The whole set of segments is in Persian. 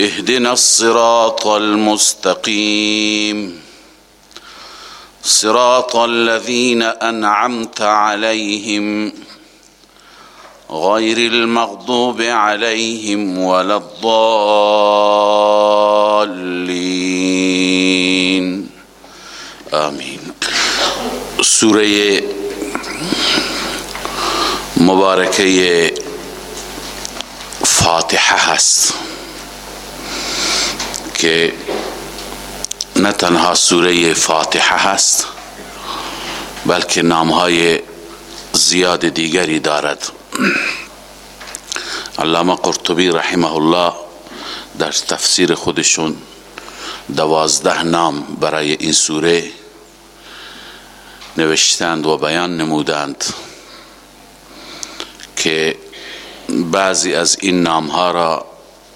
اهدنا الصراط المستقيم. صراط الذين أنعمت عليهم غير المغضوب عليهم ولا الضالين. آمين. سورة مبارکه فاتحه هست. که نه تنها سوره فاتحه هست بلکه نامهای زیاد دیگری دارد. علامه قرطبی رحمه الله در تفسیر خودشون دوازده نام برای این سوره نوشتند و بیان نمودند که بعضی از این نام ها را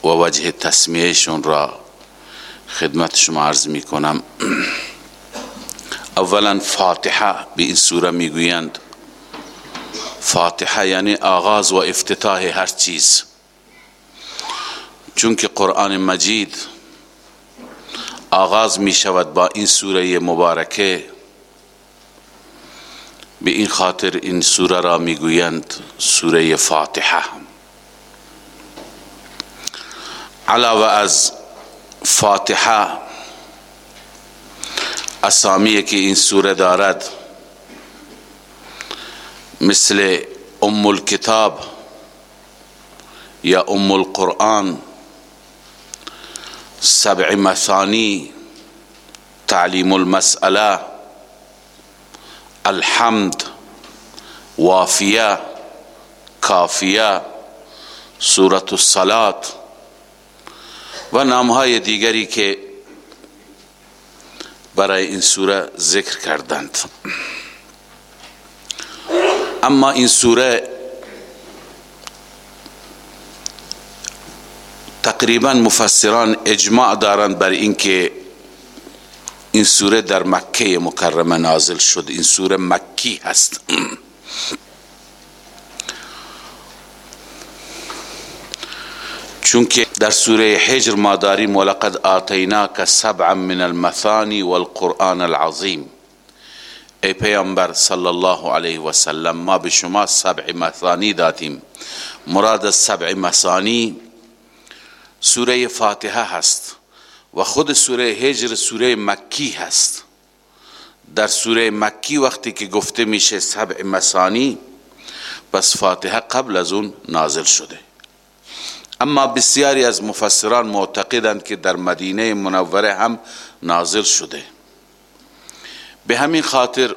و وجه تسمیهشون را خدمت شما عرض می کنم اولا فاتحه به این سوره می‌گویند. فاتحه یعنی آغاز و افتتاح هر چیز. چون که قرآن مجید آغاز می شود با این سوره مبارکه به این خاطر این سوره را می‌گویند سوره فاتحه. علاوه از فاتحة اسامی که این سورة دارد مثل أم الكتاب یا أم القرآن سبع مثانی تعلیم المسئله الحمد وافیه کافیه سورة الصلاة. و نامهای دیگری که برای این سوره ذکر کردند. اما این سوره تقریبا مفسران اجماع دارند بر اینکه این سوره در مکه مکرمه نازل شد. این سوره مکی هست. چونکه در سوره حجر ما داریم ولقد آتیناک سبعا من المثانی والقرآن العظیم. ای پیامبر صلی الله علیه و سلم ما به شما سبع مثانی دادیم. مراد سبع مثانی سوره فاتحه هست و خود سوره هجر سوره مکی هست. در سوره مکی وقتی که گفته میشه سبع مسانی پس فاتحه قبل از اون نازل شده. اما بسیاری از مفسران معتقدند که در مدینه منوره هم نازل شده. به همین خاطر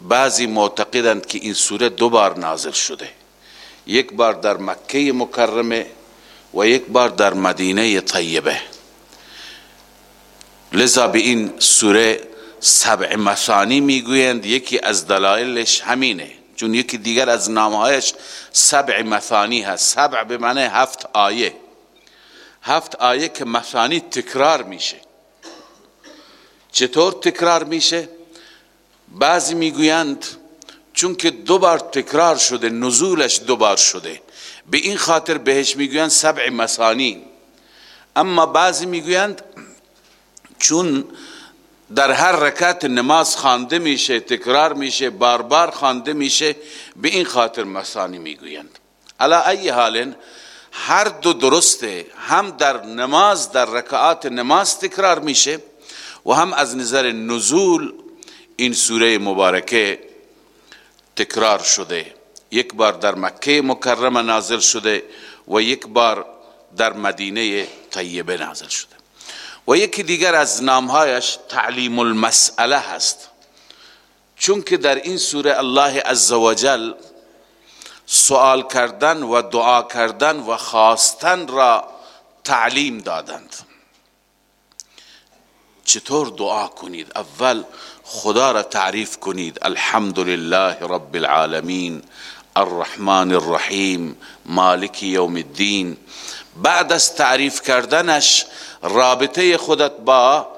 بعضی معتقدند که این سوره دو بار نازل شده. یک بار در مکه مکرمه و یک بار در مدینه طیبه. لذا به این سوره سبع مثانی می‌گویند یکی از دلایلش همینه. چون یکی دیگر از نامهایش سبع مثانی هست. سبع به معنی هفت آیه. هفت آیه که مثانی تکرار میشه. چطور تکرار میشه؟ بعضی می‌گویند چون که دو بار تکرار شده نزولش دو بار شده. به این خاطر بهش می‌گویند سبع مثانی. اما بعضی می‌گویند چون در هر رکعت نماز خوانده میشه تکرار میشه بار بار خوانده میشه به این خاطر مثانی می‌گویند. علا ای حال هر دو درسته هم در نماز در رکعات نماز تکرار میشه و هم از نظر نزول این سوره مبارکه تکرار شده. یک بار در مکه مکرمه نازل شده و یک بار در مدینه طیبه نازل شده. و یکی دیگر از نامهایش تعلیم المسئله هست. چون که در این سوره الله عزوجل سوال کردن و دعا کردن و خواستن را تعلیم دادند. چطور دعا کنید؟ اول خدا را تعریف کنید. الحمد لله رب العالمین الرحمن الرحیم مالک یوم الدین. بعد از تعریف کردنش رابطه خودت با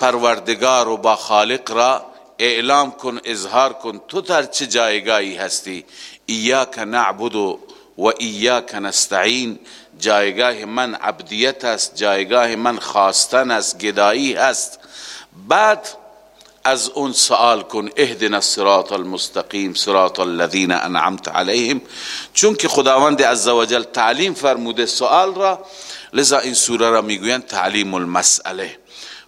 پروردگار و با خالق را اعلام کن اظهار کن تو در چه جایگاهی هستی. ایاک نعبد و ایاک نستعین. جایگاه من عبدیت است جایگاه من خواستن است گدایی است بعد از اون سوال کن اهدنا الصراط المستقیم صراط الذين انعمت عليهم چون که خداوند عزوجل تعلیم فرموده سوال را لذا این سوره را می‌گویند تعلیم المسئله.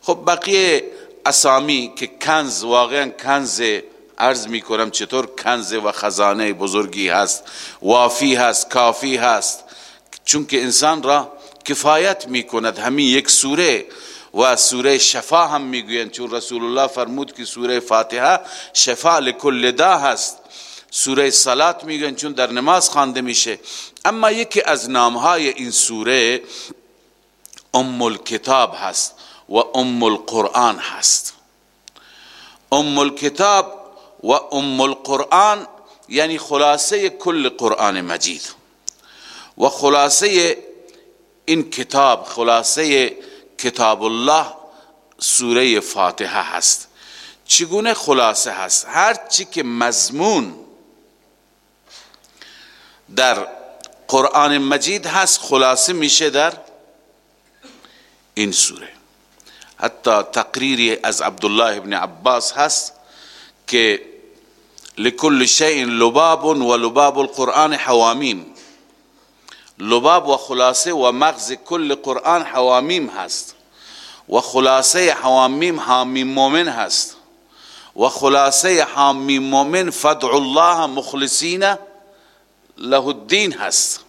خب بقیه اسامی که کنز واقعا کنز عرض می کنم چطور کنز و خزانه بزرگی هست وافی هست کافی هست. چون که انسان را کفایت می کند همین یک سوره و سوره شفا هم می‌گویند. چون رسول الله فرمود که سوره فاتحه شفا لکل دا هست. سوره صلات میگن چون در نماز خوانده میشه. اما یکی از نامهای این سوره ام الکتاب هست و ام القرآن هست. ام الکتاب و ام القرآن یعنی خلاصه کل قرآن مجید و خلاصه این کتاب خلاصه کتاب الله سوره فاتحه هست. چگونه خلاصه هست؟ هر چی که مضمون در قرآن مجید هست خلاصه میشه در این سوره. حتی تقریری از عبدالله ابن عباس هست که لكل شيء لباب و لباب القرآن حوامیم. لباب و خلاصه و مغز کل قرآن حوامیم هست. و خلاصه حوامیم حامیم مومن هست. و خلاصه حامیم مومن فدع الله مخلصین له الدین هست.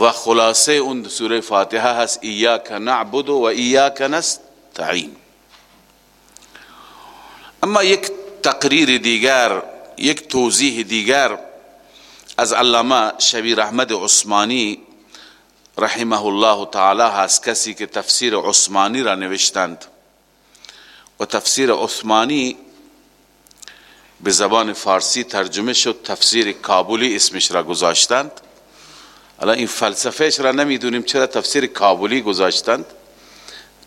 و خلاصه اون سوره فاتحه هست ایاک نعبد و ایاک نستعین. اما یک تقریر دیگر یک توضیح دیگر از علامه شبیر احمد عثمانی رحمه الله تعالی هست. کسی که تفسیر عثمانی را نوشتند و تفسیر عثمانی به زبان فارسی ترجمه شد تفسیر کابلی اسمش را گذاشتند. الان این فلسفهش را نمی‌دونیم چرا تفسیر کابلی گذاشتند.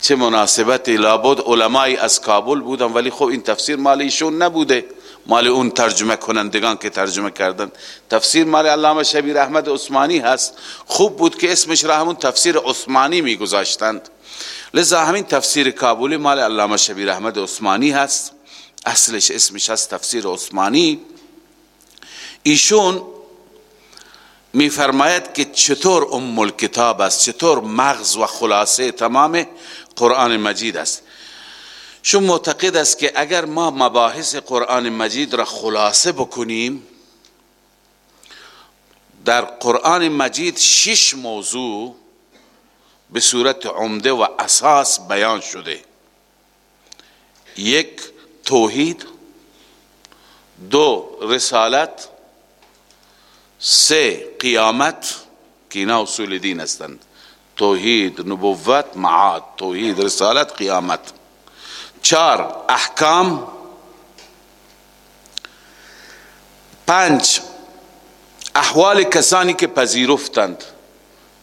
چه مناسبتی لابد علمای از کابل بودن ولی خب این تفسیر مال ایشون نبوده. مال اون ترجمه کنندگان که ترجمه کردن. تفسیر مال علامه شبیر احمد عثمانی هست. خوب بود که اسمش را همون تفسیر عثمانی می گذاشتند لذا همین تفسیر کابلی مال علامه شبیر احمد عثمانی هست. اصلش اسمش هست تفسیر عثمانی. ایشون میفرماید که چطور ام الکتاب است چطور مغز و خلاصه تمام قرآن مجید است. شما معتقد است که اگر ما مباحث قرآن مجید را خلاصه بکنیم در قرآن مجید شش موضوع به صورت عمده و اساس بیان شده. یک توحید دو رسالت سه قیامت که اینا اصول دین هستند. توحید نبوت معاد. توحید رسالت قیامت. چار احکام. پنج احوال کسانی که پذیرفتند.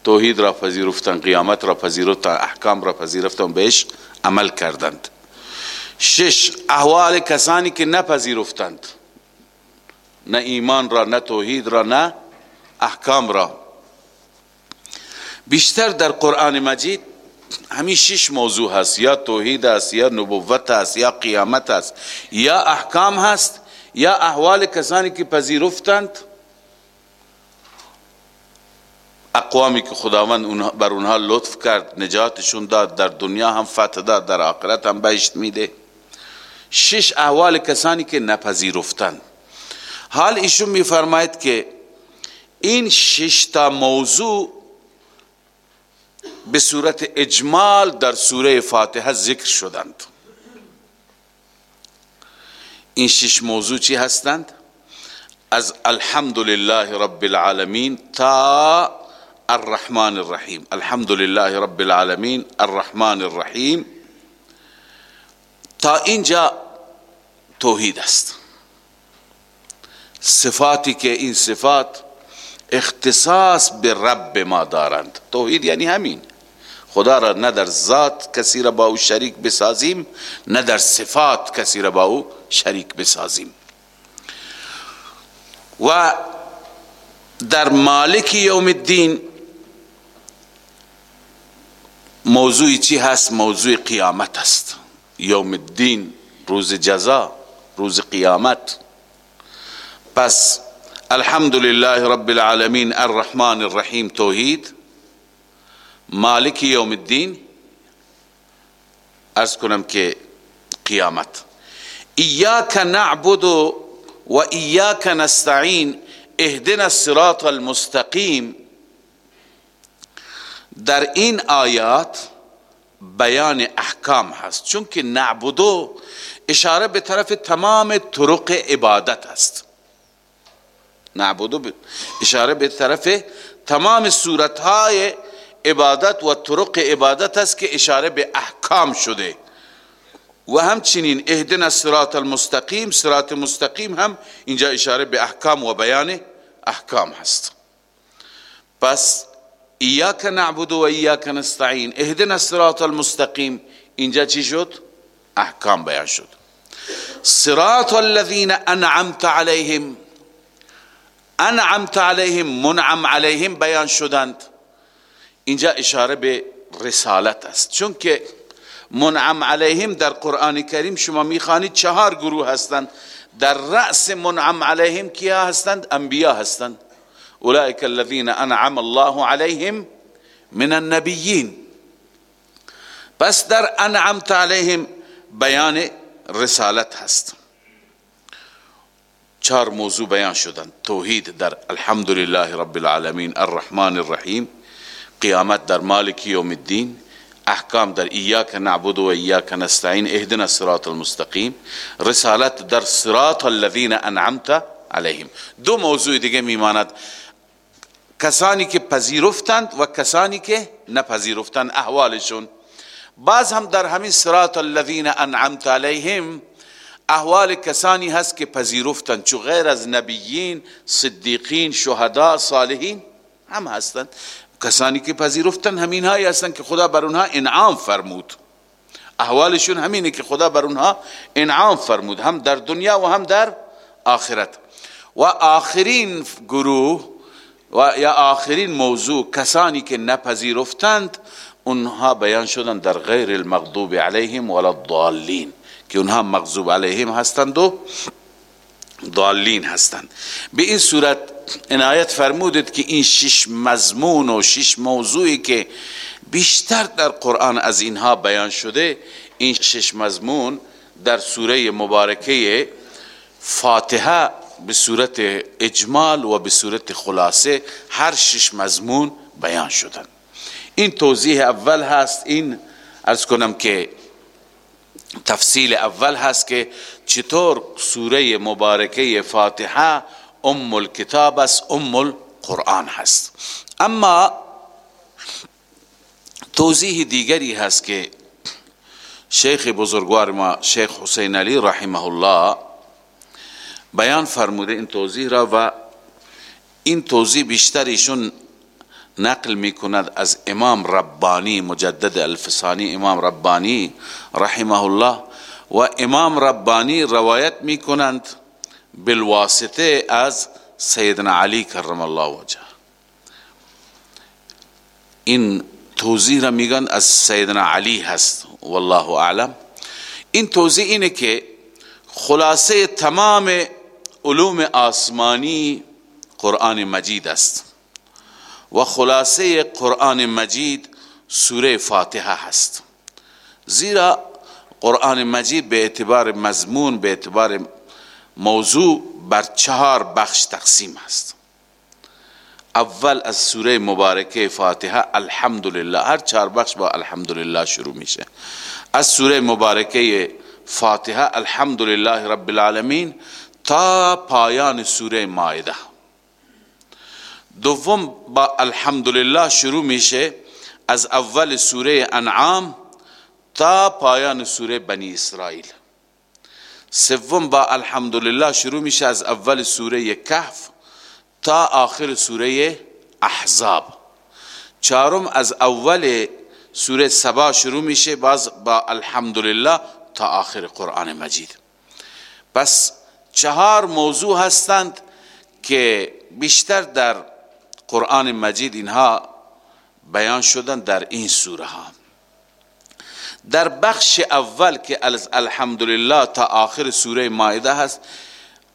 توحید را پذیرفتند قیامت را پذیرفتند احکام را پذیرفتند بهش عمل کردند. شش احوال کسانی که نپذیرفتند. نه ایمان را نه توحید را نه احکام را. بیشتر در قرآن مجید همین شش موضوع هست. یا توحید است یا نبوت است یا قیامت است یا احکام هست یا احوال کسانی که پذیرفتند. اقوامی که خداوند بر اونها لطف کرد نجاتشون داد در دنیا هم فتح داد در آخرت هم بهشت میده. شش احوال کسانی که نپذیرفتند. حال ایشون میفرماید که این شش تا موضوع به صورت اجمال در سوره فاتحه ذکر شدند. این شش موضوع چی هستند؟ از الحمد لله رب العالمین تا الرحمن الرحیم. الحمد لله رب العالمین الرحمن الرحیم. تا اینجا توحید است. صفاتی که این صفات اختصاص به رب ما دارند. توحید یعنی همین. خدا را نه در ذات کسی را با او شریک بسازیم نه در صفات کسی را با او شریک بسازیم. و در مالک یوم الدین موضوعی چی هست؟ موضوع قیامت است. یوم الدین روز جزا روز قیامت پس الحمد لله رب العالمین الرحمن الرحیم توحید مالک یوم الدین ارز کنم که قیامت ایاک نعبد و ایاک نستعین اهدنا الصراط المستقیم در این آیات بیان احکام هست. چون که نعبدو اشاره به طرف تمام طرق عبادت است. نعبدو اشاره به طرف تمام صورتهای عبادت و طرق عبادت است که اشاره به احکام شده. و همچنین اهدنا الصراط المستقیم صراط مستقیم هم اینجا اشاره به احکام و بیان احکام هست. پس ایاک نعبد و ایاک نستعین اهدنا الصراط المستقیم اینجا چی شد احکام بیان شد صراط الذين انعمت عليهم انعمت عليهم منعم عليهم بیان شدند اینجا اشاره به رسالت است چون که منعم علیهم در قرآن کریم شما می‌خوانید چهار گروه هستند در رأس منعم علیهم کیا هستند انبیا هستند اولئک الذين أنعم الله عليهم من النبیین پس در أنعمت علیهم بیان رسالت هست. چهار موضوع بیان شدند توحید در الحمد لله رب العالمین الرحمن الرحیم قیامت در مالک یوم الدین احکام در ایاک نعبد و ایاک نستعین اهدنا الصراط المستقیم رسالت در صراط الذین انعمت علیهم. دو موضوع دیگه میماند. کسانی که پذیرفتند و کسانی که نپذیرفتند احوالشون. بعض هم در همین صراط الذین انعمت علیهم احوال کسانی هست که پذیرفتند چو غیر از نبیین صدیقین شهدا صالحین هم هستند. کسانی که پذیرفتن همین هایی هستن که خدا بر اونها انعام فرمود. احوالشون همینه که خدا بر اونها انعام فرمود هم در دنیا و هم در آخرت. و آخرین گروه و یا آخرین موضوع کسانی که نپذیرفتند اونها بیان شدن در غیر المغضوب علیهم ولا الضالین که اونها مغضوب علیهم هستند و ضالین هستند. به این صورت عنایت فرمودید که این شش مضمون و شش موضوعی که بیشتر در قرآن از اینها بیان شده این شش مضمون در سوره مبارکه فاتحه به صورت اجمال و به صورت خلاصه هر شش مضمون بیان شدن. این توضیح اول هست. این ارز کنم که تفصیل اول هست که چطور سوره مبارکه فاتحه ام الكتاب است ام القرآن هست. اما توضیح دیگری هست که شیخ بزرگوار ما شیخ حسین علی رحمه الله بیان فرموده این توضیح را و این توضیح بیشترشون نقل می کند از امام ربانی مجدد الفسانی امام ربانی رحمه الله و امام ربانی روایت می کنند بالواسطه از سیدنا علی کرم الله وجه این توضیح را میگن از سیدنا علی هست والله اعلم. این توضیح اینه که خلاصه تمام علوم آسمانی قرآن مجید است. و خلاصه قرآن مجید سوره فاتحه هست. زیرا قرآن مجید به اعتبار مضمون به اعتبار موضوع بر چهار بخش تقسیم است. اول از سوره مبارکه فاتحه الحمدلله. هر چهار بخش با الحمدلله شروع میشه. از سوره مبارکه فاتحه الحمدلله رب العالمین. تا پایان سوره مائده دوم با الحمدلله شروع میشه از اول سوره انعام تا پایان سوره بنی اسرائیل۔ سوم با الحمدلله شروع میشه از اول سوره کهف تا آخر سوره احزاب۔ چهارم از اول سوره سبا شروع میشه باز با الحمدلله تا آخر قرآن مجید۔ پس چهار موضوع هستند که بیشتر در قرآن مجید اینها بیان شدن در این سوره ها. در بخش اول که از الحمدلله تا آخر سوره مائده هست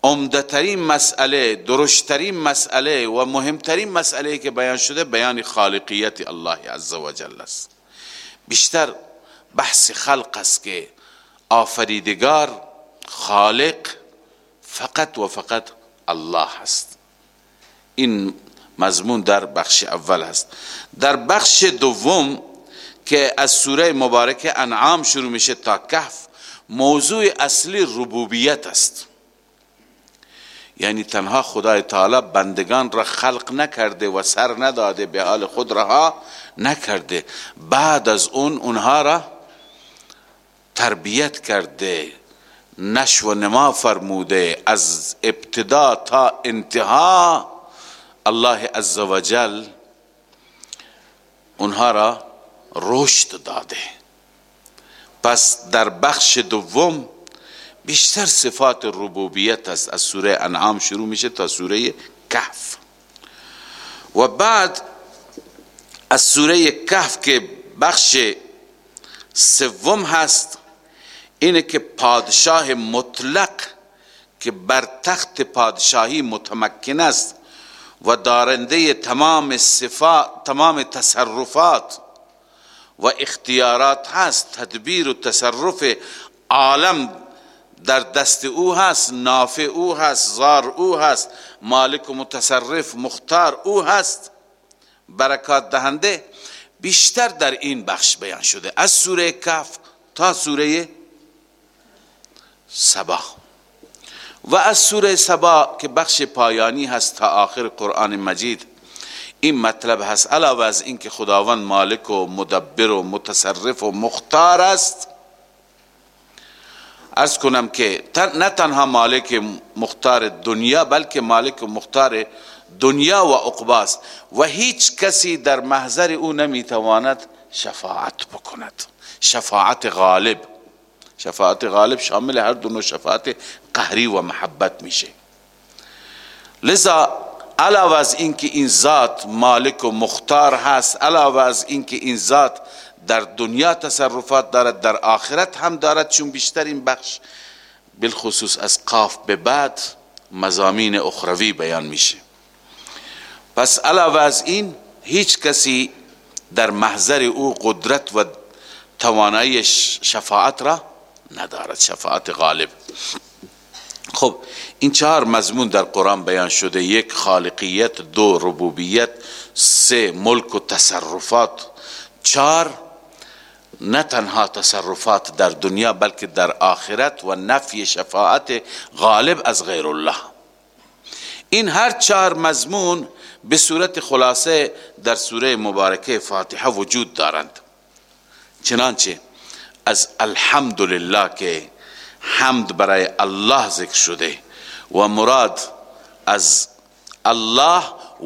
عمدترین مسئله درشترین مسئله و مهمترین مسئله که بیان شده بیان خالقیت الله عز و جل است. بیشتر بحث خلق است که آفریدگار خالق فقط و فقط الله هست. این مضمون در بخش اول هست. در بخش دوم که از سوره مبارکه انعام شروع میشه تا کهف موضوع اصلی ربوبیت است. یعنی تنها خدای تعالی بندگان را خلق نکرده و سر نداده به حال خود رها نکرده. بعد از اون اونها را تربیت کرده. نشو و نما فرموده از ابتدا تا انتها الله عزوجل اونها را رشد داده. پس در بخش دوم بیشتر صفات ربوبیت است. از سوره انعام شروع میشه تا سوره کهف. و بعد از سوره کهف که بخش سوم هست اینه که پادشاه مطلق که بر تخت پادشاهی متمکن است و دارنده تمام صفات تمام تصرفات و اختیارات هست تدبیر و تصرف عالم در دست او هست نافع او هست زار او هست مالک و متصرف مختار او هست برکات دهنده. بیشتر در این بخش بیان شده. از سوره کف تا سوره سبا. و از سوره سبا که بخش پایانی هست تا آخر قرآن مجید این مطلب هست علاوه از اینکه خداوند مالک و مدبر و متصرف و مختار است ارز کنم که نه تنها مالک مختار دنیا بلکه مالک مختار دنیا و عقباست و هیچ کسی در محضر او نمی‌تواند شفاعت بکند. شفاعت غالب. شفاعت غالب شامل هر دو شفاعت قهری و محبت میشه. لذا علاوه از اینکه این ذات مالک و مختار هست علاوه از اینکه این ذات در دنیا تصرفات دارد در آخرت هم دارد چون بیشتر این بخش بالخصوص از قاف به بعد مزامین اخروی بیان میشه. پس علاوه از این هیچ کسی در محضر او قدرت و توانایی شفاعت را ندارد. شفاعت غالب. خب این چهار مضمون در قرآن بیان شده. یک خالقیت. دو ربوبیت. سه ملک و تصرفات. چهار نه تنها تصرفات در دنیا بلکه در آخرت و نفی شفاعت غالب از غیر الله. این هر چهار مضمون به صورت خلاصه در سوره مبارکه فاتحه وجود دارند. چنانچه از الحمدلله که حمد برای الله ذکر شده و مراد از الله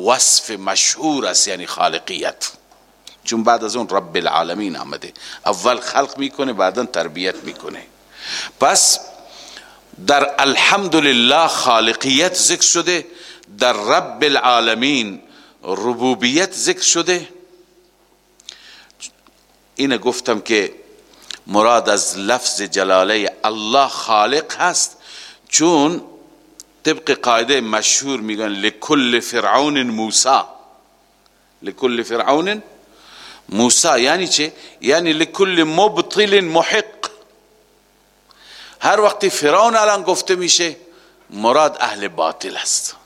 وصف مشهور است یعنی خالقیت. چون بعد از اون رب العالمین آمده. اول خلق می‌کنه بعدا تربیت می‌کنه. پس در الحمدلله خالقیت ذکر شده در رب العالمین ربوبیت ذکر شده. این گفتم که مراد از لفظ جلاله الله خالق هست. چون طبق قاعده مشهور میگن لکل فرعون موسی. لکل فرعون موسی. یعنی چه؟ یعنی لکل مبطل محق. هر وقتی فرعون الان گفته میشه مراد اهل باطل است.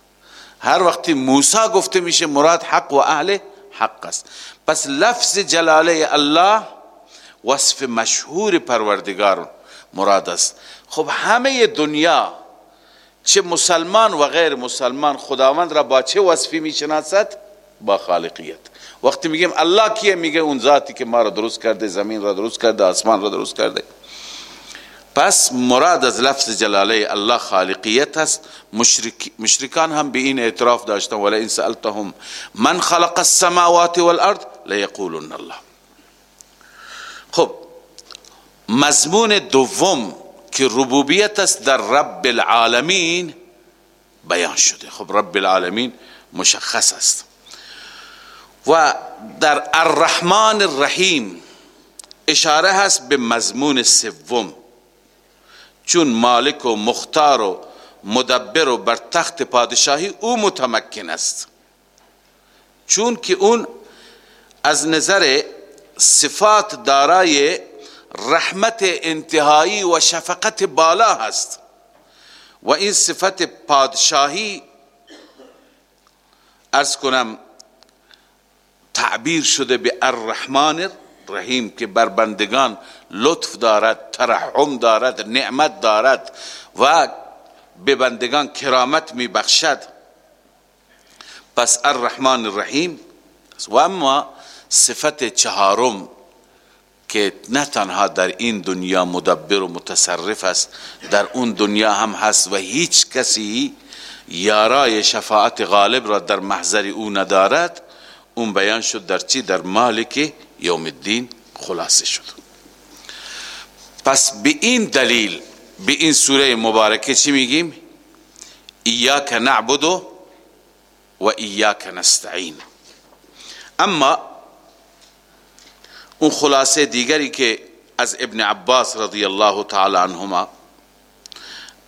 هر وقتی موسی گفته میشه مراد حق و اهل حق است. پس لفظ جلاله الله وصف مشهور پروردگار مراد است. خب همه دنیا چه مسلمان و غیر مسلمان خداوند را با چه وصفی می‌شناسد؟ با خالقیت. وقتی میگیم الله کیه؟ میگه اون ذاتی که ما را درست کرده زمین را درست کرده آسمان را درست کرده. پس مراد از لفظ جلاله الله خالقیت است. مشرک مشرکان هم به این اعتراف داشتن ولی این سألتهم من خلق السماوات والارض لیقولن الله. خب مضمون دوم که ربوبیت است در رب العالمین بیان شده. خب رب العالمین مشخص است. و در الرحمن الرحیم اشاره هست به مضمون سوم. چون مالک و مختار و مدبر و بر تخت پادشاهی او متمکن است. چون که اون از نظر صفات دارای رحمت انتهایی و شفقت بالا هست. و این صفت پادشاهی ارز کنم تعبیر شده به الرحمن رحیم که بر بندگان لطف دارد ترحم دارد نعمت دارد و به بندگان کرامت می بخشد پس الرحمن الرحیم. و اما صفت چهارم که نه تنها در این دنیا مدبر و متصرف است در اون دنیا هم هست و هیچ کسی یارای شفاعت غالب را در محضر او ندارد. اون بیان شد در چی؟ در مالک یوم الدین خلاصه شد. پس به این دلیل به این سوره مبارکه چی میگیم؟ ایاک نعبد و ایاک نستعین. اما اون خلاصه دیگری که از ابن عباس رضی الله تعالی عنهما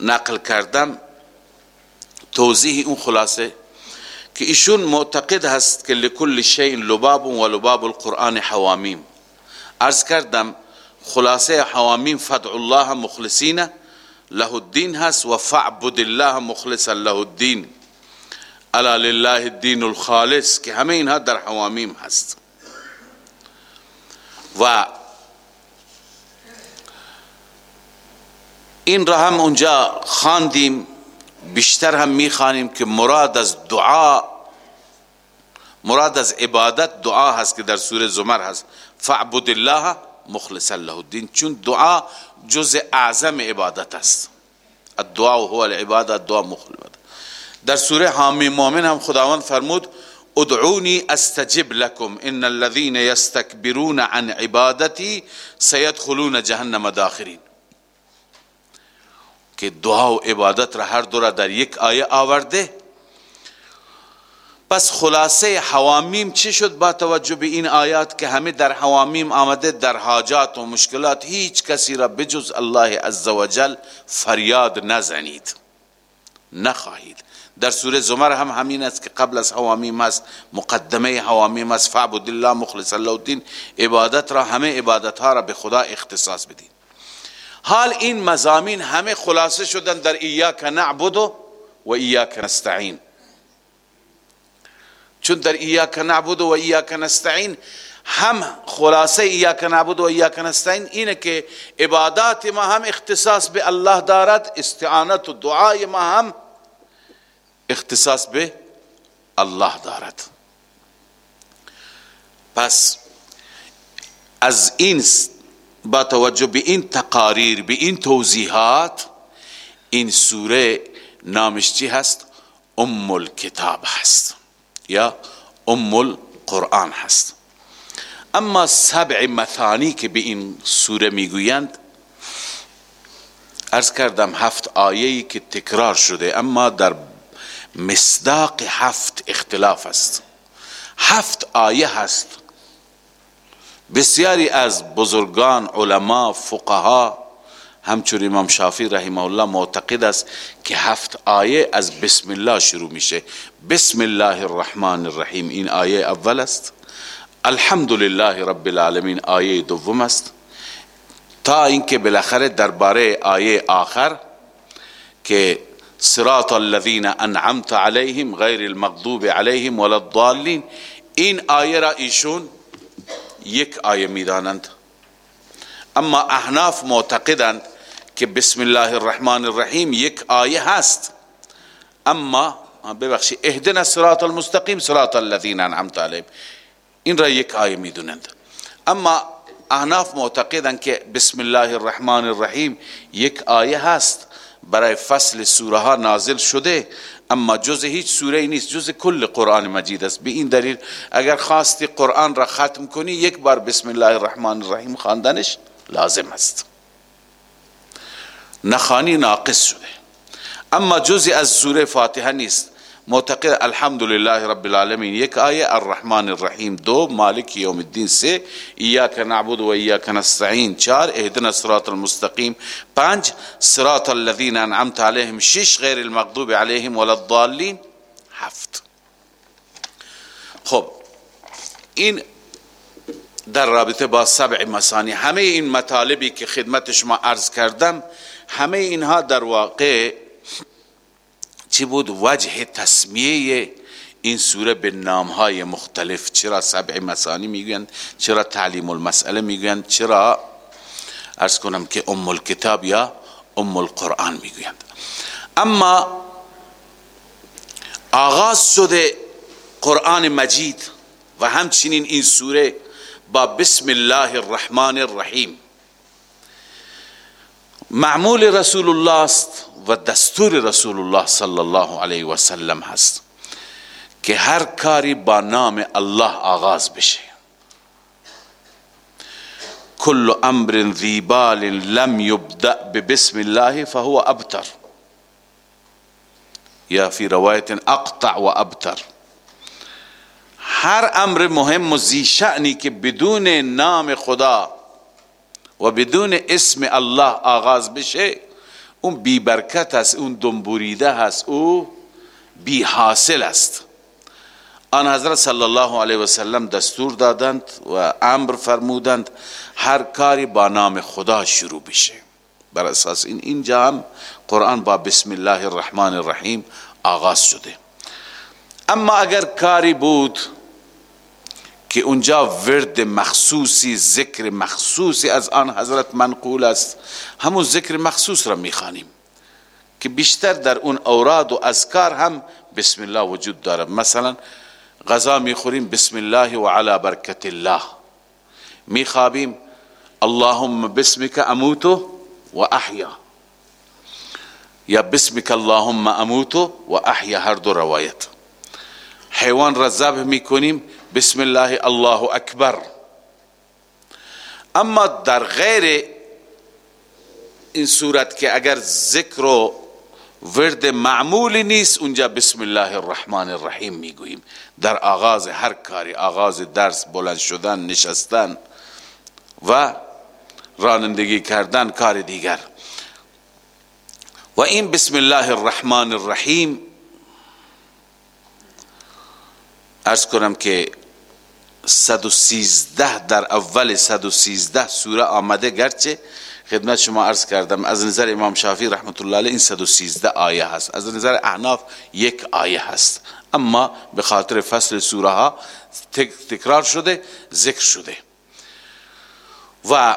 نقل کردم توضیح اون خلاصه که ایشون معتقد هست که لکل شیء لباب و لباب القرآن حوامیم. ارز کردم خلاصه حوامیم فدع الله مخلصین له الدین هست و فعبد الله مخلصا له الدین. الا لله الدین الخالص که همه اینها در حوامیم هست. و این را هم اونجا خواندیم بیشتر هم می‌خوانیم که مراد از دعا مراد از عبادت دعا هست که در سوره زمر هست. فعبد الله مخلصا له الدین. چون دعا جز اعظم عبادت است. الدعاء هو العبادت دعا مخلص. در سوره حامی مومن هم خداوند فرمود ادعوني أستجب لكم. إن الذين يستكبرون عن عبادتي سيدخلون جهنم داخرين. که دعا و عبادت را هر دو را در یک آیه آورده. پس خلاصه حوامیم چی شد با توجه به این آیات که همه در حوامیم آمده در حاجات و مشکلات هیچ کسی را بجز الله عزوجل فریاد نزنید. نخواهید. در سوره زمر هم همین است که قبل از حوامیم است مقدمه حوامیم است. فعبد الله مخلص الله الدین عبادت را همه عبادت ها را به خدا اختصاص بدین. حال این مزامین همه خلاصه شدن در ایاک نعبد و ایاک نستعین. چون در ایاک نعبد و ایاک نستعین هم خلاصه ایاک نعبد و ایاک نستعین اینه که عبادات ما هم اختصاص به الله دارد استعانت و دعای ما هم اختصاص به الله دارد. پس از این با توجه به این تقاریر به این توضیحات این سوره نامش چی هست ام الکتاب هست یا ام القرآن هست. اما سبع مثانی که به این سوره می‌گویند ارز کردم هفت آیهی که تکرار شده اما در مصداق هفت اختلاف است. هفت آیه هست. بسیاری از بزرگان علما فقها همچون امام شافی رحمه الله معتقد است که هفت آیه از بسم الله شروع میشه. بسم الله الرحمن الرحیم این آیه اول است. الحمد لله رب العالمین آیه دوم است. تا اینکه بالاخره درباره آیه آخر که صراط الذين أنعمت عليهم غير المغضوب عليهم ولا الضالين. این آیه را ایشون یک آیه میدانند أما أحناف معتقدند که بسم الله الرحمن الرحیم یک آیه هست أما ببخشی اهدنا الصراط المستقیم صراط الذین أنعمت علیهم این را یک آیه میدونند أما أحناف معتقدند که بسم الله الرحمن الرحیم یک آیه هست برای فصل سوره ها نازل شده اما جز هیچ سوره نیست جز کل قرآن مجید است. به این دلیل اگر خواستی قرآن را ختم کنی یک بار بسم الله الرحمن الرحیم خواندنش لازم است. نخانی ناقص شده. اما جزی از سوره فاتحه نیست. معتقد الحمد لله رب العالمین یک آیه الرحمن الرحیم. دو مالک یوم الدین. سه ایاک نعبد و ایاک نستعین. چار اهدنا الصراط المستقیم. پنج صراط الذین انعمت علیهم. شش غیر المغضوب علیهم ولا الضالین. هفت. خب این در رابطه با سبع مسانی. همه این مطالبی که خدمت شما عرض کردم همه اینها در واقع چی بود؟ وجه تسمیه این سوره به نامهای مختلف. چرا سبع مسانی می‌گویند؟ چرا تعلیم المسئله می‌گویند؟ چرا ارز کنم که ام الکتاب یا ام القرآن می‌گویند. اما آغاز شده قرآن مجید و همچنین این سوره با بسم الله الرحمن الرحیم. معمول رسول الله است. و دستور رسول الله صلی الله علیه و سلم هست که هر کاری با نام الله آغاز بشه. کل أمر ذی بال لم یبدأ ببسم الله فهو ابتر. یا فی روایت اقطع و ابتر. هر أمر مهم و زی شعنی که بدون نام خدا و بدون اسم الله آغاز بشه اون بی برکت است اون دنبوریده هست او بی حاصل است. آن حضرت صلی الله علیه و سلم دستور دادند و امر فرمودند هر کاری با نام خدا شروع بشه. بر اساس این اینجا هم قرآن با بسم الله الرحمن الرحیم آغاز شده. اما اگر کاری بود که اونجا ورد مخصوصی ذکر مخصوصی از آن حضرت منقول است. همون ذکر مخصوص را می‌خوانیم که بیشتر در اون اوراد و اذکار هم بسم الله وجود داره مثلا غذا می‌خوریم بسم الله و علی برکت الله. میخوابیم اللهم بسمك اموت و احیا. یا بسمك اللهم اموت و احیا هر دو روایت. حیوان را ذبح می‌کنیم بسم الله الله اکبر اما در غیر این صورت که اگر ذکر و ورد معمولی نیست اونجا بسم الله الرحمن الرحیم می‌گوییم در آغاز هر کاری آغاز درس بلند شدن نشستن و رانندگی کردن کار دیگر و این بسم الله الرحمن الرحیم ارز کنم که 113 در اول 113 سوره آمده. گرچه خدمت شما عرض کردم از نظر امام شافی رحمت الله علیه این 113 آیه هست. از نظر احناف یک آیه هست. اما به خاطر فصل سوره ها تکرار شده ذکر شده. و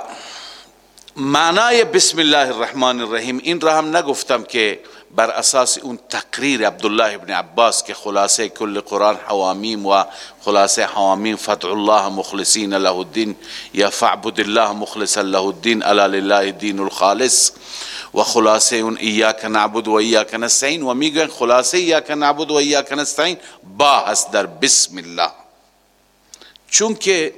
معنای بسم الله الرحمن الرحیم این را هم نگفتم که بر اساس اون تقریر عبدالله ابن عباس که خلاصه کل قرآن حوامیم و خلاصه حوامیم فتح الله مخلصین له الدین یا فعبد الله مخلصا له الدین الا لله الدین الخالص و خلاصه اون ایاک نعبد و ایاک نستعین و میگن خلاصه ایاک نعبد و ایاک نستعین با هست در بسم الله چون که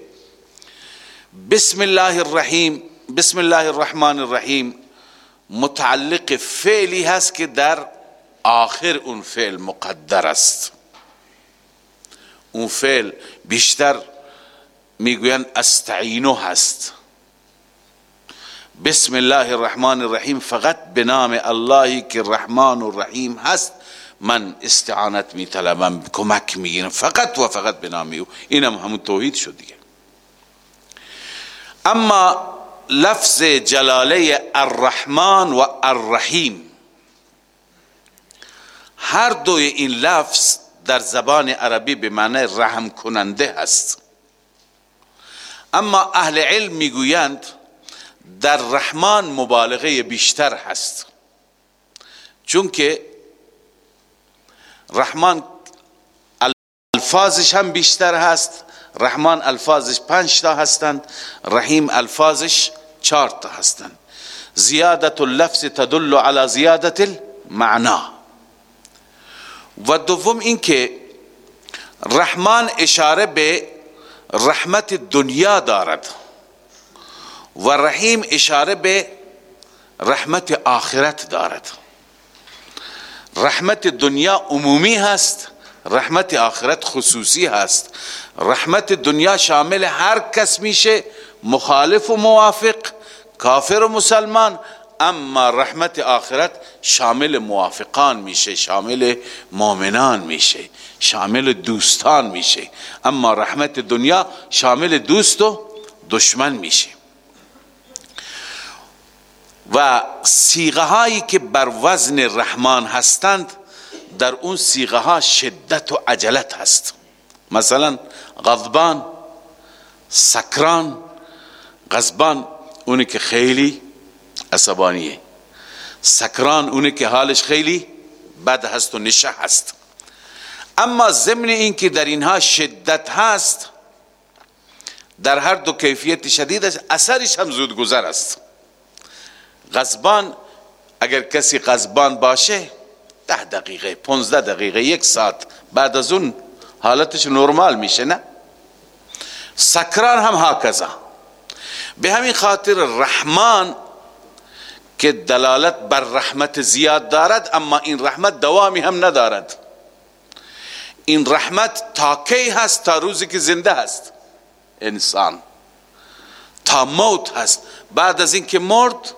بسم الله الرحیم بسم الله الرحمن الرحیم متعلق فعلی هست که در آخر اون فعل مقدر است. اون فعل بیشتر می‌گوین استعینو هست. بسم الله الرحمن الرحیم. فقط به نام اللهی که رحمان و رحیم هست من استعانت می طلبم کمک می‌گیرم. فقط و فقط به نام او. اینم همون توحید شد دیگه. اما لفظ جلاله الرحمن و الرحیم. هر دوی این لفظ در زبان عربی به معنی رحم کننده هست. اما اهل علم می‌گویند در رحمان مبالغه بیشتر هست. چون که رحمان الفاظش هم بیشتر هست رحمان الفاظش پنج تا هستند رحیم الفاظش چهار تا هستند. زیادت اللفظ تدل على زیادت المعنا. و دوم اینکه رحمان اشاره به رحمت دنیا دارد و رحیم اشاره به رحمت آخرت دارد. رحمت دنیا عمومی هست رحمت آخرت خصوصی هست. رحمت دنیا شامل هر کس میشه مخالف و موافق کافر و مسلمان اما رحمت آخرت شامل موافقان میشه شامل مؤمنان میشه شامل دوستان میشه اما رحمت دنیا شامل دوست و دشمن میشه. و سیغه هایی که بر وزن رحمان هستند در اون سیغه ها شدت و عجلت هست. مثلا غضبان سکران. غضبان اونی که خیلی عصبانیه. سکران اونی که حالش خیلی بد هست و نشه هست. اما ضمن این که در اینها شدت هست در هر دو کیفیت شدید است اثرش هم زود گذر است. غضبان اگر کسی غضبان باشه ده دقیقه پونزده دقیقه یک ساعت بعد از اون حالتش نرمال میشه نه؟ سکران هم هاکذا. به همین خاطر رحمان که دلالت بر رحمت زیاد دارد اما این رحمت دوامی هم ندارد. این رحمت تا کی هست؟ تا روزی که زنده هست. انسان. تا موت هست. بعد از اینکه مرد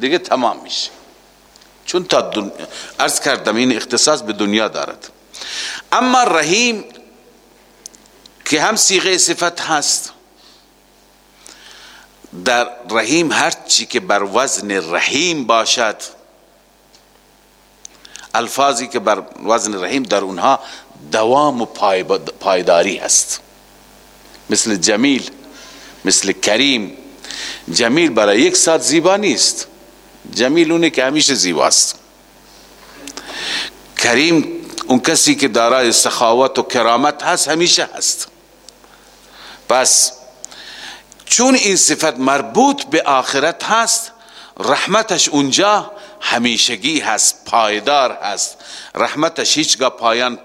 دیگه تمام میشه. چون تا دن... ارز کردم این اختصاص به دنیا دارد. اما رحیم که هم سیغه صفت هست. در رحیم هر چی که بر وزن رحیم باشد الفاظی که بر وزن رحیم در اونها دوام و پایداری هست. مثل جمیل مثل کریم. جمیل برای یک ساعت زیبا نیست. جمیل اونه که همیشه زیباست. کریم اون کسی که دارای سخاوت و کرامت هست همیشه هست. پس چون این صفت مربوط به آخرت هست رحمتش اونجا همیشگی هست پایدار هست. رحمتش هیچگاه پایان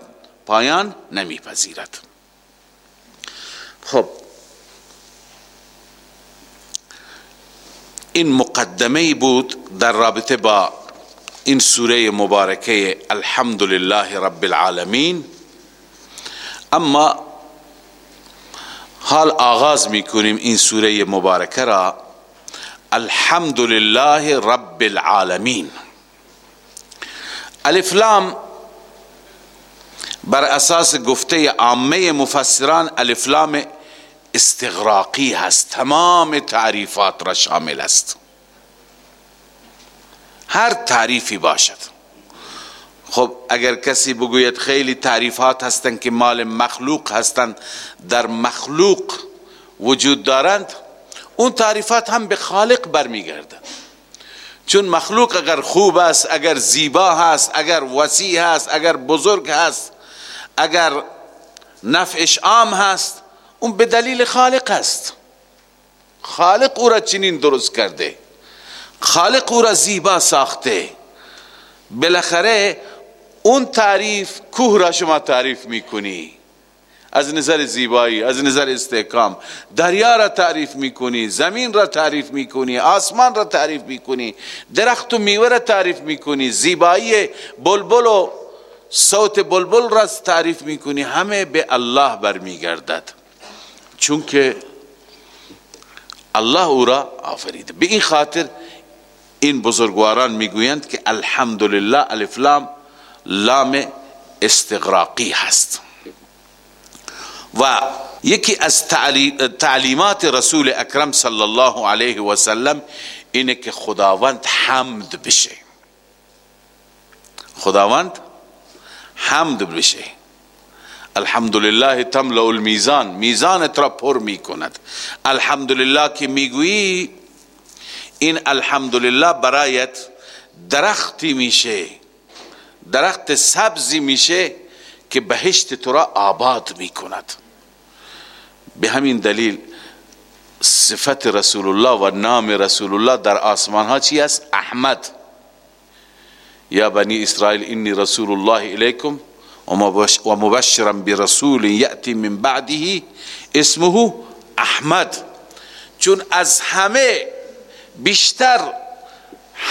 پایان نمیپذیرد. خب. این مقدمه بود در رابطه با این سوره مبارکه الحمد لله رب العالمین. اما حال آغاز می‌کنیم این سوره مبارکه را. الحمد لله رب العالمین. الفلام بر اساس گفته عامه مفسران الفلام استغراقی هست. تمام تعریفات را شامل است. هر تعریفی باشد. خب اگر کسی بگوید خیلی تعریفات هستند که مال مخلوق هستند در مخلوق وجود دارند اون تعریفات هم به خالق برمیگردند چون مخلوق اگر خوب است اگر زیبا هست اگر وسیع هست اگر بزرگ هست اگر نفعش عام هست اون به دلیل خالق است. خالق او را چنین درست کرده. خالق او را زیبا ساخته. بالاخره اون تعریف کوه را شما تعریف می‌کنی. از نظر زیبایی از نظر استحکام. دریا را تعریف می‌کنی زمین را تعریف می‌کنی آسمان را تعریف می‌کنی درخت و میوه را تعریف می‌کنی زیبایی بلبل و صوت بلبل را تعریف می‌کنی همه به الله برمیگردد. چون که الله او را آفریده به این خاطر این بزرگواران می‌گویند که الحمدلله الف لام استغراقی هست. و یکی از تعلیمات رسول اکرم صلی الله علیه و سلم اینه که خداوند حمد بشه. خداوند حمد بشه. الحمدلله تملأ المیزان. میزانت را پر الحمدلله که می‌گویی این الحمدلله برایت درختی میشه. درخت سبزی میشه که بهشت تو را آباد می‌کند. به همین دلیل صفت رسول الله و نام رسول الله در آسمان ها چی است؟ احمد. یا بنی اسرائیل انی رسول الله الیکم و مبشرا برسول یأتی من بعده اسمه احمد. چون از همه بیشتر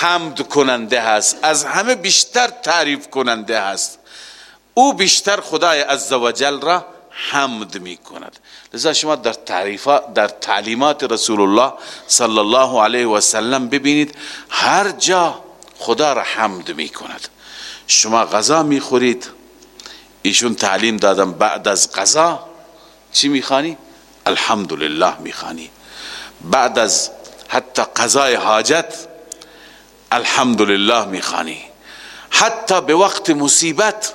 حمد کننده هست از همه بیشتر تعریف کننده هست. او بیشتر خدای عزوجل را حمد می کند لذا شما در تعریفات در تعلیمات رسول الله صلی الله علیه و سلم ببینید هر جا خدا را حمد می کند شما غذا می خورید ایشون تعلیم دادم بعد از غذا چی می‌خوانی؟ الحمدلله می‌خوانی. بعد از حتی قضای حاجت الحمدلله می‌خوانی حتی به وقت مصیبت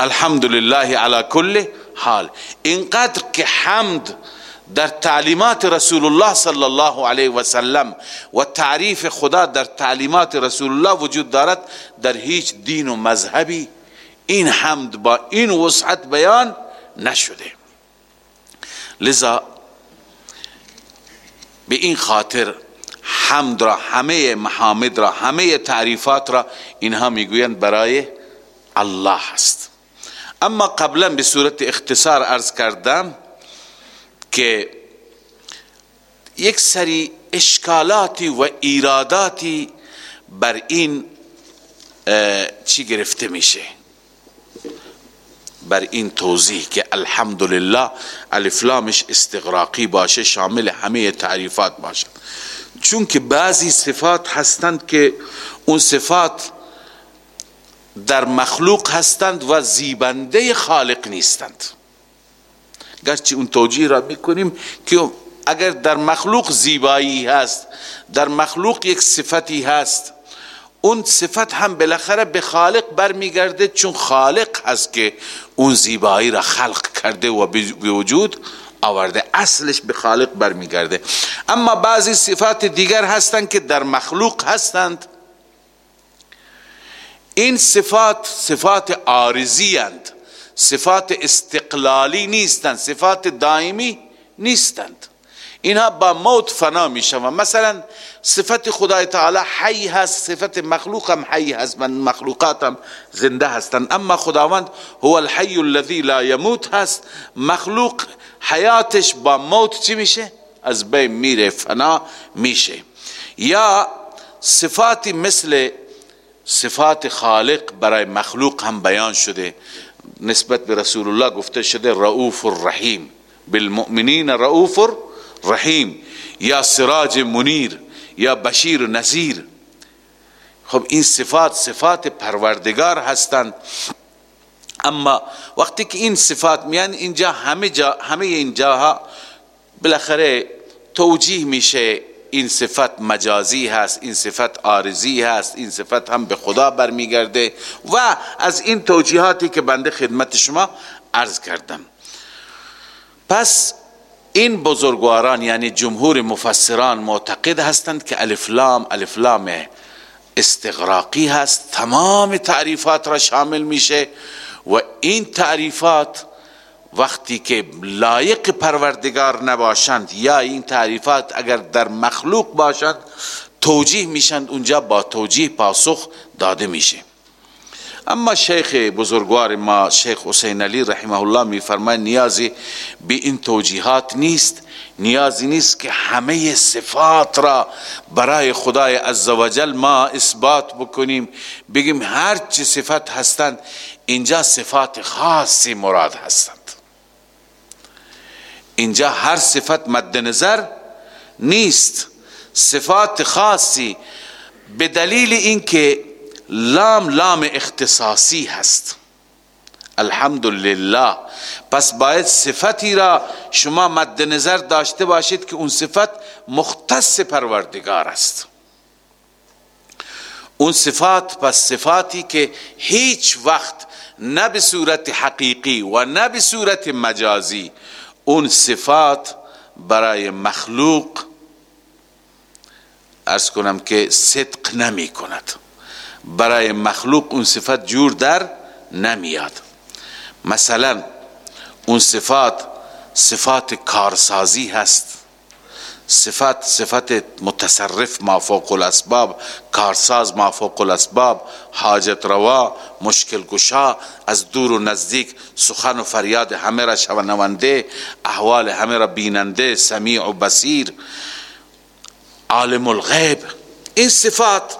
الحمدلله علی کل حال اینقدر که حمد در تعلیمات رسول الله صلی الله علیه و سلم و تعریف خدا در تعلیمات رسول الله وجود دارد در هیچ دین و مذهبی این حمد با این وسعت بیان نشده لذا به این خاطر حمد را همه محامد را همه تعریفات را اینها می‌گویند برای الله هست اما قبلا به صورت اختصار ارز کردم که یک سری اشکالاتی و ایراداتی بر این چی گرفته میشه؟ بر این توضیح که الحمدلله الفلامش استغراقی باشه شامل همه تعریفات باشه. چون که بعضی صفات هستند که اون صفات در مخلوق هستند و زیبنده خالق نیستند. گرچه اون توجیه را می‌کنیم که اگر در مخلوق زیبایی هست در مخلوق یک صفتی هست اون صفت هم بالاخره به خالق برمیگرده چون خالق هست که اون زیبایی را خلق کرده و به وجود آورده اصلش به خالق برمیگرده. اما بعضی صفات دیگر هستند که در مخلوق هستند. این صفات صفات عارضی صفات استقلالی نیستند صفات دائمی نیستند. اینها با موت فنا می شوند مثلا صفت خدای تعالی حی هست صفت مخلوق هم حی هست من مخلوقات هم زنده هستند. اما خداوند هو الحی الذی لا يموت هست. مخلوق حیاتش با موت چی میشه؟ از بین میره فنا میشه. یا صفاتی مثل صفات خالق برای مخلوق هم بیان شده. نسبت به رسول الله گفته شده رؤوف الرحیم. بالمؤمنین رؤوف رحیم یا سراج منیر یا بشیر نذیر. خب این صفات صفات پروردگار هستند. اما وقتی که این صفات میان اینجا همه جا همه این جاها بالاخره توجیه میشه این صفت مجازی هست این صفت آرزی هست این صفت هم به خدا برمیگرده و از این توجیهاتی که بنده خدمت شما عرض کردم. پس این بزرگواران یعنی جمهور مفسران معتقد هستند که الفلام الفلام استغراقی هست تمام تعریفات را شامل میشه و این تعریفات وقتی که لایق پروردگار نباشند یا این تعریفات اگر در مخلوق باشند توجیه میشند اونجا با توجیه پاسخ داده میشه. اما شیخ بزرگوار ما شیخ حسین علی رحمه الله میفرماید نیازی به این توجیهات نیست نیازی نیست که همه صفات را برای خدای عزوجل ما اثبات بکنیم. بگیم هر چی صفت هستند اینجا صفات خاصی مراد هستند. اینجا هر صفت مد نظر نیست. صفات خاصی به دلیل اینکه لام لام اختصاصی هست. الحمدلله. پس باید صفتی را شما مد نظر داشته باشید که اون صفت مختص پروردگار است. اون صفات پس صفاتی که هیچ وقت نه به صورت حقیقی و نه به صورت مجازی اون صفات برای مخلوق ارز کنم که صدق نمی کند. برای مخلوق اون صفت جور در نمیاد. مثلا اون صفات صفات کارسازی هست. صفت صفت متصرف ما فوق الاسباب کارساز ما فوق الاسباب حاجت روا مشکل گشا از دور و نزدیک سخن و فریاد همه را شنونده احوال همه را بیننده سمیع و بصیر. عالم الغیب. این صفات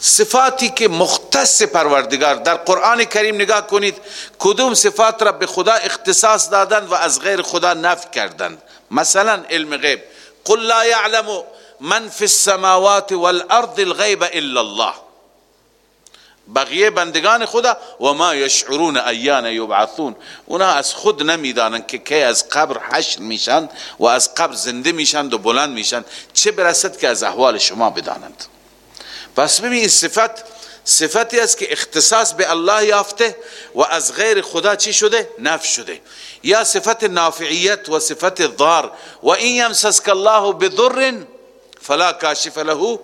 صفاتی که مختص پروردگار در قرآن کریم نگاه کنید کدوم صفات را به خدا اختصاص دادن و از غیر خدا نفی کردند مثلا علم غیب. قل لا يعلم من في السماوات والارض الغیب الا الله. بقیه بندگان خدا و ما یشعرون ایان یبعثون. اونا از خود نمی‌دانند که کی از قبر حشر میشن و از قبر زنده میشن و بلند میشن. چه برسد که از احوال شما بدانند؟ پس ببین صفت صفتی است که اختصاص به الله یافته و از غیر خدا چی شده؟ نف شده. یا صفت نافعیت و صفت ضار. و این یمسسک الله بضر فلا کاشف له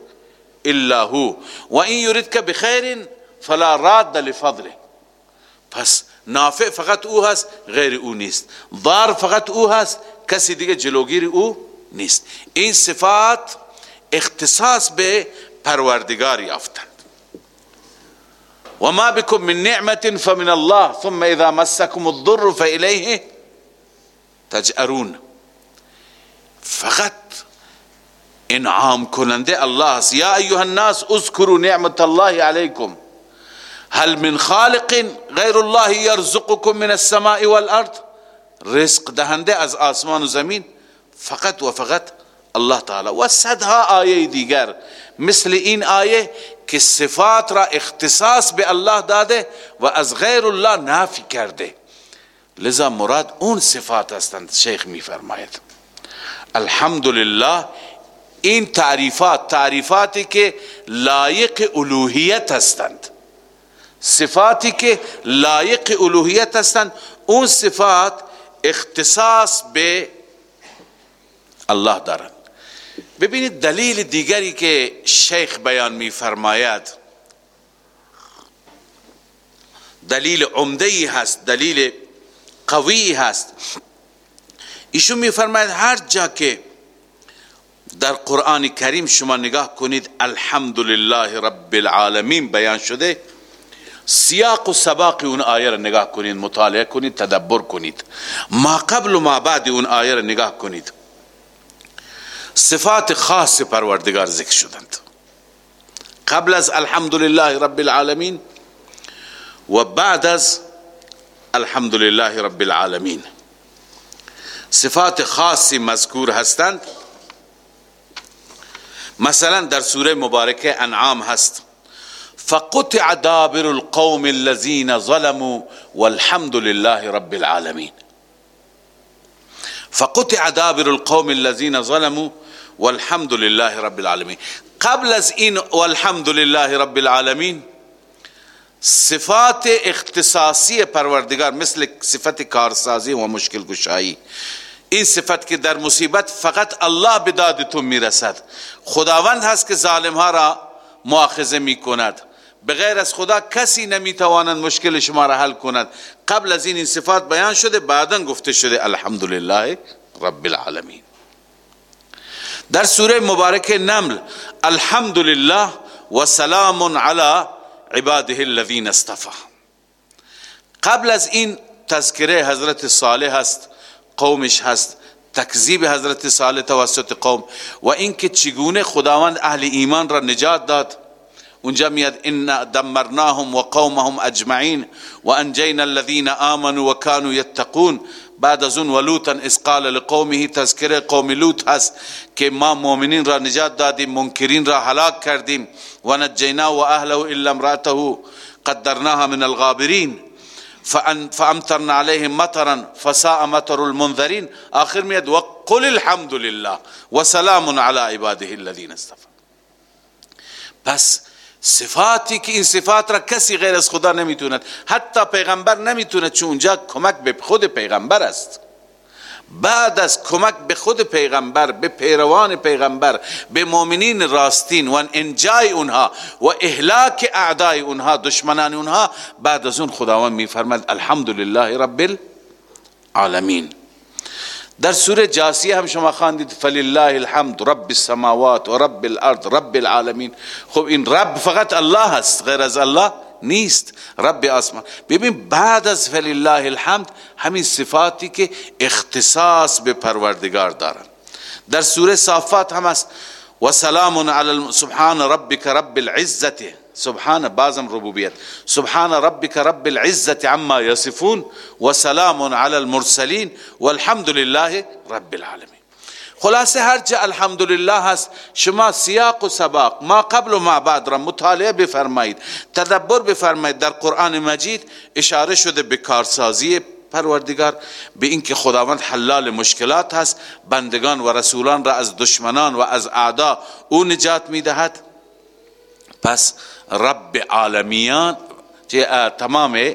الا هو. و این یریدک بخیر فلا راد لفضله. پس نافع فقط او هست غیر او نیست. ضار فقط او هست کسی دیگه جلوگیر او نیست. این صفات اختصاص به پروردگار یافتند. وما بكم من نعمة فمن الله ثم إذا مسكم الضر فإليه تجأرون. فقط انعام کننده الله است یا ایها الناس اذكروا نعمت الله عليكم هل من خالق غیر الله يرزقكم من السماء والارض؟ رزق دهنده از آسمان و زمین. فقط و فقط الله تعالی. و صدها آیه دیگر. مثل این آیه که صفات را اختصاص به الله داده و از غیر الله نافی کرده. لذا مراد اون صفات هستند شیخ می فرماید الحمدلله این تعریفات تعریفاتی که لایق الوهیت هستند. صفاتی که لایق الوهیت هستند اون صفات اختصاص به الله دارند. ببینید دلیل دیگری که شیخ بیان می فرماید دلیل عمده هست دلیل قوی هست. ایشون می فرماید هر جا که در قرآن کریم شما نگاه کنید الحمدلله رب العالمین بیان شده سیاق و سباق اون آیه را نگاه کنید مطالعه کنید تدبر کنید. ما قبل و ما بعد اون آیه را نگاه کنید. صفات خاص پروردگار ذکر شدند. قبل از الحمدلله رب العالمین و بعد از الحمدلله رب العالمین. صفات خاصی مذکور هستند. مثلا در سوره مبارکه انعام هست. فقطع دابر القوم الذين ظلموا والحمد لله رب العالمين فقطع دابر القوم الذين ظلموا والحمد لله رب العالمين قبل از این والحمد لله رب العالمين صفات اختصاصی پروردگار مثل صفت کارسازی و مشکل گشایی این صفت که در مصیبت فقط الله به داد تو می‌رسد. خداوند هست که ظالم ها را مؤاخذه می کند بغیر از خدا کسی نمی‌تواند مشکل شما را حل کند. قبل از این این صفات بیان شده بعدا گفته شده الحمدلله رب العالمین. در سوره مبارک نمل الحمدلله و سلام علی عباده الذین اصطفى قبل از این تذکره حضرت صالح هست قومش هست تکذیب حضرت صالح توسط قوم و اینکه چگونه خداوند أهل ایمان را نجات داد. اونجا میاد ان دمرناهم و قومهم اجمعین و انجینا الذين آمنوا و كانوا يتقون بعد از اون ولوتا اس قال لقومه تذکر قوم لوط هست که ما مؤمنین را نجات دادیم منکرین را هلاک کردیم. و نجینا و اهله إلا امرأته قدرناها من الغابرین. فأمطرنا عليهم مطرا فساء مطر المنذرين آخر میاد وقل الحمد لله وسلام على عباده الذين اصطفى. پس صفاتی که این صفات را کسی غیر از خدا نمی‌توند حتی پیغمبر نمی‌توند چون اونجا کمک به خود پیغمبر است. بعد از کمک به خود پیغمبر به پیروان پیغمبر به مؤمنین راستین و انجای اونها و اهلاک اعدای اونها دشمنان اونها بعد از اون خداوند میفرماد الحمدلله رب العالمین. در سوره جاسیه هم شما خواندید فلله الحمد رب السماوات و رب الارض رب العالمین خب این رب فقط الله هست غیر از الله نیست. رب آسمان. ببین بعد از فلله الحمد همین صفاتی که اختصاص به پروردگار دارن. در سوره صافات هم است و سلام علی سبحان ربک رب العزه سبحان بازم ربوبیت. سبحان ربك رب العزة عما يصفون وسلام على المرسلين والحمد لله رب العالمين خلاصه هر جا الحمدلله هست شما سیاق و سباق ما قبل و ما بعد را مطالعه بفرمایید تدبر بفرمایید در قرآن مجید اشاره شده به کارسازی پروردگار به اینکه خداوند حلال مشکلات هست بندگان و رسولان را از دشمنان و از اعدا او نجات می‌دهد. پس رب عالمیان تمام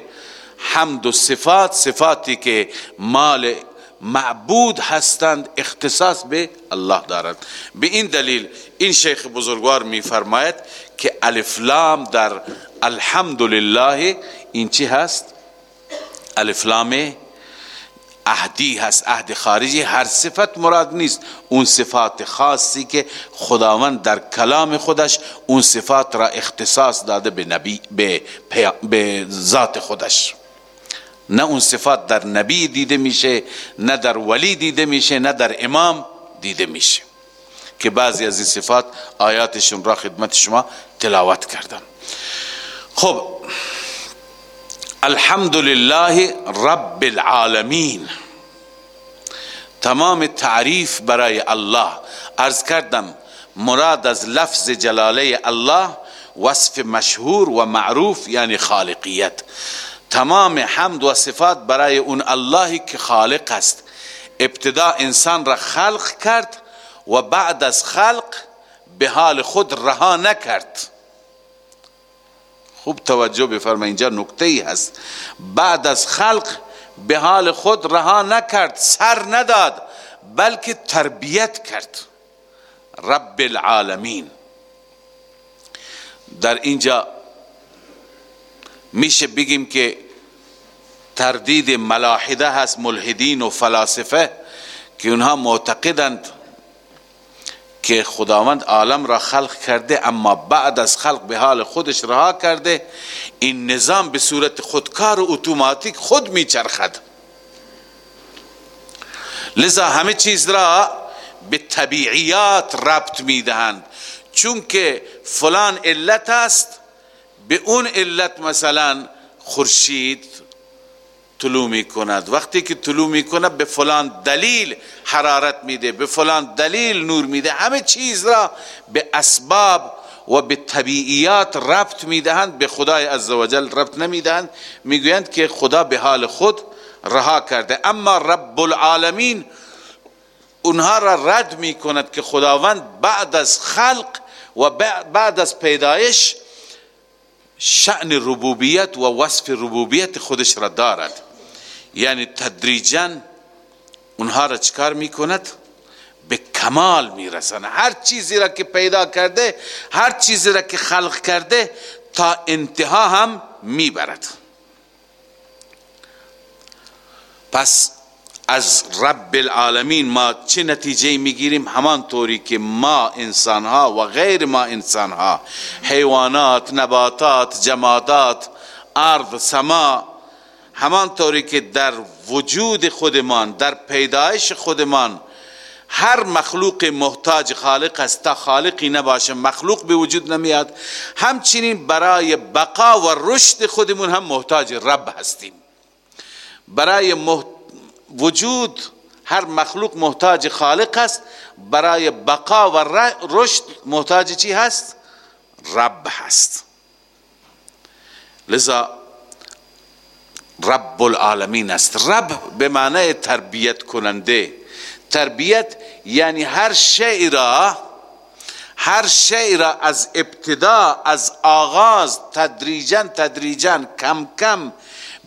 حمد و صفات صفاتی که مال معبود هستند اختصاص به الله دارند. به این دلیل این شیخ بزرگوار می فرماید که الفلام در الحمدلله این چی هست؟ الفلام اهدی هست عهد خارجی هر صفت مراد نیست. اون صفات خاصی که خداوند در کلام خودش اون صفات را اختصاص داده به نبی به, به ذات خودش. نه اون صفات در نبی دیده میشه نه در ولی دیده میشه نه در امام دیده میشه. که بعضی از این صفات آیاتشون را خدمت شما تلاوت کردم. خب الحمد لله رب العالمین تمام تعریف برای الله ارز کردم مراد از لفظ جلاله الله وصف مشهور و معروف یعنی خالقیت تمام حمد و صفات برای اون اللهی که خالق است ابتدا انسان را خلق کرد و بعد از خلق به حال خود رها نکرد خوب توجه بفرما اینجا نکته ای هست. بعد از خلق به حال خود رها نکرد سر نداد بلکه تربیت کرد. رب العالمین. در اینجا میشه بگیم که تردید ملاحده هست ملحدین و فلاسفه که اونها معتقدند که خداوند عالم را خلق کرده اما بعد از خلق به حال خودش رها کرده این نظام به صورت خودکار و اتوماتیک خود میچرخد. لذا همه چیز را به طبیعیات ربط می‌دهند. چون که فلان علت است به اون علت مثلا خورشید طلوع می کند وقتی که طلوع می کند به فلان دلیل حرارت میده به فلان دلیل نور میده. همه چیز را به اسباب و به طبیعیات ربط می‌دهند به خدای عزوجل ربط نمی‌دهند. می‌گویند که خدا به حال خود رها کرده. اما رب العالمین اونها را رد می کند که خداوند بعد از خلق و بعد از پیدایش شأن ربوبیت و وصف ربوبیت خودش را دارد. یعنی تدریجا اونها را چکار می کند به کمال می رسند هر چیزی را که پیدا کرده هر چیزی را که خلق کرده تا انتها هم می برد پس از رب العالمین ما چه نتیجه می‌گیریم؟ همان طوری که ما انسان ها و غیر ما انسان ها حیوانات نباتات جمادات ارض سما همان طوری که در وجود خودمان در پیدایش خودمان هر مخلوق محتاج خالق است تا خالقی نباشه مخلوق به وجود نمیاد. همچنین برای بقا و رشد خودمون هم محتاج رب هستیم. برای وجود هر مخلوق محتاج خالق است برای بقا و رشد محتاج چی هست؟ رب هست. لذا رب العالمین است. رب به معنی تربیت کننده. تربیت یعنی هر شیء را هر شیء را از ابتدا از آغاز تدریجا تدریجا کم کم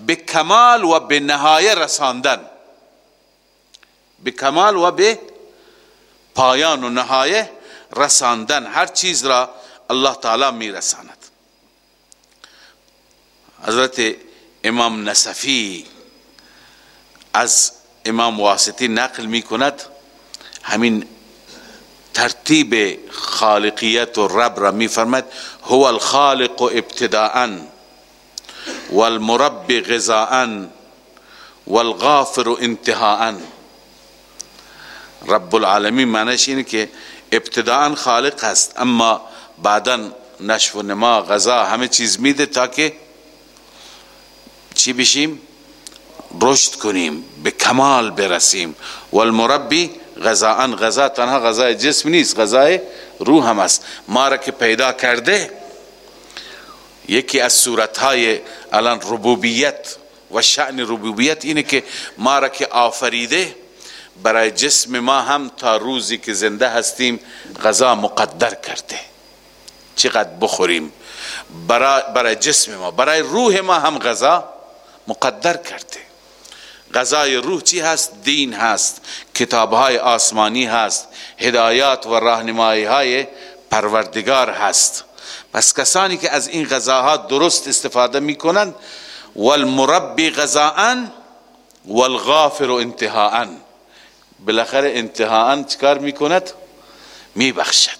به کمال و به نهایه رساندن. به کمال و به پایان و نهایه رساندن. هر چیز را الله تعالی می رساند حضرت امام نصفی از امام واسطی نقل می کند همین ترتیب خالقیت و رب را می فرمد هو الخالق ابتداء والمرب غذاء والغافر انتهاء رب العالمین معنیش اینه که ابتداء خالق هست اما بعدا نشو و نما غذا همه چیز میده تا که چی بشیم؟ رشد کنیم به کمال برسیم. والمربی غذا غذا تنها غذای جسم نیست غذای روح هم است. ما را که پیدا کرده یکی از صورتهای الان ربوبیت و شأن ربوبیت اینه که ما را که آفریده برای جسم ما هم تا روزی که زنده هستیم غذا مقدر کرده. چقدر بخوریم؟ برای, برای جسم ما برای روح ما هم غذا مقدر کرده. غذای روح چی هست؟ دین هست کتابهای آسمانی هست هدایات و راهنمایی های پروردگار هست. پس کسانی که از این غذاها درست استفاده می کنند والمربی غذاء والغافر انتهاء بالاخره انتهاء چکار می کند می بخشد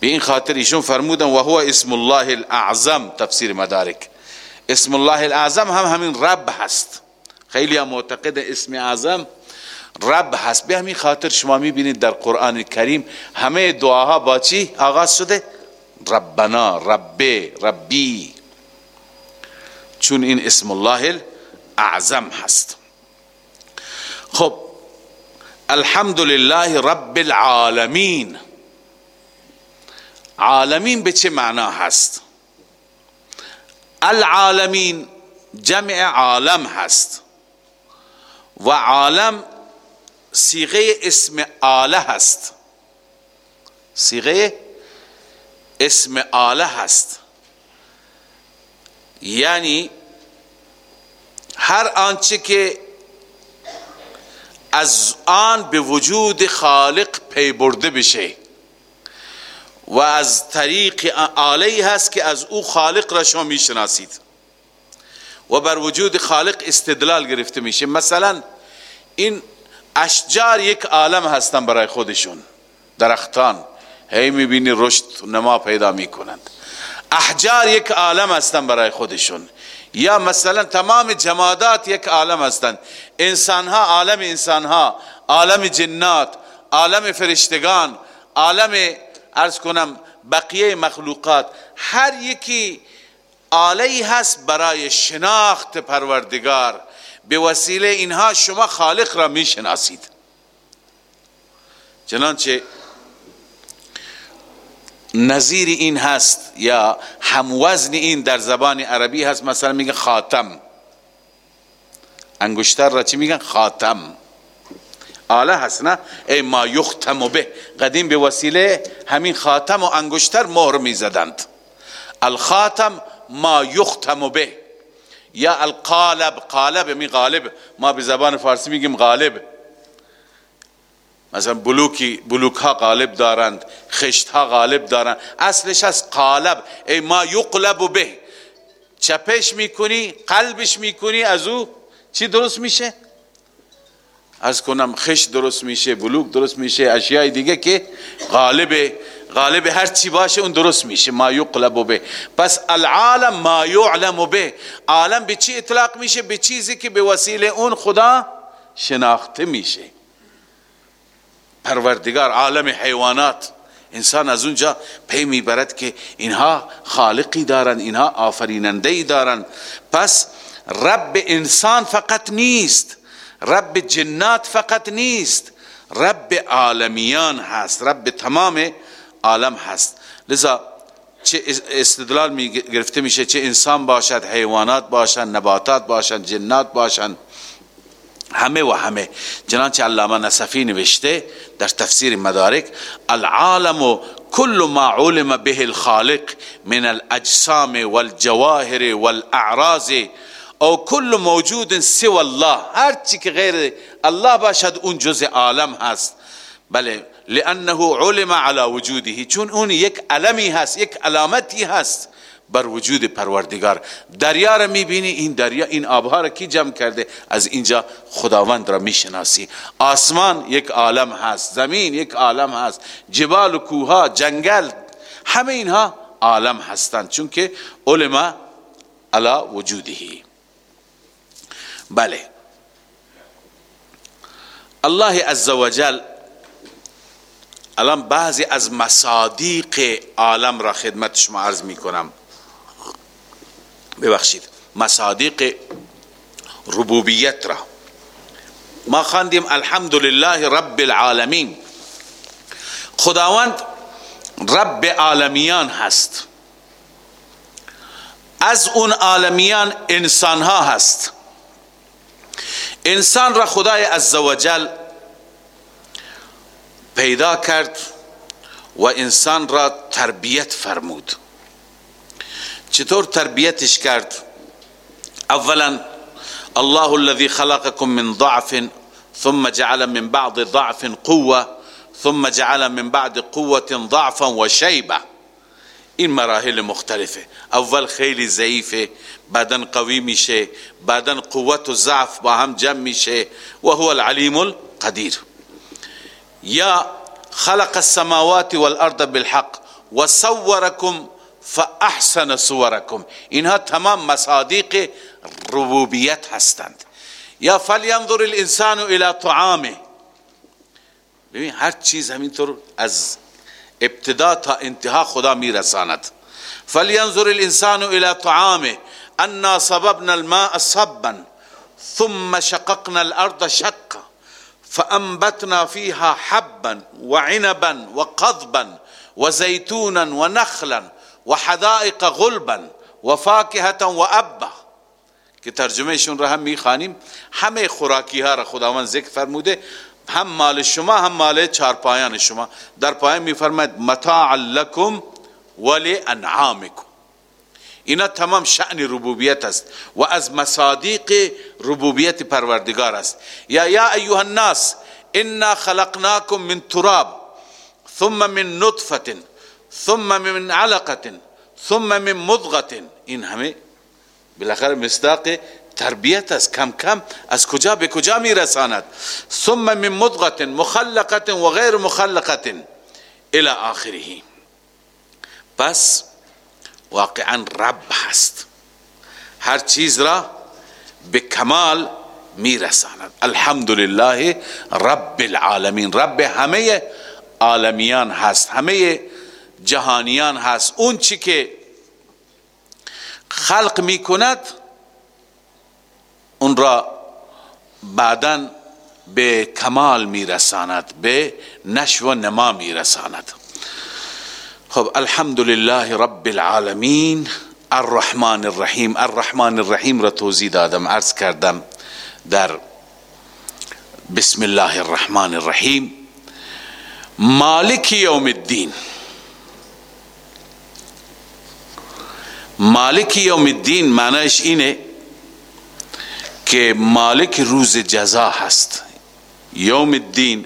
به این خاطر ایشون فرمودن و هو اسم الله الاعظم. تفسیر مدارک. اسم الله الاعظم هم همین رب هست. خیلی هم معتقد اسم اعظم رب هست. به همین خاطر شما می‌بینید در قرآن کریم همه دعاها با چی آغاز شده؟ ربنا ربه ربی. چون این اسم الله اعظم هست. خب الحمد لله رب العالمین. عالمین به چه معنا هست؟ العالمین جمع عالم هست. و عالم سیغه اسم آله هست. سیغه اسم آله هست. یعنی هر آنچه که از آن به وجود خالق پی برده بشه. و از طریق آله هست که از او خالق را شما می‌شناسید. و بر وجود خالق استدلال گرفته میشه. مثلا این اشجار یک عالم هستن برای خودشون. درختان. هی می‌بینی رشد نما پیدا می‌کنند. احجار یک عالم هستن برای خودشون. یا مثلا تمام جمادات یک عالم هستند انسان ها عالم انسان ها عالم جنات. عالم فرشتگان. عالم ارز کنم بقیه مخلوقات هر یکی آلی هست برای شناخت پروردگار. به وسیله اینها شما خالق را می‌شناسید. چنانچه نظیر این هست یا هموزن این در زبان عربی هست مثلا میگه خاتم. انگشتر را چی میگن؟ خاتم. آله هست نه؟ ای ما یختم به. قدیم به وسیله همین خاتم و انگشتر مهر می‌زدند. الخاتم ما یختم به. یا القالب قالب می غالب. ما به زبان فارسی میگیم غالب. مثلا بلوکی بلوک ها غالب دارند خشت ها غالب دارند. اصلش از قالب. ای ما یقلب به. چپش می‌کنی قلبش می‌کنی از او چی درست میشه؟ از کنم خش درست میشه بلوک درست میشه اشیای دیگه که غالب غالب هر چی باشه اون درست میشه. ما یقلب به. پس العالم ما یعلم به. عالم به چی اطلاق میشه؟ به چیزی که به وسیله اون خدا شناخته میشه. پروردگار عالم حیوانات. انسان از اونجا پی می‌برد که اینها خالقی دارن اینها آفریننده دارن. پس رب انسان فقط نیست. رب جنات فقط نیست. رب عالمیان هست. رب تمام عالم هست. لذا چه استدلال می گرفته میشه چه انسان باشد حیوانات باشند نباتات باشند جنات باشند همه و همه. چنانچه علامه نصفی نوشته در تفسیر مدارک العالم كل ما علم به الخالق من الاجسام والجواهر والاعراض او کل موجود سوى الله. هر چی که غیر الله باشد اون جز عالم هست. بله لانه علم على وجوده. چون اون یک علمی هست یک علامتی هست بر وجود پروردگار. دریا را می‌بینی این دریا این آبها را کی جمع کرده؟ از اینجا خداوند را می‌شناسی. آسمان یک عالم هست زمین یک عالم هست جبال و کوها جنگل همه اینها عالم هستند. چون که علما علا وجودهی. بله. الله عزوجل الان بعضی از مصادیق عالم را خدمت شما عرض می کنم ببخشید مصادیق ربوبیت را. ما خواندیم الحمدلله رب العالمین. خداوند رب عالمیان هست. از اون عالمیان انسان ها هست. انسان را خدای عزوجل پیدا کرد و انسان را تربیت فرمود. چطور تربیتش کرد؟ اولا الله الذي خلقكم من ضعف ثم جعل من بعد ضعف قوة ثم جعل من بعد قوة ضعفا و شیبه این مراحل مختلفه. اول خیلی ضعیفه بعدا قوی میشه بعدا قوت و ضعف با هم جمع میشه و هو العلیم القدیر. یا خلق السماوات والارض بالحق وصوركم فاحسن صوركم اینها تمام مصادیق ربوبیت هستند. یا فلینظر الانسان إلى طعامه. ببین هر چیز همینطور از ابتدا تا انتها خدا میرساند. فلینظر الانسان إلى طعامه انا صببنا الماء صبا ثم شققنا الأرض شقا فانبتنا فيها حبا وعنبا وقضبا وزيتونا ونخلا وحدائق غلبا وفاكهة وابا. که ترجمه شون را هم میخوانیم. همه خوراکی ها را خداوند ذکر فرموده. هم مال شما هم مال چارپایان شما. در پایان میفرماید متاع لکم ولی انعامکم اینا تمام شأن ربوبیت است و از مصادیق ربوبیت پروردگار است. یا یا ایها الناس انا خلقناكم من تراب ثم من نطفه ثم من علقه ثم من مضغه این همه بالاخره مصداق تربیت است کم کم از کجا به کجا میرساند. ثم من مضغه مخلقه و غیر مخلقه الى آخره. پس واقعا رب هست. هر چیز را به کمال میرساند. الحمدلله رب العالمین. رب همه عالمیان هست همه جهانیان هست. اون چی که خلق می‌کند اون را بعدا به کمال میرساند به نشو و نما میرساند. خب الحمد لله رب العالمین الرحمن الرحیم الرحمن الرحیم را توضیح دادم عرض کردم در بسم الله الرحمن الرحیم. مالک یوم الدین. مالک یوم الدین معنیش اینه که مالک روز جزا هست. یوم الدین.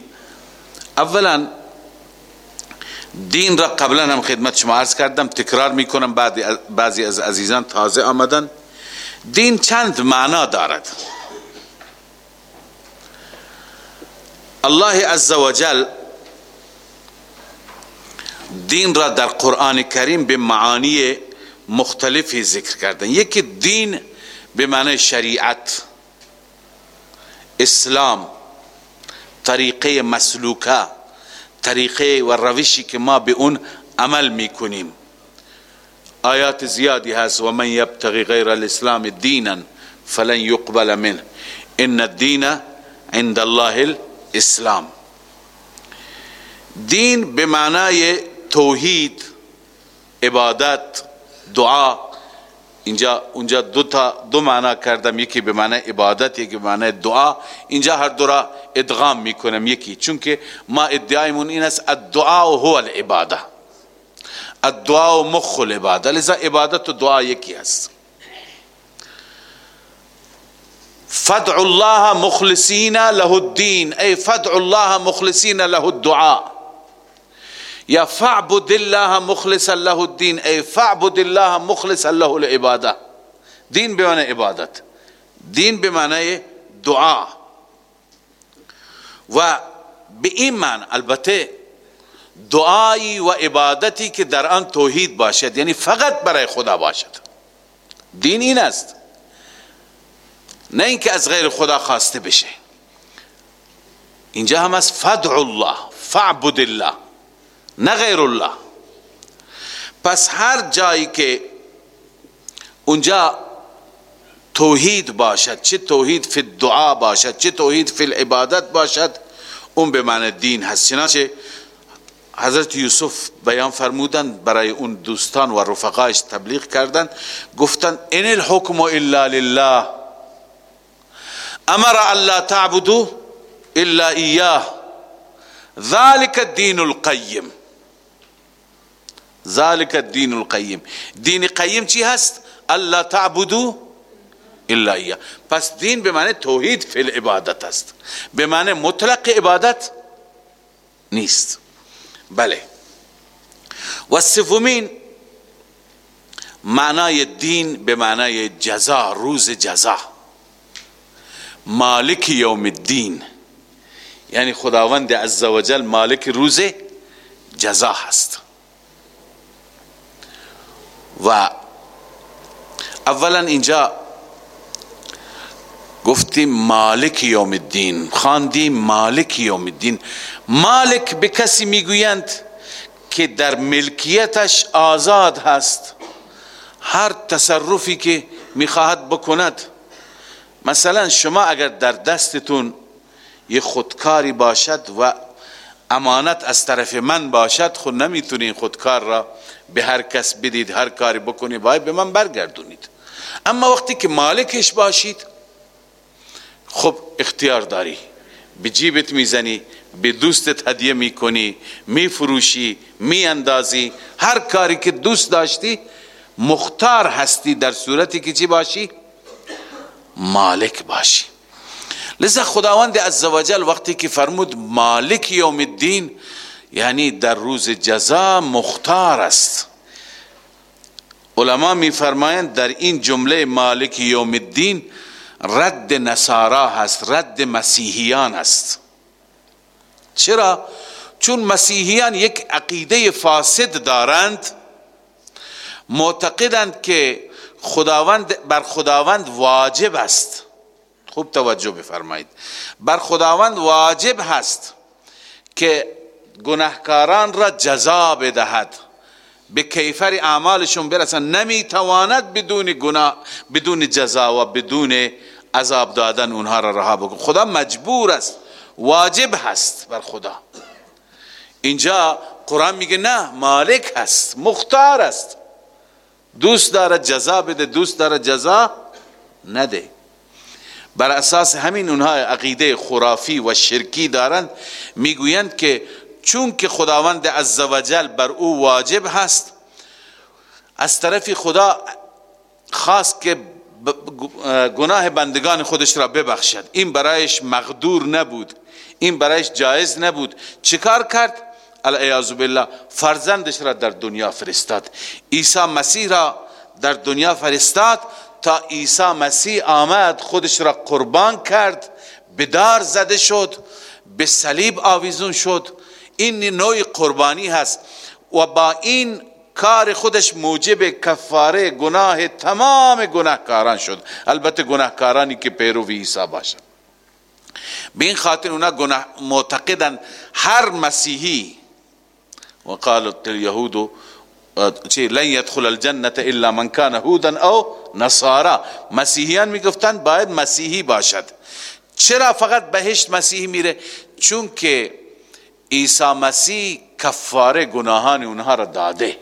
اولا دین را قبلا هم خدمت شما عرض کردم تکرار می‌کنم بعضی از عزیزان تازه آمدن. دین چند معنا دارد؟ الله عزوجل دین را در قرآن کریم به معانی مختلفی ذکر کردن. یکی دین به معنی شریعت. إسلام طریقه مسلوکه طریقه و روشی که ما به اون عمل میکنیم آیات زیادی هست و من یبتغی غیر الإسلام دینا فلن يقبل منه. إن الدین عند الله الإسلام. دین به معنای توحید عبادت دعا اینجا، اونجا دو تا، دو معنا کردم، یکی به معنی عبادت، یکی به معنی دعا. اینجا هر دو را ادغام میکنم. یکی چون که ما ادعایمون این است الدعا هو العباده. الدعا مخ العباده. لذا عبادت و دعا یکی است. فدع الله مخلصین له الدین. ای فدع الله مخلصین له الدعاء. یا فعبد الله مخلصا له الدین. ای فعبد الله مخلصا له العباده دین به معنی عبادت. دین به معنی دعا. و به این معنی البته دعایی و عبادتی که در آن توحید باشد یعنی فقط برای خدا باشد. دین این است. نه اینکه از غیر خدا خواسته بشه. اینجا هم از فدع الله فعبد الله نه غیر الله پس هر جایی که اونجا توحید باشد چه توحید فی الدعا باشد چه توحید فی العبادت باشد اون به معنی دین هست چنانچه حضرت یوسف بیان فرمودن برای اون دوستان و رفقایش تبلیغ کردن گفتن ان الحکم الا لله۔ أمر الله تعبدوا الا اياه ذلك الدين القیم۔ ذلك الدين القیم دین قیم چی هست؟ الله تعبدوا الا اياه پس دین به معنی توحید فی العبادت است. به معنی مطلق عبادت نیست. بله. و سومین معنای دین به معنای جزا روز جزا. مالک یوم الدین. یعنی خداوند عزوجل مالک روز جزا هست. و اولا اینجا گفتیم مالک یوم الدین خواندیم مالک یوم الدین. مالک به کسی می‌گویند که در ملکیتش آزاد هست. هر تصرفی که می‌خواهد بکند. مثلا شما اگر در دستتون یه خودکاری باشد و امانت از طرف من باشد خود نمی‌تونین خودکار را به هر کس بدید هر کاری بکنی باید به من برگردونید. اما وقتی که مالکش باشید خب اختیار داری به جیبت می‌زنی به دوستت هدیه می‌کنی میفروشی میاندازی. هر کاری که دوست داشتی مختار هستی در صورتی که چی باشی؟ مالک باشی. لذا خداوند عزوجل وقتی که فرمود مالک یوم الدین یعنی در روز جزا مختار است. علما میفرمایند در این جمله مالک یوم الدین رد نصارا هست رد مسیحیان است. چرا؟ چون مسیحیان یک عقیده فاسد دارند معتقدند که خداوند بر خداوند واجب است. خوب توجه بفرمایید. بر خداوند واجب هست که گناهکاران را جزا بدهد. به کیفر اعمالشون برسن نمی‌تواند بدون گناه بدون جزا و بدون عذاب دادن اونها را رها بکن. خدا مجبور است واجب هست بر خدا. اینجا قرآن میگه نه مالک هست مختار است. دوست داره جزا بده دوست داره جزا نده. بر اساس همین اونها عقیده خرافی و شرکی دارند. می‌گویند که چون که خداوند عزوجل بر او واجب هست از طرف خدا خواست که گناه بندگان خودش را ببخشد. این برایش مقدور نبود این برایش جایز نبود. چیکار کرد؟ العیاذ بالله فرزندش را در دنیا فرستاد. عیسی مسیح را در دنیا فرستاد تا عیسی مسیح آمد خودش را قربان کرد بدار زده شد به صلیب آویزون شد. این نوع قربانی هست و با این کار خودش موجب کفاره گناه تمام گناهکاران شد. البته گناهکارانی که پیرو عیسی باشد به این خاطر اونا گناه معتقدن هر مسیحی. و قالت اليهود چه لن يدخل الجنه الا من كان هودا او نصارا. مسیحیان می‌گفتن باید مسیحی باشد. چرا فقط بهشت مسیحی میره؟ چون که عیسی مسیح کفاره گناهان اونها را داده.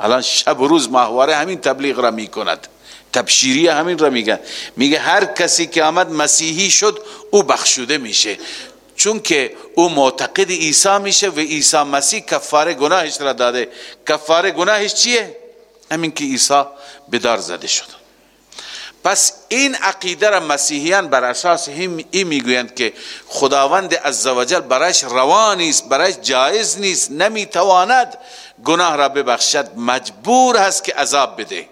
الان شب و روز ماهواره همین تبلیغ را می‌کند. تبشیری همین را میگه میگه هر کسی که آمد مسیحی شد او بخشوده میشه. چون که او معتقد عیسی میشه و عیسی مسیح کفاره گناهش را داده. کفاره گناهش چیه؟ همین که عیسی بدار زده شد. پس این عقیده را مسیحیان بر اساس این می‌گویند که خداوند عزوجل برایش روا نیست برایش جایز نیست نمی‌تواند گناه را ببخشد مجبور هست که عذاب بده.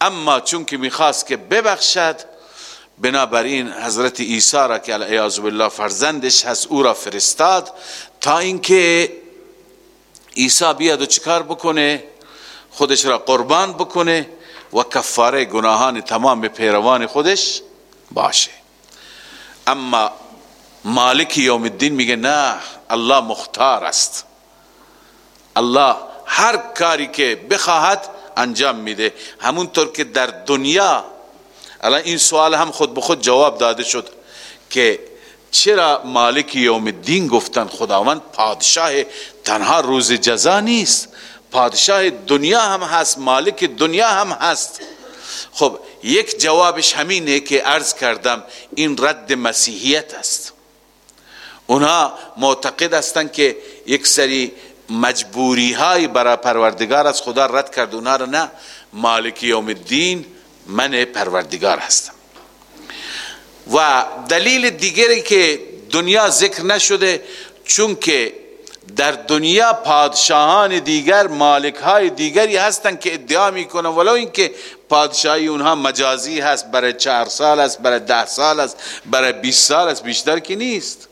اما چون که می‌خواست که ببخشد بنابراین حضرت عیسی را که علیه بالله فرزندش هست او را فرستاد تا اینکه عیسی بیاد و چیکار بکنه؟ خودش را قربان بکنه. و کفاره گناهان تمام پیروان خودش باشه. اما مالک یوم الدین میگه نه الله مختار است. الله هر کاری که بخواهد انجام میده. همونطور که در دنیا الان این سوال هم خود به خود جواب داده شد که چرا مالک یوم الدین گفتن خداوند پادشاه تنها روز جزا نیست؟ پادشاه دنیا هم هست مالک دنیا هم هست. خب یک جوابش همینه که عرض کردم این رد مسیحیت است. اونها معتقد هستند که یک سری مجبوری های برای پروردگار از خدا رد کرد اونها رو نه مالک یوم الدین من پروردگار هستم. و دلیل دیگری که دنیا ذکر نشده چون که در دنیا پادشاهان دیگر مالک های دیگری هستند که ادعا می‌کنن ولو اینکه پادشاهی اونها مجازی هست برای چهار سال است برای ده سال است برای بیست سال است بیشتر که نیست.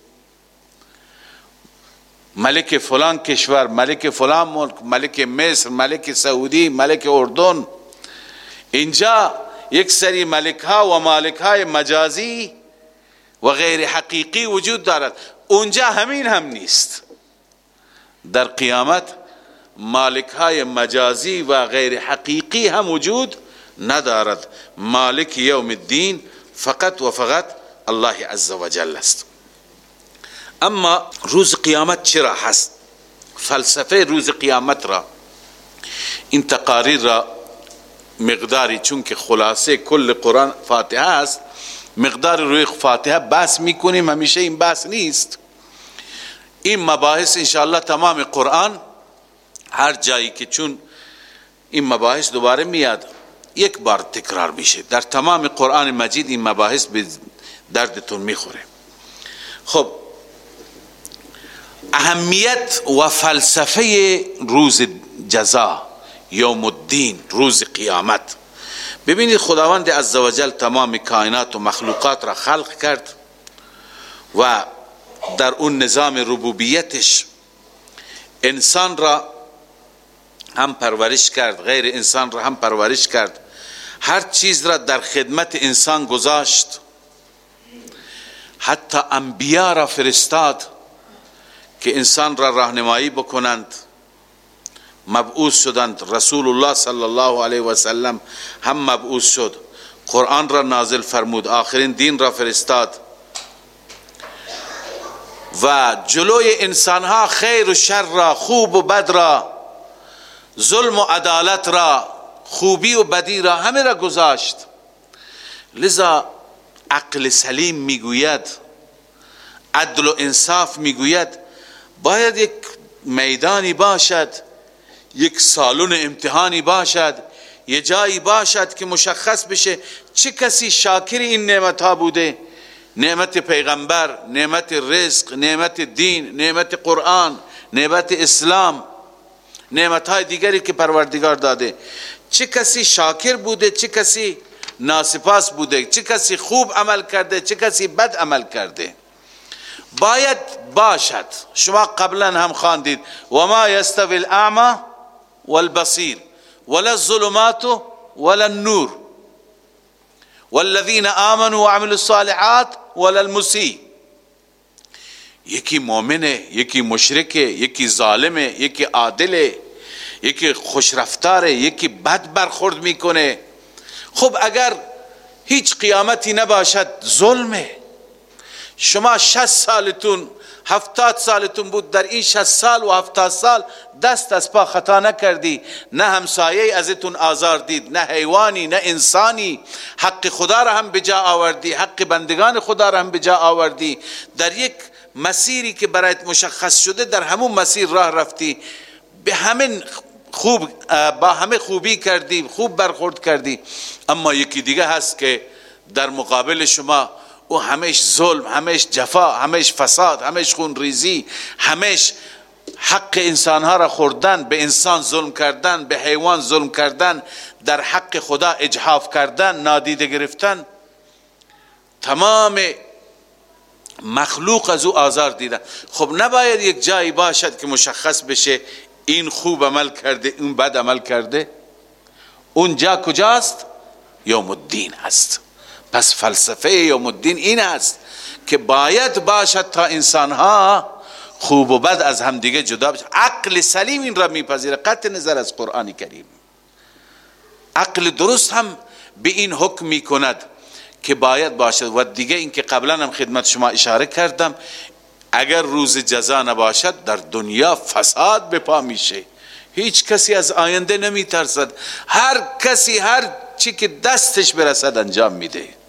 ملک فلان کشور ملک فلان ملک ملک مصر ملک سعودی ملک اردن. اینجا یک سری ملک ها و مالک های مجازی و غیر حقیقی وجود دارد. اونجا همین هم نیست. در قیامت مالک های مجازی و غیر حقیقی هم وجود ندارد. مالک یوم الدین فقط و فقط الله عز و جل است. اما روز قیامت چرا هست؟ فلسفه روز قیامت را این تقاریر را مقداری چون که خلاصه کل قرآن فاتحه است مقدار روی فاتحه بحث می‌کنیم همیشه این بحث نیست. این مباحث انشاءالله تمام قرآن هر جایی که چون این مباحث دوباره میاد یک بار تکرار میشه. در تمام قرآن مجید این مباحث به دردتون می‌خوره. خب اهمیت و فلسفه روز جزا یوم الدین روز قیامت. ببینید خداوند عزوجل تمام کائنات و مخلوقات را خلق کرد و در اون نظام ربوبیتش انسان را هم پرورش کرد غیر انسان را هم پرورش کرد. هر چیز را در خدمت انسان گذاشت. حتی انبیا را فرستاد که انسان را راهنمایی بکنند. مبعوث شدند. رسول الله صلی الله علیه و سلم هم مبعوث شد. قرآن را نازل فرمود آخرین دین را فرستاد. و جلوی انسان ها خیر و شر را خوب و بد را ظلم و عدالت را خوبی و بدی را همه را گذاشت. لذا عقل سلیم می‌گوید عدل و انصاف می‌گوید باید یک میدانی باشد یک سالون امتحانی باشد یه جایی باشد که مشخص بشه چه کسی شاکر این نعمت ها بوده. نعمت پیغمبر نعمت رزق نعمت دین نعمت قرآن نعمت اسلام نعمت های دیگری که پروردگار داده. چه کسی شاکر بوده چه کسی ناسپاس بوده چه کسی خوب عمل کرده چه کسی بد عمل کرده. باید باشد. شما قبلا هم خواندید. و ما یستوی الاعمى والبصیر ولا الظلمات ولا النور. والذین آمنوا وعملوا الصالحات وللمسیح یکی مومن ہے یکی مؤمنه یکی ظالم ہے یکی عادل ہے یکی خوش رفتار ہے یکی بد برخورد میکنه خب اگر هیچ قیامتی نباشد ظلمه شما شست سالتون هفتاد سالتون بود در این شست سال و هفتاد سال دست از پا خطا نکردی. نه همسایه ازتون آزار دید نه حیوانی نه انسانی. حق خدا را هم به جا آوردی حق بندگان خدا را هم به جا آوردی. در یک مسیری که برایت مشخص شده در همون مسیر راه رفتی. به همین خوب با همه خوبی کردی خوب برخورد کردی. اما یکی دیگه هست که در مقابل شما او همش ظلم همش جفا همش فساد همش خون ریزی همش حق انسانها را خوردن به انسان ظلم کردن به حیوان ظلم کردن در حق خدا اجحاف کردن نادیده گرفتن. تمام مخلوق از او آزار دیدن خب نباید یک جایی باشد که مشخص بشه این خوب عمل کرده این بد عمل کرده. اونجا کجاست؟ یوم الدین هست. پس فلسفه یوم الدین این است که باید باشد تا انسان ها خوب و بد از همدیگه جدا بشه عقل سلیم این را میپذیره قطع نظر از قرآن کریم. عقل درست هم به این حکم می‌کند که باید باشد. و دیگه این که قبلا هم خدمت شما اشاره کردم اگر روز جزا نباشد در دنیا فساد به میشه. هیچ کسی از آینده نمی ترسد هر کسی هر چی که دستش برسد انجام میده.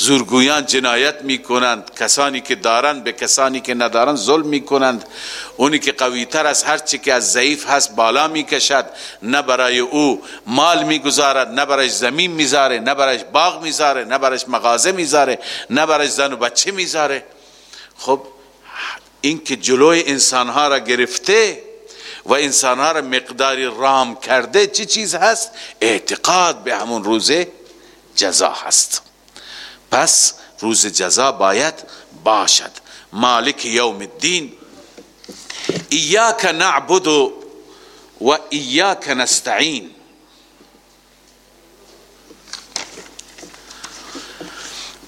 زورگویان جنایت می‌کنند. کسانی که دارند به کسانی که ندارند ظلم می‌کنند. اونی که قویتر از هر چی که از ضعیف هست بالا می‌کشد. نه برای او مال می‌گذارد نه برای زمین می‌ذاره نه برای باغ می‌ذاره نه برای مغازه می‌ذاره نه برای زن و بچه می‌ذاره. خب این که جلوی انسانها را گرفته و انسانها را مقداری رام کرده چی چیز هست؟ اعتقاد به همون روز جزا هست. پس روز جزا باید باشد. مالک یوم الدین. ایاک نعبد و ایاک نستعین.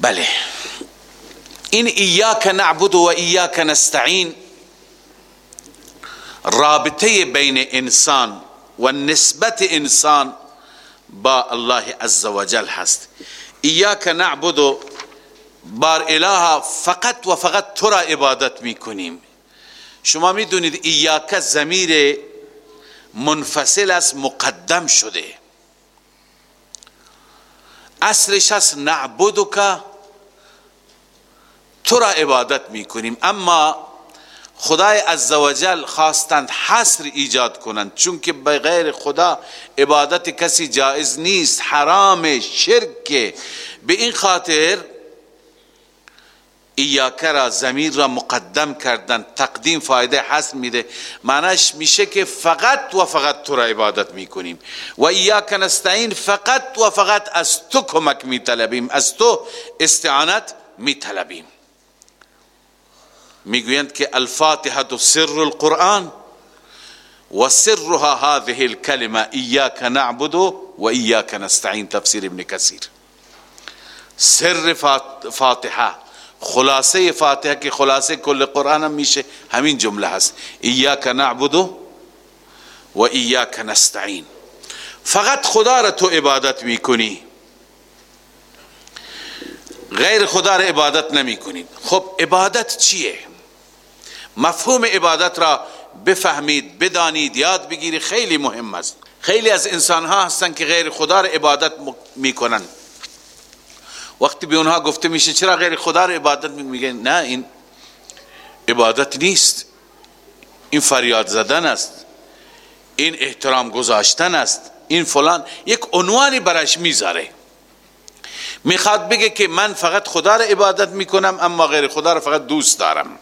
بله. این ایاک نعبد و ایاک نستعین رابطه بین انسان و نسبت انسان با الله عز وجل هست. ایاک نعبد بار اله فقط و فقط تو را عبادت می‌کنیم. شما می‌دونید ایاک زمیر منفصل است مقدم شده. اصلش است نعبدک تو را عبادت می‌کنیم. اما خدای عزوجل خواستند حصر ایجاد کنند. چون که بغیر خدا عبادت کسی جائز نیست حرام شرک. به این خاطر ایاک را را مقدم کردن تقدیم فایده حسن میده. معنیش میشه که فقط و فقط تو را عبادت می‌کنیم. و ایاک نستعین فقط و فقط از تو کمک میطلبیم از تو استعانت میطلبیم. میگویند که الفاتحة سر القرآن و سرها هذه الكلمة ایاک نعبد و ایاک نستعین تفسیر ابن کثیر سر فاتحة خلاصة فاتحة که خلاصة کل قرآن هم میشه همین جملة هست. ایاک نعبد و ایاک نستعین فقط خدا را تو عبادت میکنی. غیر خدا را عبادت نمی کنید خب عبادت چیه؟ مفهوم عبادت را بفهمید بدانید یاد بگیرید خیلی مهم است. خیلی از انسان ها هستن که غیر خدا را عبادت می‌کنن. وقتی به اونها گفته میشه چرا غیر خدا را عبادت میگن؟ نه این عبادت نیست. این فریاد زدن است. این احترام گذاشتن است. این فلان. یک عنوانی برش می‌ذاره. می‌خواد بگه که من فقط خدا را عبادت می‌کنم اما غیر خدا را فقط دوست دارم.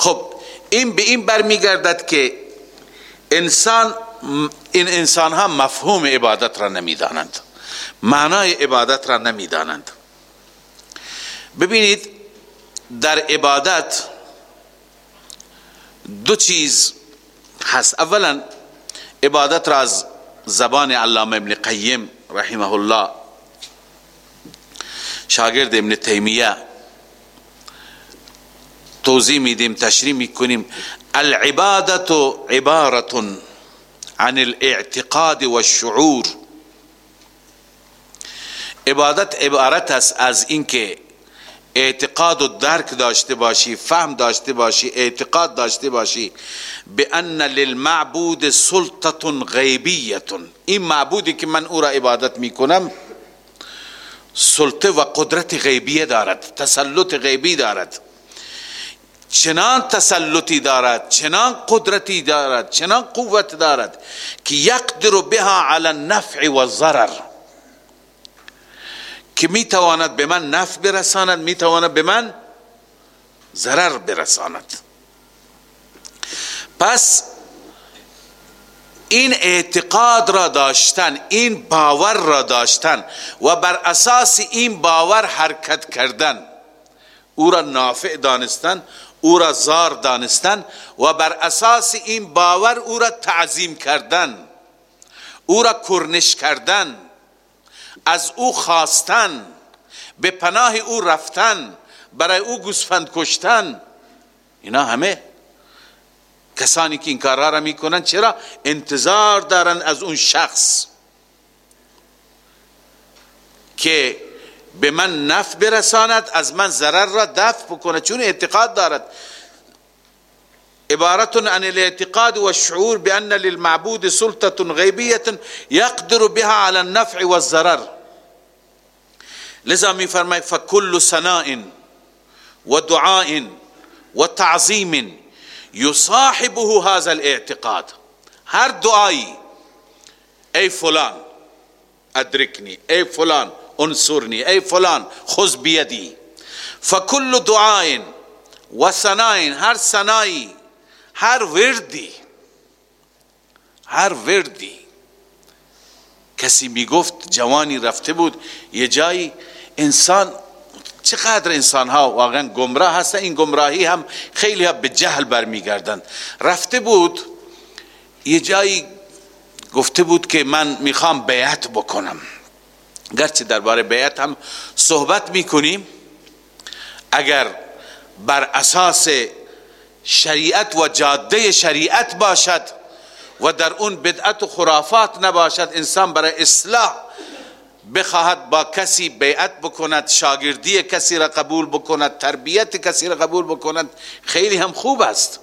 خب این به این برمیگردد که انسان این انسان ها مفهوم عبادت را نمی‌دانند. معنای عبادت را نمی‌دانند. ببینید در عبادت دو چیز هست. اولا عبادت را از زبان علامه ابن قیم رحمه الله شاگرد ابن تیمیه توضیح میدیم تشریح میکنیم. العبادت عبارت عن الاعتقاد والشعور. عبادت عبارت است از اینکه اعتقاد و درک داشته باشی فهم داشته باشی اعتقاد داشته باشی. به ان للمعبود سلطة غیبیة. این معبودی که من أو را عبادت میکنم سلطه و قدرت غیبیه دارد تسلط غیبی دارد. چنان تسلطی دارد چنان قدرتی دارد چنان قوت دارد که یقدر بها علی النفع و الضرر. که می تواند به من نفع برساند می تواند به من ضرر برساند. پس این اعتقاد را داشتن این باور را داشتن و بر اساس این باور حرکت کردن او را نافع دانستن او را زار دانستن و بر اساس این باور او را تعظیم کردن او را کرنش کردن از او خواستن به پناه او رفتن برای او گوسفند کشتن. اینا همه کسانی که این کارها را می‌کنن چرا؟ انتظار دارن از اون شخص که به من نفع برساند از من ضرر را دفع بکنه. چون اعتقاد دارد. عبارت عن الاعتقاد والشعور بأن للمعبود سلطة غيبية يقدر بها على النفع والضرر. لذا می فرمای فكل سناء ودعاء وتعظيم يصاحبه هذا الاعتقاد. هر دعایی ای فلان ادرکنی ای فلان انصرنی ای فلان خذ بیدی. فکل دعاء و سناء هر سنایی هر وردی هر وردی. کسی می‌گفت جوانی رفته بود یه جایی انسان چقدر انسان ها واقعا گمراه هستن این گمراهی هم خیلی ها به جهل برمیگردند. رفته بود یه جایی گفته بود که من می‌خوام بیعت بکنم. گرچه درباره بیعت هم صحبت می‌کنیم اگر بر اساس شریعت و جاده شریعت باشد و در اون بدعت و خرافات نباشد انسان برای اصلاح بخواهد با کسی بیعت بکند شاگردی کسی را قبول بکند تربیت کسی را قبول بکند خیلی هم خوب است.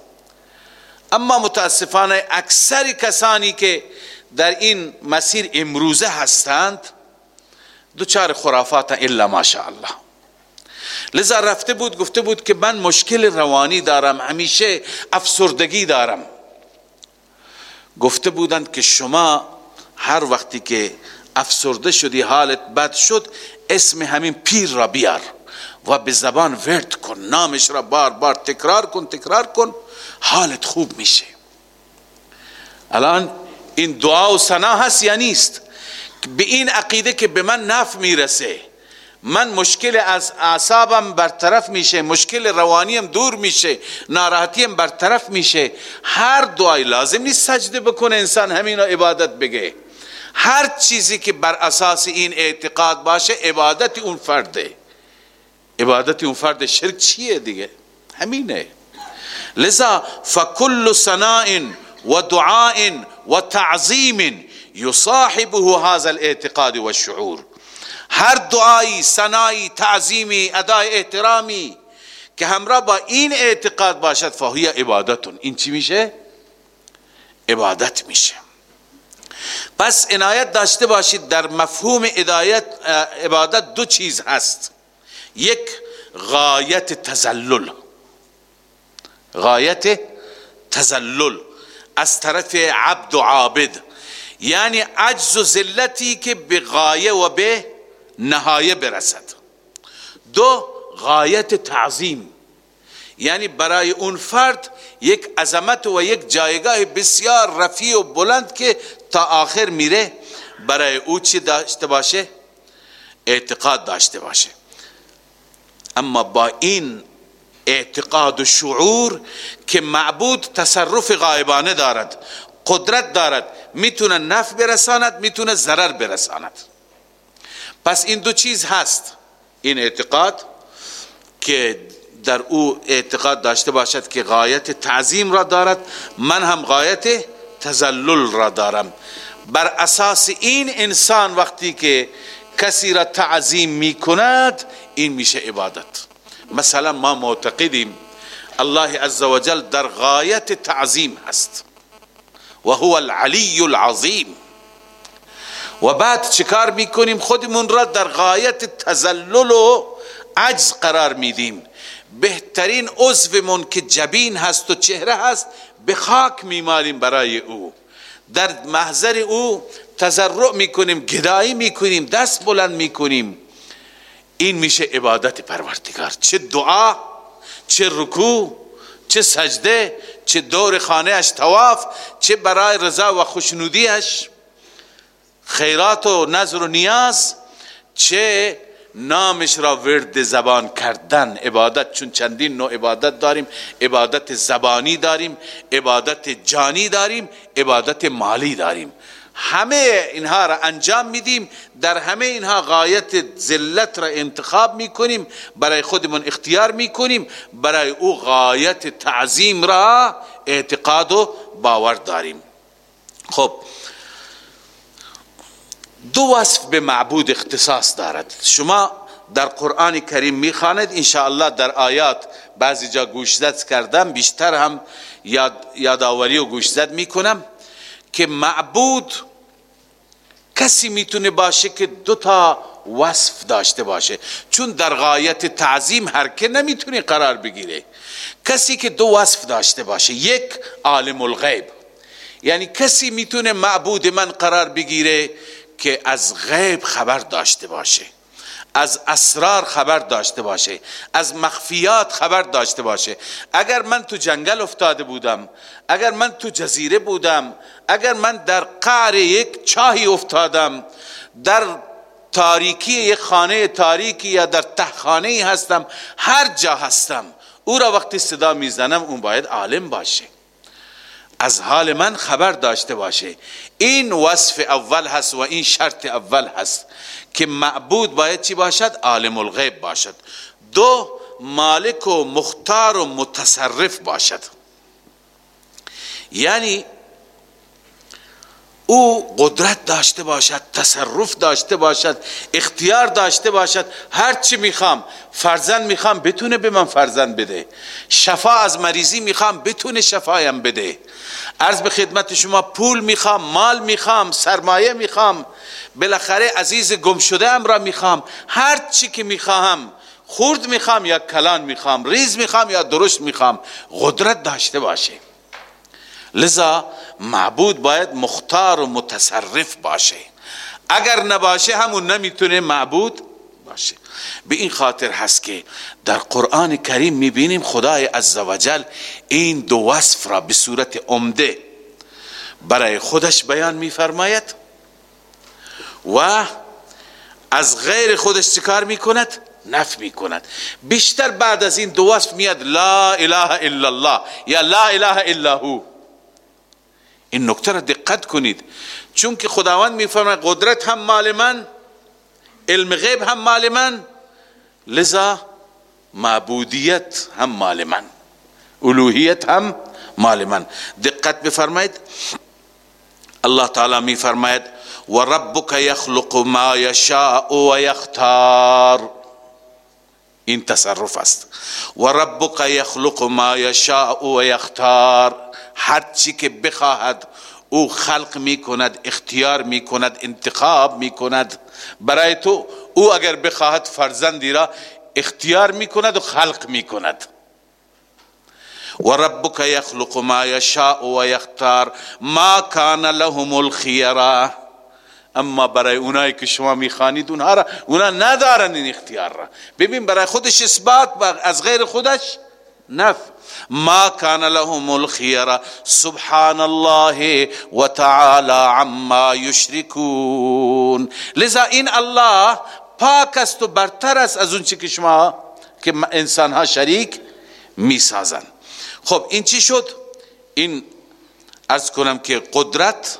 اما متاسفانه اکثر کسانی که در این مسیر امروزه هستند دوچار خرافات الا ماشاءالله لذا رفته بود گفته بود که من مشکل روانی دارم همیشه افسردگی دارم. گفته بودند که شما هر وقتی که افسرده شدی حالت بد شد اسم همین پیر را بیار و به زبان ورد کن نامش را بار بار تکرار کن تکرار کن حالت خوب میشه. الان این دعا و سنا هست یا نیست؟ به این عقیده که به من نفع می‌رسه. من مشکل از اعصابم برطرف میشه مشکل روانیم دور میشه ناراحتیم برطرف میشه. هر دعای لازم نیست سجده بکنه انسان همین عبادت بگه. هر چیزی که بر اساس این اعتقاد باشه عبادت اون فرده. عبادت اون فرد شرک چیه دیگه؟ همینه. لذا فکل سناء و دعاء و تعظیم یصاحبه هذا الاعتقاد و الشعور هر دعایی سنایی تعظیمی ادای احترامی که همراه با اعتقاد باشد فهی عبادتون. این چی میشه؟ عبادت میشه. پس عنایت داشته باشید. در مفهوم عبادت دو چیز هست. یک غایت تزلل. غایت تزلل. از طرف عبد و عابد. یعنی عجز و ذلتی که به غایه و به نهایه برسد. دو غایت تعظیم. یعنی برای اون فرد یک عظمت و یک جایگاه بسیار رفیع و بلند که تا آخر میره برای او چی داشته باشه؟ اعتقاد داشته باشه. اما با این اعتقاد و شعور که معبود تصرف غایبانه دارد. قدرت دارد. می‌تونه نفع برساند می‌تونه ضرر برساند. پس این دو چیز هست. این اعتقاد که در او اعتقاد داشته باشد که غایت تعظیم را دارد. من هم غایت تزلل را دارم. بر اساس این انسان وقتی که کسی را تعظیم می کند این میشه عبادت. مثلا ما معتقدیم الله عزوجل در غایت تعظیم هست. و هو العلی العظیم. و بعد چکار می‌کنیم؟ خودمون را در غایت تزلل و عجز قرار میدیم. بهترین عضومون که جبین هست و چهره هست به خاک میمالیم برای او. در محضر او تضرع می‌کنیم گدایی می‌کنیم دست بلند می‌کنیم. این میشه عبادت پروردگار. چه دعا چه رکوع چه سجده چه دور خانه اش تواف چه برای رضا و خوشنودیش. خیرات و نظر و نیاز چه نامش را ورد زبان کردن. عبادت چون چندین نوع عبادت داریم. عبادت زبانی داریم عبادت جانی داریم عبادت مالی داریم. همه اینها را انجام میدیم. در همه اینها غایت ذلت را انتخاب می‌کنیم. برای خودمون اختیار می‌کنیم. برای او غایت تعظیم را اعتقاد و باور داریم. خب دو وصف به معبود اختصاص دارد. شما در قرآن کریم می‌خواند انشاءالله در آیات بعضی جا گوشزد کردم بیشتر هم یاد یادآوری و گوشزد می‌کنم که معبود کسی می‌تونه باشه که دو تا وصف داشته باشه. چون در غایت تعظیم هر که نمی‌تونه قرار بگیره. کسی که دو وصف داشته باشه یک عالم الغیب. یعنی کسی می‌تونه معبود من قرار بگیره که از غیب خبر داشته باشه. از اسرار خبر داشته باشه. از مخفیات خبر داشته باشه. اگر من تو جنگل افتاده بودم اگر من تو جزیره بودم اگر من در قعر یک چاهی افتادم در تاریکی یک خانه تاریکی یا در تهخانه هستم هر جا هستم او را وقتی صدا می‌زنم اون باید عالم باشه. از حال من خبر داشته باشه. این وصف اول هست و این شرط اول هست که معبود باید چی باشد؟ عالم الغیب باشد. دو مالک و مختار و متصرف باشد. یعنی او قدرت داشته باشد تصرف داشته باشد اختیار داشته باشد. هر چی می‌خوام فرزند می‌خوام بتونه به من فرزند بده. شفا از مریضی می‌خوام بتونه شفایم بده. عرض به خدمت شما پول می‌خوام مال می‌خوام سرمایه می‌خوام بالاخره عزیز گم شده ام را می‌خوام. هر چی که می‌خواهم خورد می‌خوام یا کلان می‌خوام ریز می‌خوام یا درشت می‌خوام قدرت داشته باشه. لذا معبود باید مختار و متصرف باشه. اگر نباشه همون نمی‌تونه معبود باشه. به این خاطر هست که در قرآن کریم می‌بینیم خدای عزوجل این دو وصف را به صورت عمده برای خودش بیان میفرماید و از غیر خودش چکار می‌کند؟ نف می‌کند. بیشتر بعد از این دو وصف میاد لا اله الا الله یا لا اله الا هو. این نکته را دقت کنید. چون که خداوند میفرماید قدرت هم مال من علم غیب هم مال من لذا معبودیت هم مال من الوهیت هم مال من. دقت بفرمایید. الله تعالی میفرماید و ربک یخلق ما یشاء و یختار. این تصرف است. و ربک یخلق ما یشاء و یختار. هر چی که بخواهد او خلق می کند اختیار می کند انتخاب می کند برای تو او اگر بخواهد فرزندی را اختیار می کند و خلق می کند و ربک یخلق ما یشاء و یختار ما کان لهم الخیره اما برای اونایی که شما می‌خوانید اونها را اونا ندارن این اختیار را. ببین برای خودش اثبات از غیر خودش نف. ما كان لهم الخيرة سبحان الله وتعالى عما يشركون. لذا این الله پاک است و برتر است از اون چی که شما که انسان ها شریک میسازن. خب این چی شد؟ این ارز کنم که قدرت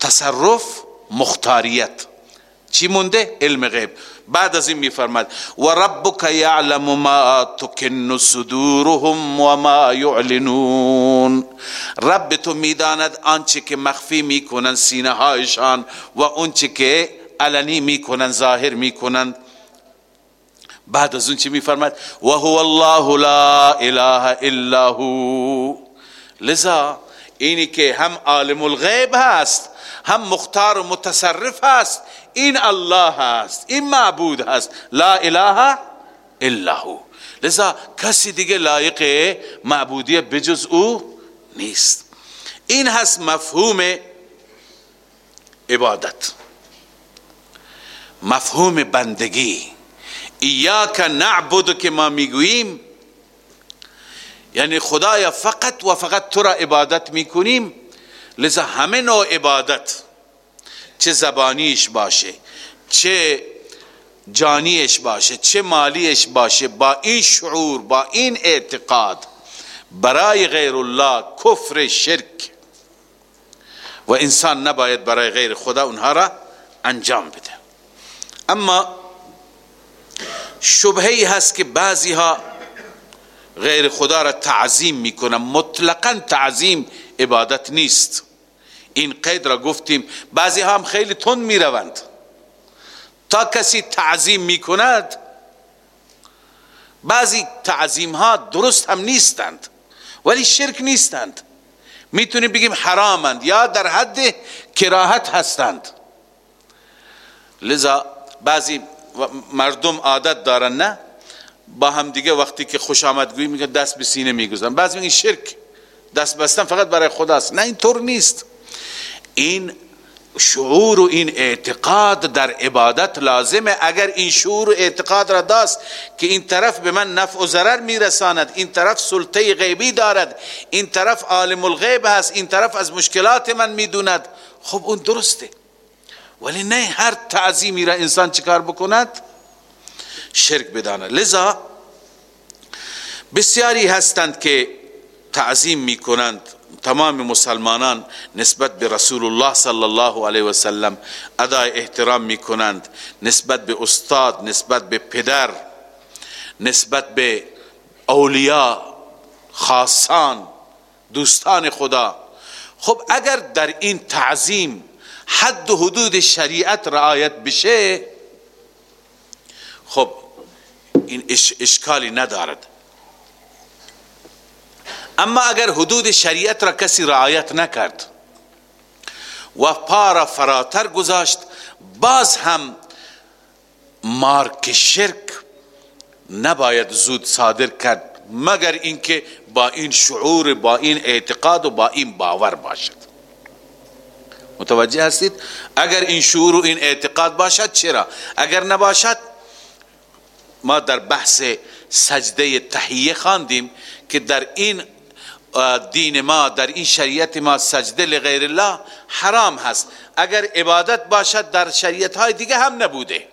تصرف مختاریت. چی مونده؟ علم غیب. بعد از این میفرماد و ربک یعلم ما تکن صدورهم و ما یعلنون. رب تو می‌داند آنچه که مخفی می‌کنن سینه هایشان و آنچه که علنی می‌کنن ظاهر می‌کنن بعد از اون چی میفرماد و هو الله لا اله الا هو. لذا اینی که هم عالم الغیب هست هم مختار و متصرف هست این الله هست این معبود هست لا اله الا هو. لذا کسی دیگه لایق معبودیت بجز او نیست. این هست مفهوم عبادت. مفهوم بندگی. ایاک نعبد که ما می‌گوییم. یعنی خدایا فقط و فقط تو را عبادت می‌کنیم. لذا همه نوع عبادت چه زبانیش باشه چه جانیش باشه چه مالیش باشه با این شعور با این اعتقاد برای غیر الله کفر شرک. و انسان نباید برای غیر خدا اونها را انجام بده. اما شبهی هست که بعضی ها غیر خدا را تعظیم می‌کنن. مطلقا تعظیم عبادت نیست. این قید را گفتیم. بعضی هم خیلی تند می‌روند. تا کسی تعظیم می‌کند بعضی تعظیم ها درست هم نیستند ولی شرک نیستند. می‌تونیم بگیم حرامند یا در حد کراهت هستند. لذا بعضی مردم عادت دارن نه؟ با هم دیگه وقتی که خوش آمدگویی میگن دست به سینه می‌گذارن. بعضی این شرک. دست بستن فقط برای خداست. نه این طور نیست. این شعور و این اعتقاد در عبادت لازمه. اگر این شعور و اعتقاد را داست که این طرف به من نفع و ضرر میرساند این طرف سلطه غیبی دارد این طرف عالم الغیب هست این طرف از مشکلات من می‌دوند خب اون درسته. ولی نه هر تعظیمی را انسان چکار بکند؟ شرک بداند. لذا بسیاری هستند که تعظیم می‌کنند. تمام مسلمانان نسبت به رسول الله صلی الله علیه و سلم ادای احترام می‌کنند. نسبت به استاد نسبت به پدر نسبت به اولیاء خاصان دوستان خدا. خب اگر در این تعظیم حد و حدود شریعت رعایت بشه خب این اشکالی ندارد. اما اگر حدود شریعت را کسی رعایت نکرد و پارا فراتر گذاشت باز هم مارک شرک نباید زود صادر کرد مگر اینکه با این شعور با این اعتقاد و با این باور باشد. متوجه هستید؟ اگر این شعور و این اعتقاد باشد چرا؟ اگر نباشد ما در بحث سجده تحیه خواندیم که در این دین ما در این شریعت ما سجده لغیر الله حرام هست. اگر عبادت باشد در شریعت های دیگه هم نبوده.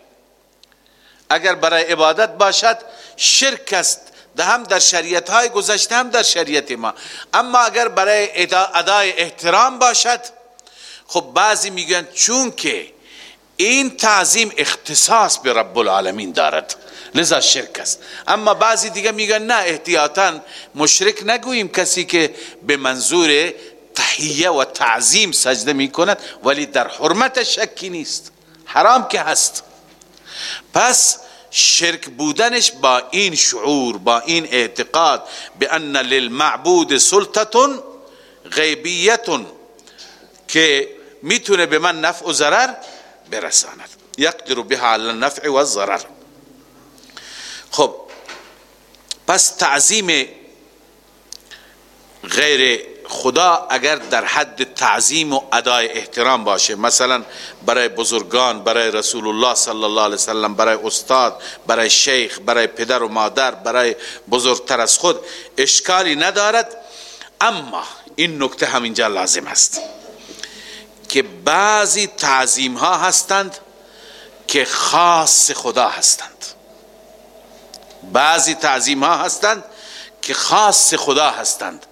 اگر برای عبادت باشد شرک است هم در شریعت های گذشته هم در شریعت ما. اما اگر برای ادای احترام باشد خب بعضی میگن چون که این تعظیم اختصاص به رب العالمین دارد. لذا شرک است. اما بعضی دیگه میگن نه احتیاطا مشرک نگوییم کسی که به منظور تحیه و تعظیم سجده می‌کند ولی در حرمت شکی نیست. حرام که هست. پس شرک بودنش با این شعور با این اعتقاد به ان للمعبود سلطه غیبیت که می‌تونه به من نفع و ضرر برساند. یقدر بها علی النفع و الضرر. خب پس تعظیم غیر خدا اگر در حد تعظیم و ادای احترام باشه مثلا برای بزرگان برای رسول الله صلی الله علیه وسلم برای استاد برای شیخ برای پدر و مادر برای بزرگتر از خود اشکالی ندارد اما این نکته همینجا لازم است که بعضی تعظیم ها هستند که خاص خدا هستند. بعضی تعظیم ها هستند که خاص خدا هستند.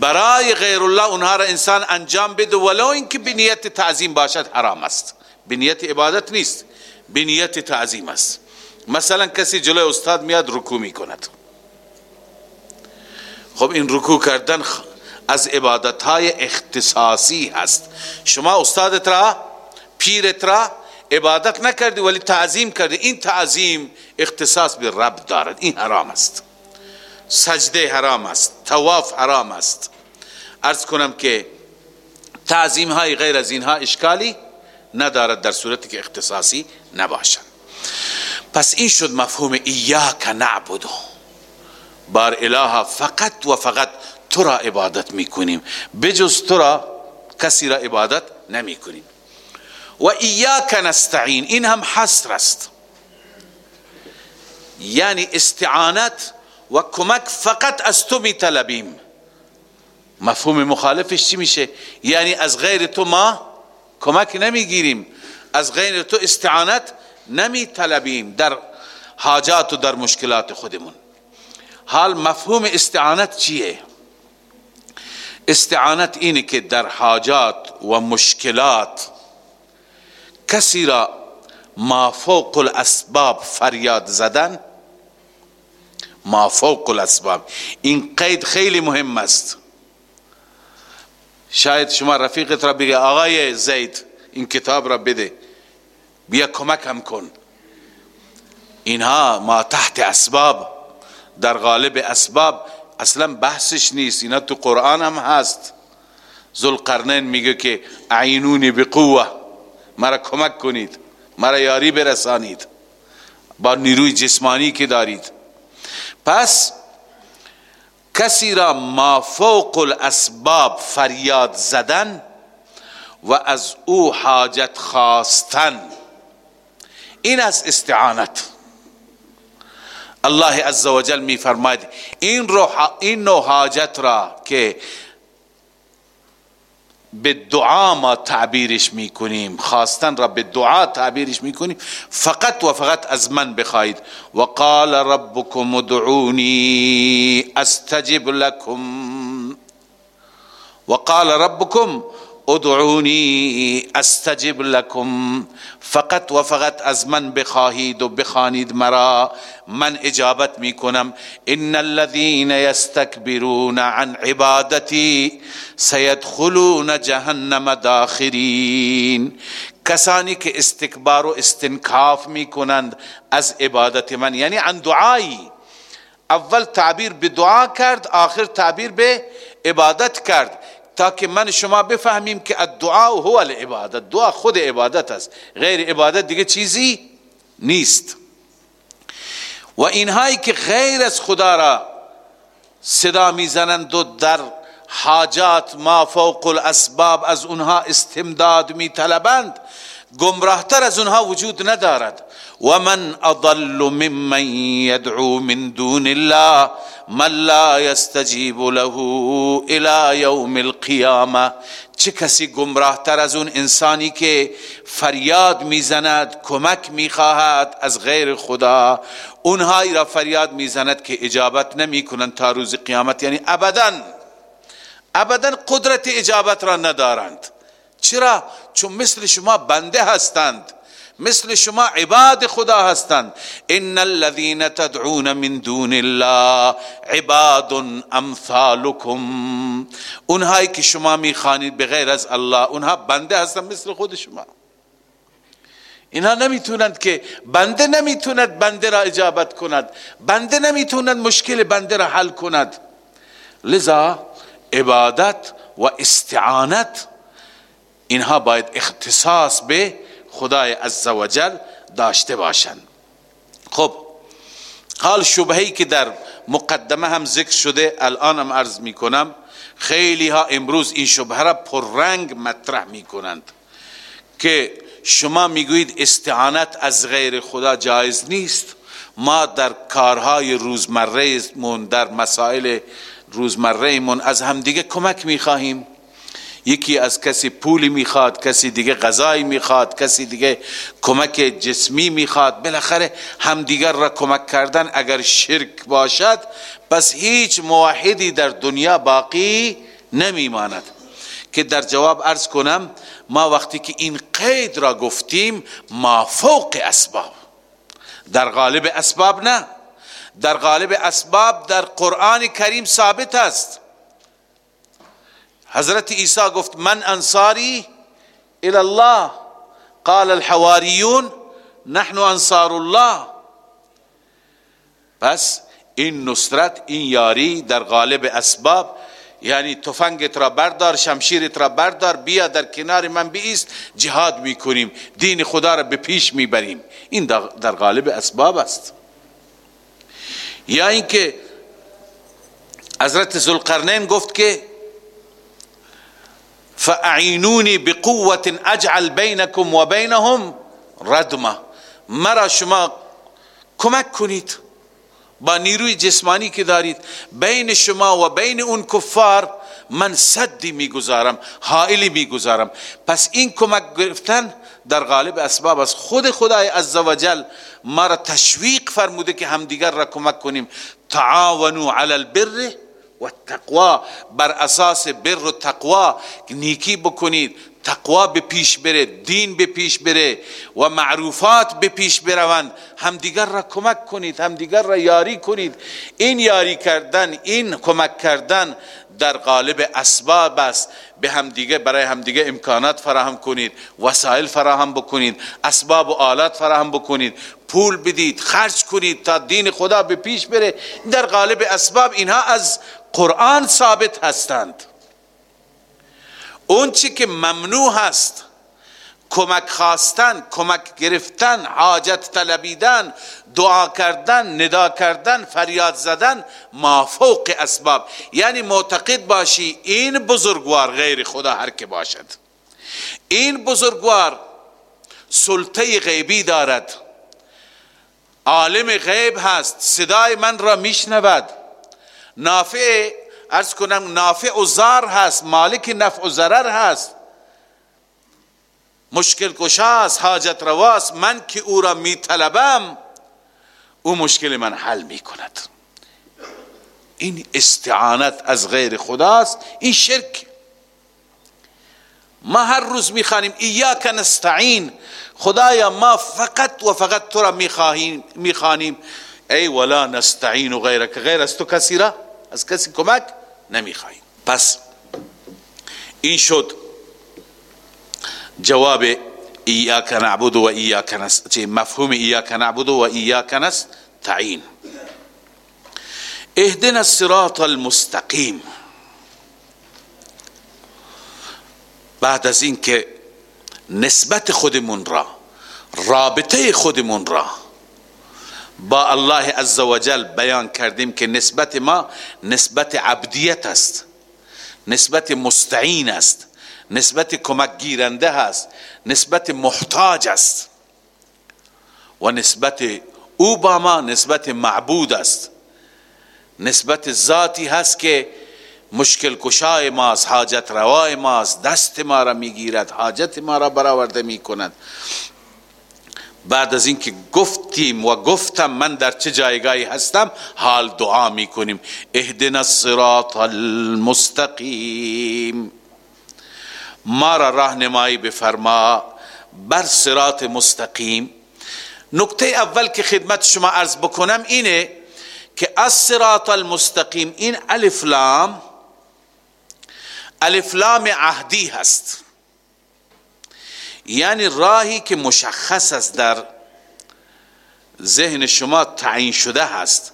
برای غیر الله اونها را انسان انجام بده ولو اینکه بنیت تعظیم باشد حرام است. بنیت عبادت نیست بنیت تعظیم است. مثلا کسی جلوی استاد میاد رکوع می‌کند. خب این رکوع کردن از عبادت های اختصاصی هست. شما استادت را پیرت را عبادت نکردی ولی تعظیم کردی. این تعظیم اختصاص به رب دارد. این حرام است. سجده حرام است. تواف حرام است. ارز کنم که تعظیم های غیر از اینها اشکالی ندارد در صورتی که اختصاصی نباشد. پس این شد مفهوم ایاک نعبدو بار اله فقط و فقط تو را عبادت می‌کنیم. بجز تو را کسی را عبادت نمی‌کنیم. و ایاک نستعین. این هم حصر است. یعنی استعانت و کمک فقط از تو می طلبیم مفهوم مخالفش چی میشه؟ یعنی از غیر تو ما کمک نمی‌گیریم. از غیر تو استعانت نمی طلبیم در حاجات و در مشکلات خودمون. حال مفهوم استعانت چیه؟ استعانت اینه که در حاجات و مشکلات کسی را ما فوق الاسباب فریاد زدن؟ ما فوق الاسباب. این قید خیلی مهم است. شاید شما رفیقت را بگه آقای زید این کتاب را بده. بیا کمک هم کن. اینها ما تحت اسباب در غالب اسباب اصلا بحثش نیست. اینا تو قرآن هم هست. ذوالقرنین میگه که عینونی بقوه مرا کمک کنید. مرا یاری برسانید. با نیروی جسمانی که دارید. پس کسی را ما فوق الاسباب فریاد زدن و از او حاجت خواستن. این از استعانت. الله عزوجل می فرماید این, این نوع حاجت را که به دعا ما تعبیرش میکنیم. خواستن را به دعا تعبیرش میکنیم. فقط و فقط از من بخواید. و قال ربكم ادعوني استجب لكم. و قال ربكم ادعونی استجب لكم. فقط و فقط از من بخواهید و بخوانید مرا. من اجابت میکنم. ان الذين يستكبرون عن عبادتي سيدخلون جهنم داخرین. کسانی که استکبار و استنکاف میکنند از عبادت من یعنی عن دعایی. اول تعبیر به دعا کرد آخر تعبیر به عبادت کرد. تا که من شما بفهمیم که الدعا هو العبادت دعا خود عبادت است. غیر عبادت دیگه چیزی نیست. و اینهایی که غیر از خدا را صدا می‌زنند و در حاجات ما فوق الاسباب از اونها استمداد میطلبند گمراهتر از اونها وجود ندارد. و من اضل ممن يدعو من دون الله من لا يستجيب له الى يوم القيامه چه کسی گمراه تر از اون انسانی که فریاد می‌زند کمک می‌خواهد از غیر خدا؟ اونهایی را فریاد می‌زند که اجابت نمی کنند تا روز قیامت. یعنی ابدا ابدا قدرت اجابت را ندارند. چرا؟ چون مثل شما بنده هستند مثل شما عباد خدا هستند. ان الذين تدعون من دون الله عباد امثالكم اونهایی که شما می‌خوانید به غیر از الله اونها بنده هستند مثل خود شما. اینها نمی‌تونند که بنده نمی‌توند بنده را اجابت کند بنده نمی‌توند مشکل بنده را حل کند. لذا عبادت و استعانت اینها باید اختصاص به خدای عزوجل داشته باشند. خب حال شبهی که در مقدمه هم ذکر شده الان هم عرض می کنم خیلی ها امروز این شبه را پررنگ مطرح می کنند که شما می‌گویید استعانت از غیر خدا جایز نیست. ما در کارهای روزمره در مسائل روزمره من از همدیگه کمک می‌خواهیم. یکی از کسی پولی می‌خواد کسی دیگه غذایی می‌خواد کسی دیگه کمک جسمی می‌خواد. بالاخره همدیگر را کمک کردن اگر شرک باشد پس هیچ موحدی در دنیا باقی نمیماند. که در جواب ارز کنم ما وقتی که این قید را گفتیم ما فوق اسباب. در غالب اسباب نه. در غالب اسباب در قرآن کریم ثابت است. حضرت عیسی گفت من انصاری الى الله قال الحواریون نحن انصار الله. پس این نصرت این یاری در غالب اسباب یعنی تفنگت را بردار شمشیرت را بردار بیا در کنار من بیست جهاد می‌کنیم دین خدا را به پیش می‌بریم. این در غالب اسباب است. یا اینکه حضرت ذوالقرنین گفت که فاعینونی بقوة اجعل بینکم و بینهم ردمه مرا شما کمک کنید. با نیروی جسمانی که دارید بین شما و بین اون کفار من صدی می‌گذارم حائلی می‌گذارم. پس این کمک گرفتن در غالب اسباب است. خود خدای عزوجل ما را تشویق فرموده که همدیگر را کمک کنیم. تعاونوا علی البر و تقوا بر اساس بر و تقوا. نیکی بکنید تقوا به پیش بره دین به پیش بره و معروفات به پیش بروند. همدیگر را کمک کنید همدیگر را یاری کنید. این یاری کردن این کمک کردن در قالب اسباب است. به همدیگه برای همدیگه امکانات فراهم کنید وسایل فراهم بکنید اسباب و آلات فراهم بکنید. پول بدید خرج کنید تا دین خدا به پیش بره. در قالب اسباب اینها از قرآن ثابت هستند. اون چی که ممنوع هست کمک خواستن کمک گرفتن حاجت طلبیدن دعا کردن ندا کردن فریاد زدن ما فوق اسباب. یعنی معتقد باشی این بزرگوار غیر خدا هر که باشد. این بزرگوار سلطه غیبی دارد. عالم غیب هست. صدای من را میشنود. نافع ارز کنم نافع و زار هست مالک نفع و ضرر هست. مشکل کشاست حاجت رواست من که او را می طلبم او مشکل من حل می کند این استعانت از غیر خداست این شرک. ما هر روز می‌خوانیم ایاک نستعین خدایا ما فقط و فقط تو را می‌خوانیم. ای ولا نستعین و غیرک غیر از تو کسی را؟ از کسی کمک نمی‌خواهیم. پس این شد جواب ایاک نعبد و ایاک نست مفهوم ایاک نعبد و ایاک نستعین اهدنا الصراط المستقیم بعد از اینکه نسبت خودمون را رابطه خودمون را با الله عزوجل بیان کردیم که نسبت ما نسبت عبدیت است. نسبت مستعین است. نسبت کمک گیرنده است. نسبت محتاج است. و نسبت او با ما نسبت معبود است. نسبت ذاتی هست که مشکل کشای ماست حاجت روای ماست دست ما را می‌گیرد حاجت ما را برآورده می‌کند. بعد از اینکه گفتیم و گفتم من در چه جایگاهی هستم حال دعا می‌کنیم. اهدنا الصراط المستقیم. ما را راهنمایی بفرما. بر صراط مستقیم. نکته اول که خدمت شما عرض بکنم اینه که از صراط المستقیم این الف لام الف لام عهدی هست. یعنی راهی که مشخص است در ذهن شما تعیین شده هست.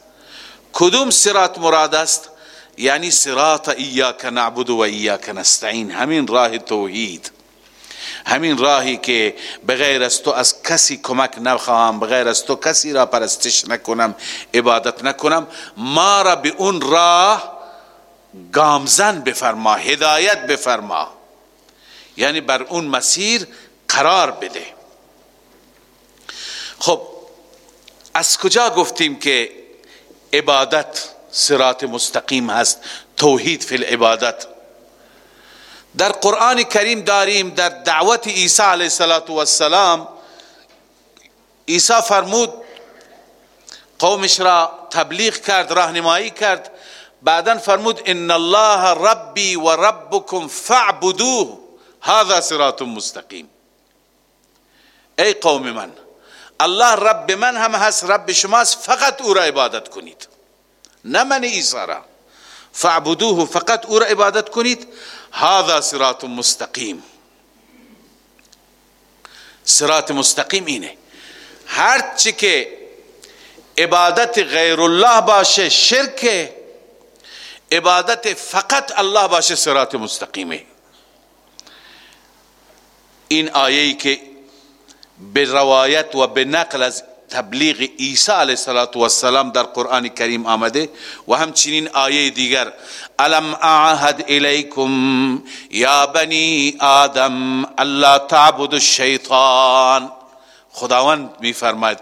کدوم سرات مراد است؟ یعنی سرات ایاک نعبد و ایاک نستعین. همین راه توحید. همین راهی که بغیر از تو از کسی کمک نخواهم بغیر از تو کسی را پرستش نکنم عبادت نکنم. ما را به اون راه گامزن بفرما هدایت بفرما. یعنی بر اون مسیر قرار بده. خب از کجا گفتیم که عبادت صراط مستقیم هست؟ توحید فی العبادت. در قرآن کریم داریم در دعوت عیسی علیه السلام عیسی فرمود قومش را تبلیغ کرد راهنمایی کرد. بعدا فرمود ان الله ربی و ربکم فاعبدوه هذا صراط مستقیم. ای قوم من؟ الله رب من هم هست رب شماست فقط أو را عبادت کنید نه من عیسی را فاعبدوه فقط أو را عبادت کنید هذا صراط مستقیم صراط مستقیم اینه هرچی که عبادت غیر الله باشه شرک عبادت فقط الله باشه صراط مستقیمه. این آیه که به روایت و به نقل از تبلیغ عیسی علیه السلام در قرآن کریم آمده و همچنین آیه دیگر الم اعهد الیکم یا بنی آدم الله تعبد الشیطان خداوند میفرماید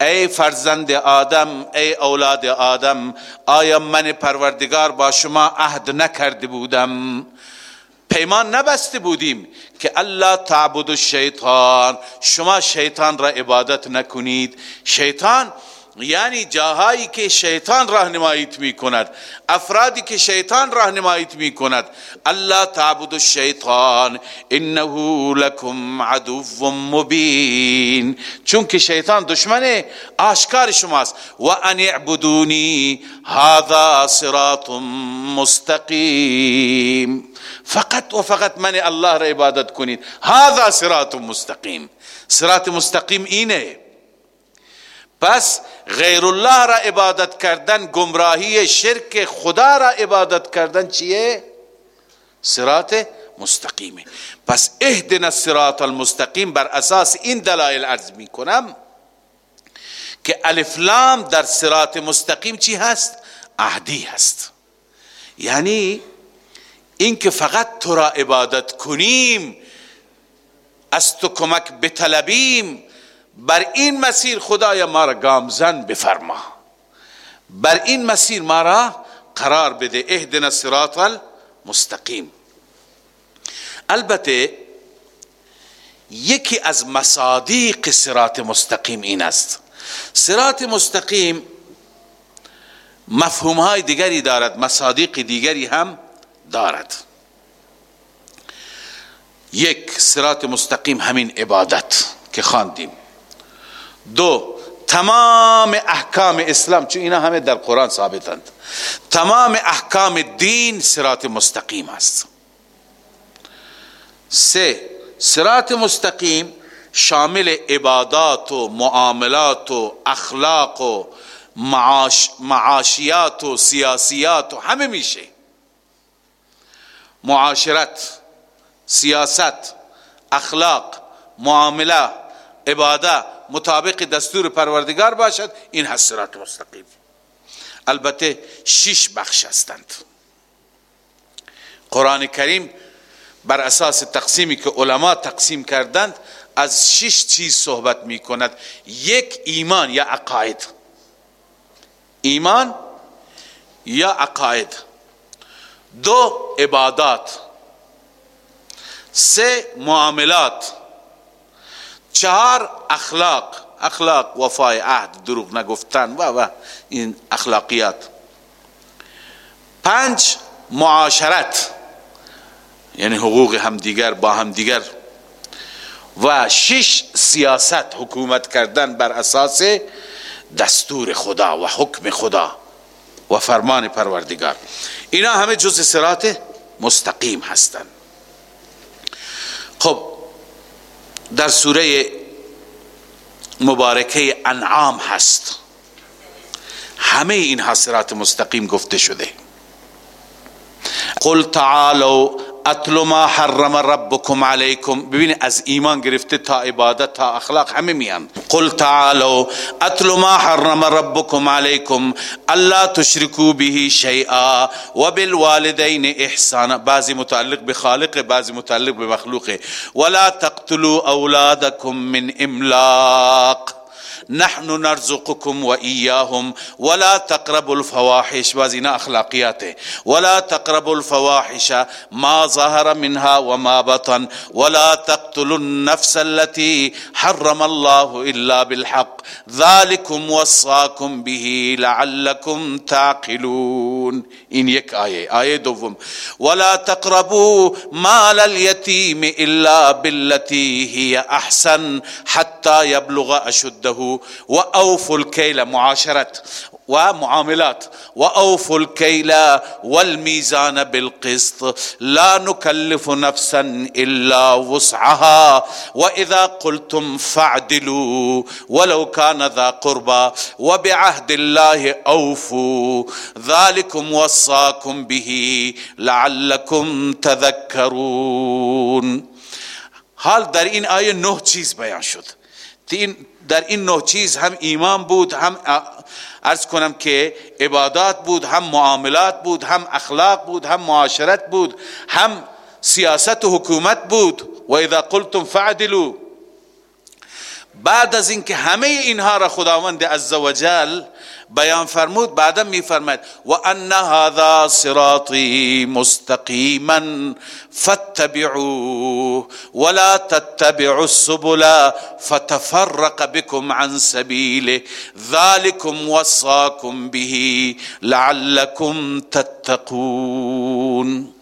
ای فرزند آدم ای اولاد آدم آیا من پروردگار با شما عهد نکرده بودم؟ پیمان نبسته بودیم که الله تعبد الشیطان. شما شیطان را عبادت نکنید. شیطان یعنی جاهایی که شیطان راهنماییت می کند افرادی که شیطان راهنماییت می کند الله تعبد الشیطان انه لکم عدو مبین. چون که شیطان دشمن آشکار شماست. و ان اعبدونی هذا صراط مستقیم. فقط و فقط من الله را عبادت کنید. هذا صراط مستقیم. صراط مستقیم اینه. پس غیر الله را عبادت کردن گمراهی شرک خدا را عبادت کردن چیه؟ صراط مستقیمه پس اهدنا الصراط المستقیم. بر اساس این دلایل عرض می کنم که الفلام در صراط مستقیم چی هست؟ عهدی هست. یعنی اینکه فقط تو را عبادت کنیم از تو کمک بطلبیم بر این مسیر خدای ما را گامزن بفرما. بر این مسیر ما را قرار بده اهدنا الصراط المستقیم. البته یکی از مصادیق صراط مستقیم این است. صراط مستقیم مفهوم های دیگری دارد مصادیق دیگری هم دارد. یک صراط مستقیم همین عبادت که خواندیم. دو تمام احکام اسلام چون اینا همه در قرآن ثابتند. تمام احکام دین صراط مستقیم است. سه صراط مستقیم شامل عبادات و معاملات و اخلاق و معاش معاشیات و سیاسیات و همه میشه. معاشرت سیاست اخلاق معامله عباده مطابق دستور پروردگار باشد. این هست صراط مستقیم. البته شش بخش هستند. قرآن کریم بر اساس تقسیمی که علما تقسیم کردند از شش چیز صحبت می کند یک ایمان یا عقاید. ایمان یا عقاید. دو عبادات سه معاملات چهار اخلاق. اخلاق وفای عهد دروغ نگفتن و و این اخلاقیات. پنج معاشرت یعنی حقوق همدیگر با همدیگر. و شش سیاست حکومت کردن بر اساس دستور خدا و حکم خدا. و فرمان پروردگار. اینا همه جز سرات مستقیم هستند خب در سوره مبارکه انعام هست. همه این حسرات مستقیم گفته شده. قل تعالوا أتلو ما حرم ربكم عليكم. ببین از ایمان گرفته تا عبادت تا اخلاق همه میان. قل تعالوا أتلو ما حرم ربكم عليكم. ألا تشركوا به شيئا وبالوالدين إحسانا. بعضی متعلق بخالق بعضی متعلق بمخلوق ولا تقتلوا أولادكم من إملاق. نحن نرزقكم وإياهم. ولا تقربوا الفواحش وزنا أخلاقياته. ولا تقربوا الفواحش ما ظهر منها وما بطن. ولا تقتلوا النفس التي حرم الله إلا بالحق. ذلكم وصاكم به لعلكم تعقلون. إن يك آية آية دوم. ولا تقربوا مال اليتيم إلا بالتي هي أحسن حتى يبلغ أشده. و اوفوا الكيل معاشرت و معاملات و اوفوا الكيل والميزان بالقسط. لا نكلف نفسا إلا وسعها. وإذا قلتم فاعدلوا ولو كان ذا قربى وبعهد الله أوفوا. ذلكم وصاكم به لعلكم تذكرون. حال در این آیه نه چیز بیان شد؟ در این نه چیز هم ایمان بود هم ارز کنم که عبادات بود هم معاملات بود هم اخلاق بود هم معاشرت بود هم سیاست و حکومت بود. و اذا قلتم فعدلوا. بعد از اینکه همه اینها را خداوند عزوجل بیان فرمود بعدا میفرماید و ان هذا صراطی مستقیما فاتبعوه ولا تتبعوا السبل فتفرق بكم عن سبيله. ذلكم وصاكم به لعلكم تتقون.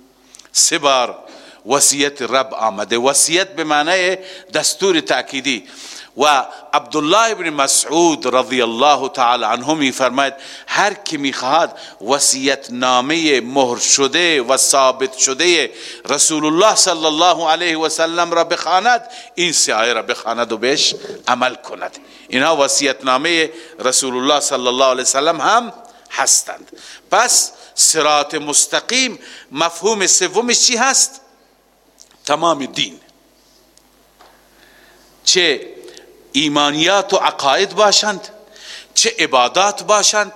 سبار وصیت رب آمده. وصیت به معنی دستور تأکیدی. و عبدالله ابن مسعود رضی الله تعالی عنه می فرماید هر کی می‌خواهد وصیت نامه مهر شده و ثابت شده رسول الله صلی الله علیه و سلم را بخواند این سیاه را بخواند و بهش عمل کند. اینها وصیت نامه رسول الله صلی الله علیه و سلم هم هستند. پس صراط مستقیم مفهوم سومش چی هست؟ تمام دین. چه ایمانیات و عقاید باشند چه عبادات باشند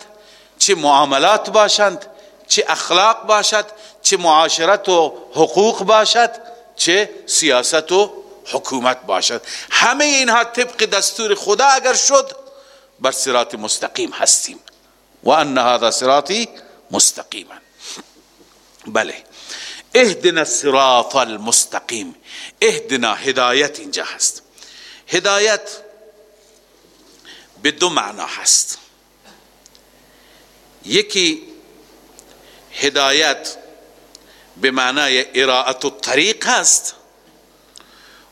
چه معاملات باشند چه اخلاق باشد چه معاشرت و حقوق باشد چه سیاست و حکومت باشد. همه اینها طبق دستور خدا اگر شد بر صراط مستقیم هستیم. و ان هذا صراطی مستقیما. بله. اهدنا الصراط المستقیم. اهدنا هدایت اینجا هست. هدایت به دو معنا هست. یکی هدایت به معنای اراعت الطریق هست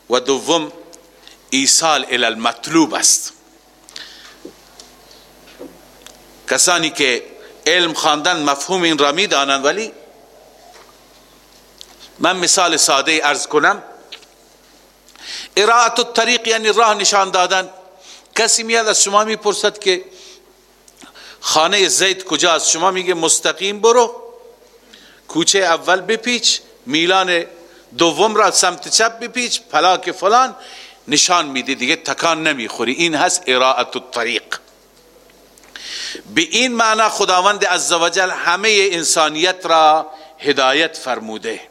و دوم ایصال الى المطلوب است. کسانی که علم خواندن مفهوم این را می دانند ولی من مثال ساده ارز کنم. اراعت الطریق یعنی راه نشان دادن. کسی میاد از شما می‌پرسد که خانه زید کجاست شما میگه مستقیم برو. کوچه اول بپیچ میلان دوم را سمت چپ بپیچ پلاک فلان نشان میده دیگه تکان نمی‌خوری. این هست اراعت الطریق. به این معنی خداوند عزوجل همه انسانیت را هدایت فرموده.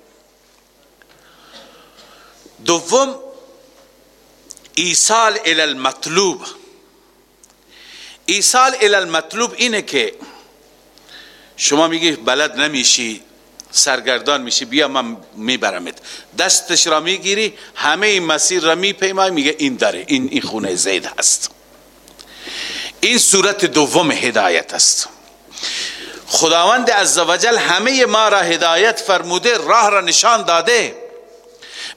دوم ایصال الى المطلوب. ایصال الى المطلوب اینه که شما میگی بلد نمیشی سرگردان میشی بیا من میبرمت. دستش را می‌گیری همه این مسیر را میپیمای میگه این داره این این خونه زید هست. این صورت دوم هدایت است. خداوند عزوجل همه ما را هدایت فرموده راه را نشان داده.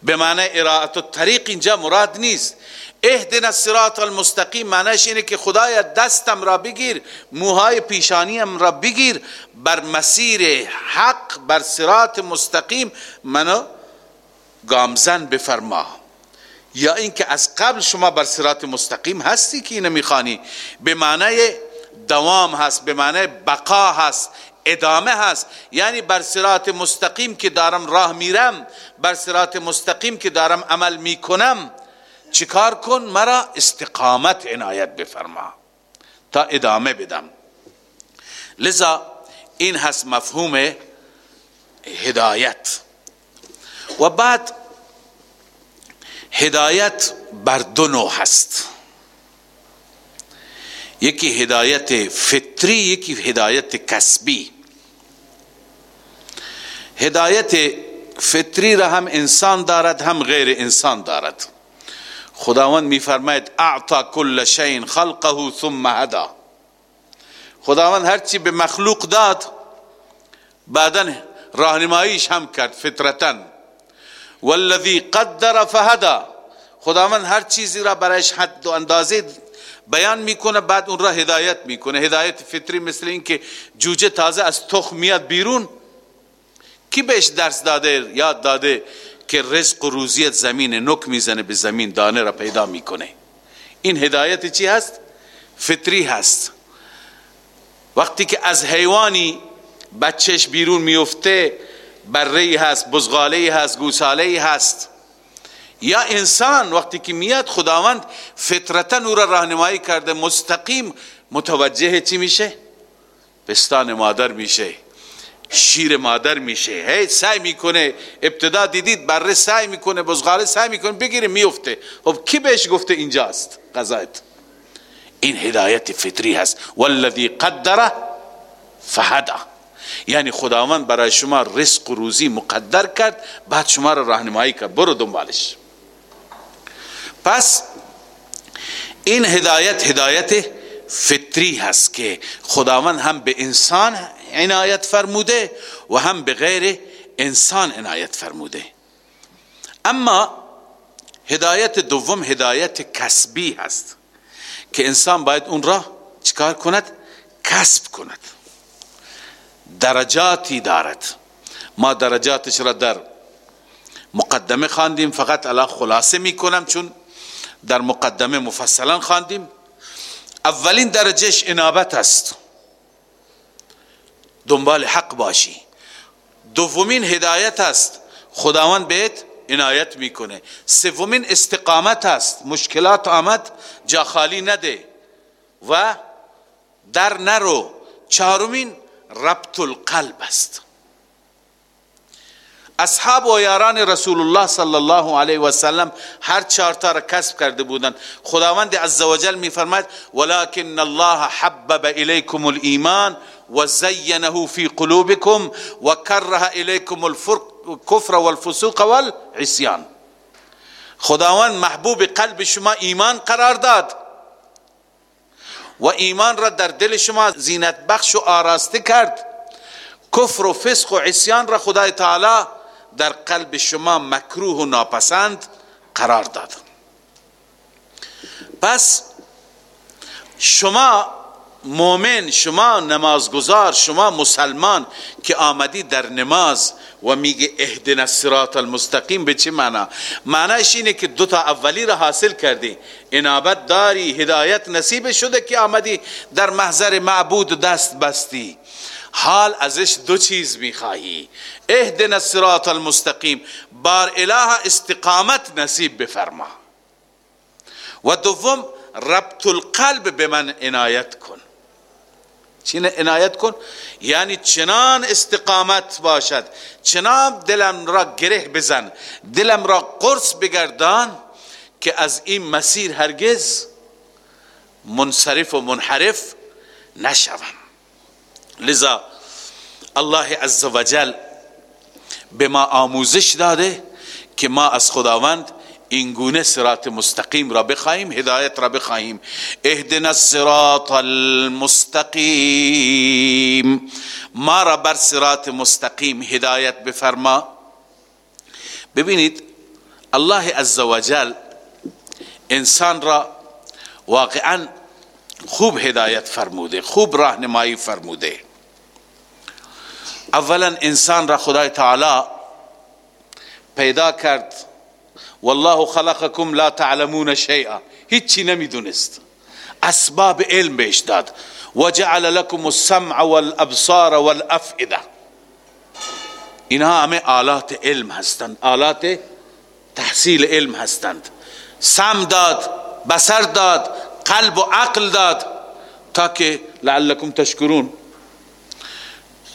به معنی اراعت و طریق اینجا مراد نیست. اهدنا الصراط المستقیم. معنیش اینه که خدایا دستم را بگیر موهای پیشانیم را بگیر. بر مسیر حق بر صراط مستقیم منو گامزن بفرما. یا اینکه از قبل شما بر صراط مستقیم هستی که اینو می‌خوانی. به معنی دوام هست به معنی بقا هست ادامه هست. یعنی بر صراط مستقیم که دارم راه میرم بر صراط مستقیم که دارم عمل می‌کنم چیکار کن؟ مرا استقامت عنایت بفرما. تا ادامه بدم. لذا این هست مفهوم هدایت. و بعد هدایت بر دو نوع هست. یکی هدایت فطری یکی هدایت کسبی. هدایت فطری را هم انسان دارد هم غیر انسان دارد. خداوند میفرماید اعطا کل شین خلقه ثم هدا. خداوند هرچی به مخلوق داد بعدا راهنماییش هم کرد فطرتا. والذی قدر فهدا. خداوند هر چیزی را برایش حد و اندازه بیان می‌کنه بعد اون را هدایت می‌کنه. هدایت فطری مثل این که جوجه تازه از تخم میاد بیرون. کی بهش درس داده یاد داده؟ که رزق و روزیت زمین نک می‌زنه به زمین دانه را پیدا می‌کنه. این هدایت چی هست؟ فطری هست. وقتی که از حیوانی بچهش بیرون میفته بره هست بزغاله هست گوساله هست. یا انسان وقتی که میاد خداوند فطرتا او را راهنمایی کرده مستقیم متوجه چی میشه؟ پستان مادر میشه. شیر مادر میشه. هی سعی می‌کنه ابتدا دیدید بره سعی می‌کنه بزغاله سعی می‌کنه بگیره میفته. خب کی بهش گفته اینجاست؟ قضایت این هدایت فطری هست. والذی قدره فهدا. یعنی خداوند برای شما رزق و روزی مقدر کرد بعد شما را راهنمایی کرد. برو دنبالش. پس این هدایت هدایت فطری هست که خداوند هم به انسان عنایت فرموده و هم به غیر انسان عنایت فرموده. اما هدایت دوم هدایت کسبی هست که انسان باید اون را چکار کند؟ کسب کند. درجاتی دارد. ما درجاتش را در مقدمه خواندیم فقط الان خلاصه می کنم چون در مقدمه مفصلا خواندیم. اولین درجهش انابت است. دنبال حق باشی. دومین هدایت است. خداوند بهت عنایت می‌کنه. سومین استقامت است. مشکلات آمد جا خالی نده. و در نرو. چهارمین ربط القلب است. اصحاب و یاران رسول الله صلی الله علیه و سلم هر چهارتا را کسب کرده بودند. خداوند عزوجل میفرماید ولكن الله حبب الیکم الايمان وزینه فی قلوبکم وکره الیکم الكفر والفسوق والعصیان. خداوند محبوب قلب شما ایمان قرار داد. و ایمان را در دل شما زینت بخش و آراسته کرد. کفر و فسق و عصیان را خدای تعالی در قلب شما مکروه و ناپسند قرار داد. پس شما مؤمن شما نمازگزار شما مسلمان که آمدی در نماز و میگه اهدنا الصراط المستقیم به چه معنا؟ معنیش اینه که دو تا اولی را حاصل کردی. انابت داری هدایت نصیب شده که آمدی در محضر معبود دست بستی. حال ازش دو چیز می‌خواهی. اهدنا الصراط المستقیم. بار اله استقامت نصیب بفرما. و دوم ربط القلب به من عنایت کن. چین عنایت کن؟ یعنی چنان استقامت باشد. چنان دلم را گره بزن. دلم را قرص بگردان که از این مسیر هرگز منصرف و منحرف نشوم. لذا الله عزوجل به ما آموزش داده که ما از خداوند این گونه صراط مستقیم را بخواهیم هدایت را بخواهیم. اهدنا الصراط المستقیم. ما را بر صراط مستقیم هدایت بفرما. ببینید الله عزوجل انسان را واقعا خوب هدایت فرموده خوب راهنمایی فرموده. اولا إنسان را خدای تعالی پیدا کرد. والله خلقكم لا تعلمون شيئا هیچی نمیدونست. اسباب علم بهش داد. وجعل لكم السمع والابصار والافئده. اینها همه آلات علم هستند. آلات تحصیل علم هستند. سم داد بسر داد قلب و عقل داد تا که لعلکم تشکرون.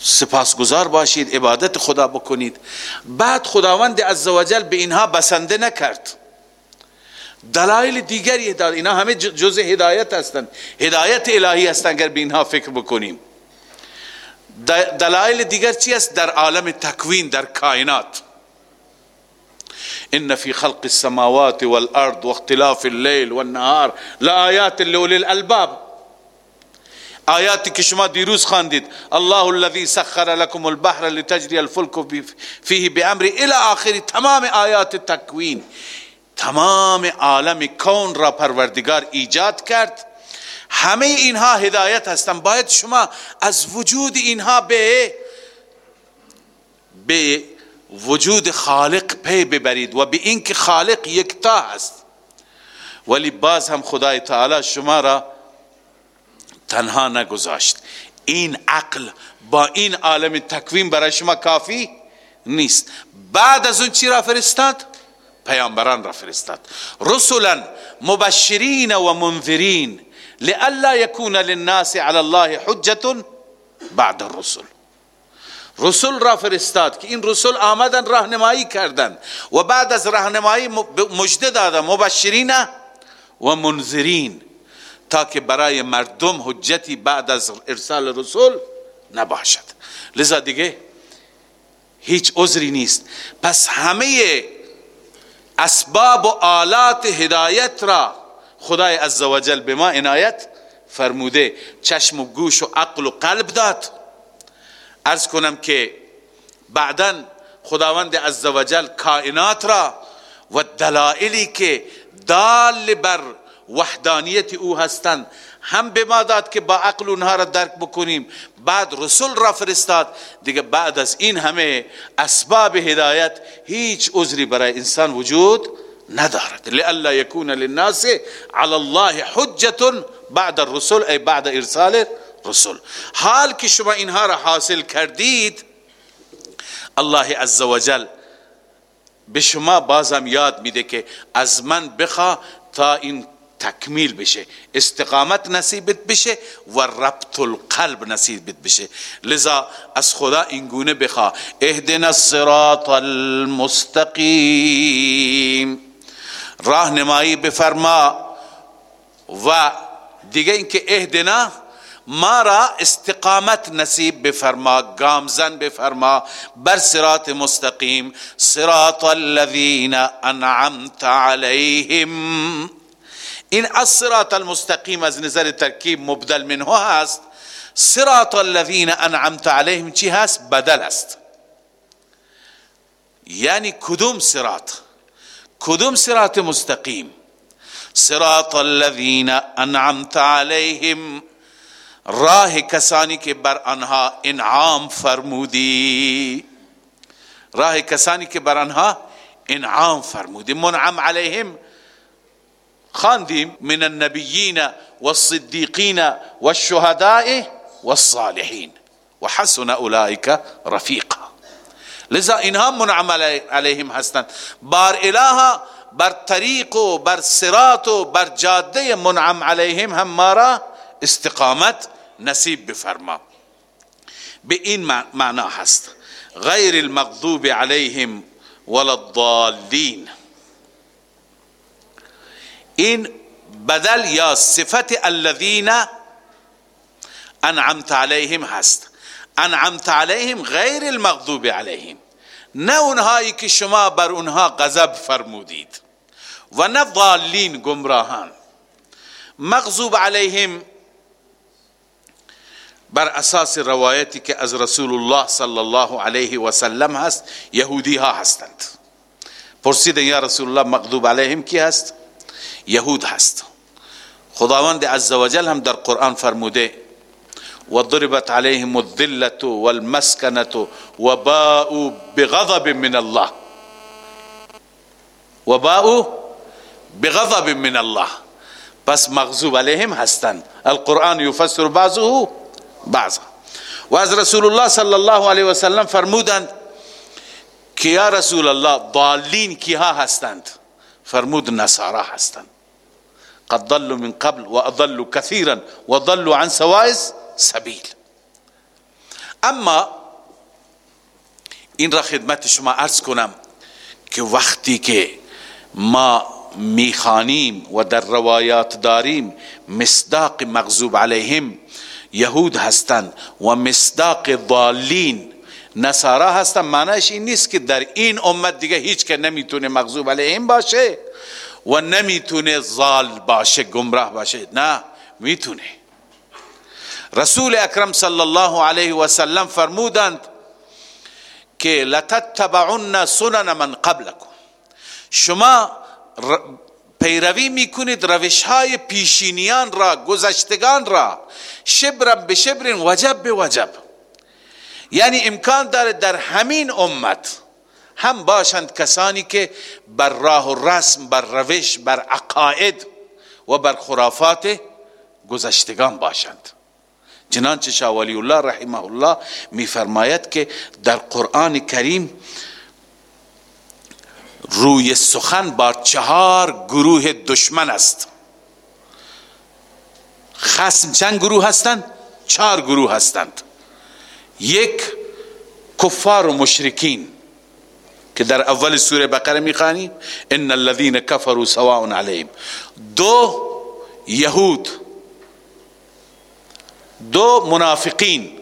سپاسگزار باشید عبادت خدا بکنید. بعد خداوند عزوجل به اینها بسنده نکرد. دلایل دیگری داد اینها همه جزء هدایت هستند. هدایت الهی هستند اگر به اینها فکر بکنیم. دلایل دیگر چی است؟ در عالم تکوین در کائنات. ان فی خلق السماوات والارض واختلاف الليل والنهار لآیات لأولی الالباب. آیاتی که شما دیروز خواندید. الله الذي سخر لكم البحر لتجري الفلك فيه بامر الى آخر تمام آیات تکوین. تمام عالم کون را پروردگار ایجاد کرد. همه اینها هدایت هستند. باید شما از وجود اینها به به وجود خالق پی ببرید و به اینکه خالق یکتا هست. ولی باز هم خدای تعالی شما را تنها نگذاشت. این عقل با این عالم تکوین برای شما کافی نیست. بعد از اون چی را فرستاد؟ پیامبران را فرستاد. رسولا مبشرین و منذرین. لئلا یکون للناس علی الله حجت بعد الرسل. رسول را فرستاد که این رسول آمدن راهنمایی کردن. و بعد از راهنمایی مجده دادن مبشرین و منذرین. که برای مردم حجتی بعد از ارسال رسول نباشد. لذا دیگه هیچ عذری نیست. پس همه اسباب و آلات هدایت را خدای عزوجل به ما عنایت فرموده. چشم و گوش و عقل و قلب داد. ارز کنم که بعدا خداوند عزوجل کائنات را و دلائلی که دال بر وحدانیت او هستند. هم به ما داد که با عقل اونها را درک بکنیم. بعد رسول را فرستاد. دیگه بعد از این همه اسباب هدایت هیچ عذری برای انسان وجود ندارد. لئلا یکون للناس على الله حجت بعد الرسل ای بعد ارسال رسول. حال که شما اینها را حاصل کردید الله عزوجل به شما بازم یاد میده که از من بخوا تا این تکمیل بشه استقامت نصیبت بشه و ربط القلب نصیبت بشه. لذا از خدا اینگونه بخوا اهدنا الصراط المستقیم. راهنمایی بفرما و دیگه اینکه اهدنا ما را استقامت نصیب بفرما گامزن بفرما بر صراط مستقیم. صراط الذين انعمت عليهم این الصراط المستقیم از نظر ترکیب مبدل منه هست صراط الذين أنعمت عليهم چی هست؟ بدل است یعنی کدوم صراط؟ کدوم صراط مستقیم صراط الذين أنعمت عليهم. راه کسانی که بر آنها انعام فرمودی. راه کسانی که بر آنها انعام فرمودی. منعم علیهم خاندیم من النبیین والصدیقین والشهداء والصالحین وحسن اولئک رفیقا. لذا اینها منعم علیهم هستند. بار اله بر طریق و بر صراط بر جاده منعم علیهم هم ما استقامت نصیب بفرما. به این معنا هست. غیر المغضوب علیهم ولا الضالین. این بدل یا صفت الذین أنعمت علیهم هست. أنعمت علیهم غیر المغضوب علیهم نه اونهایی که شما بر اونها غضب فرمودید. و نه ضالین گمراهان. مغضوب علیهم بر أساس روایتی که از رسول الله صلی الله علیه و سلم هست یهودی ها هستند. پرسید یا رسول الله مغضوب علیهم کی هست؟ یهود هست. خداوند عزوجل هم در قرآن فرموده و ضربت عليهم الذلة والمسكنة وباءوا بغضب من الله. وباءوا بغضب من الله. پس مغضوب علیهم هستند. القرآن یفسر بعضه بعضا. و از رسول الله صلی الله علیه و سلم فرمودند که یا رسول الله ضالین کیها هستند؟ فرمود نصارا هستند. قد ضلوا من قبل و اضلوا كثيرا و ضلوا عن سوائز سبیل أما این را خدمت شما عرض کنم که وقتی که ما میخانیم و در روایات داریم مصداق مغضوب علیهم یهود هستند و مصداق ضالین نصارا هستن معنیش این نیست که در این امت دیگه هیچ که نمیتونه مغضوب علیهم باشه. و نمی‌تونه ضال باشه گمراه باشه. نه می‌تونه. رسول اکرم صلی الله علیه و سلم فرمودند که لتتبعن سنن من قبلكم شما پیروی می‌کنید روش های پیشینیان را گذشتگان را. شبر به شبر وجب به وجب. یعنی امکان داره در همین امت هم باشند کسانی که بر راه و رسم بر روش بر عقاید و بر خرافات گذشتگان باشند. چنانچه شاه ولی الله رحمه الله میفرماید که در قرآن کریم روی سخن با چهار گروه دشمن است. خسم چند گروه هستند؟ چهار گروه هستند. یک کفار و مشرکین. که در اول سوره بقره می‌خوانیم ان الذين كفروا سواء عليهم دو یهود دو منافقین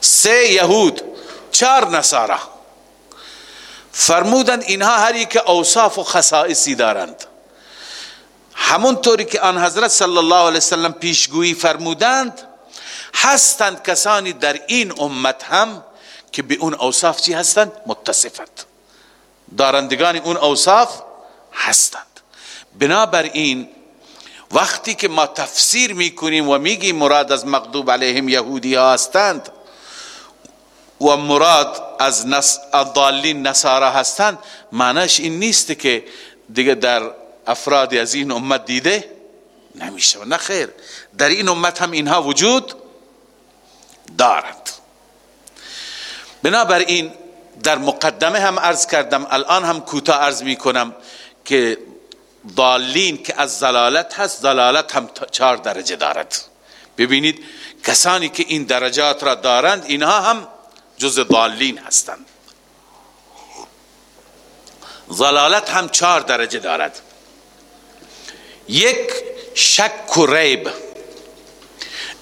سه یهود چهار نصارا. فرمودند اینها هر یک اوصاف و خصائصی دارند. همونطوری که آن حضرت صلی الله علیه وسلم پیشگویی فرمودند هستند کسانی در این امت هم که به اون اوصاف چی هستند؟ متصفند دارندگان اون اوصاف هستند. بنابراین وقتی که ما تفسیر می‌کنیم و میگیم مراد از مغضوب علیهم یهودی ها هستند و مراد از نس الضالین نصارا هستند معناش این نیست که دیگه در افراد از این امت دیده نمیشه نه خیر. در این امت هم اینها وجود دارند. بنابراین در مقدمه هم عرض کردم الان هم کوتاه عرض می کنم که ضالین که از زلالت هست زلالت هم چهار درجه دارد. ببینید کسانی که این درجات را دارند اینها هم جز ضالین هستند. ضلالت هم چهار درجه دارد. یک شک و ریب.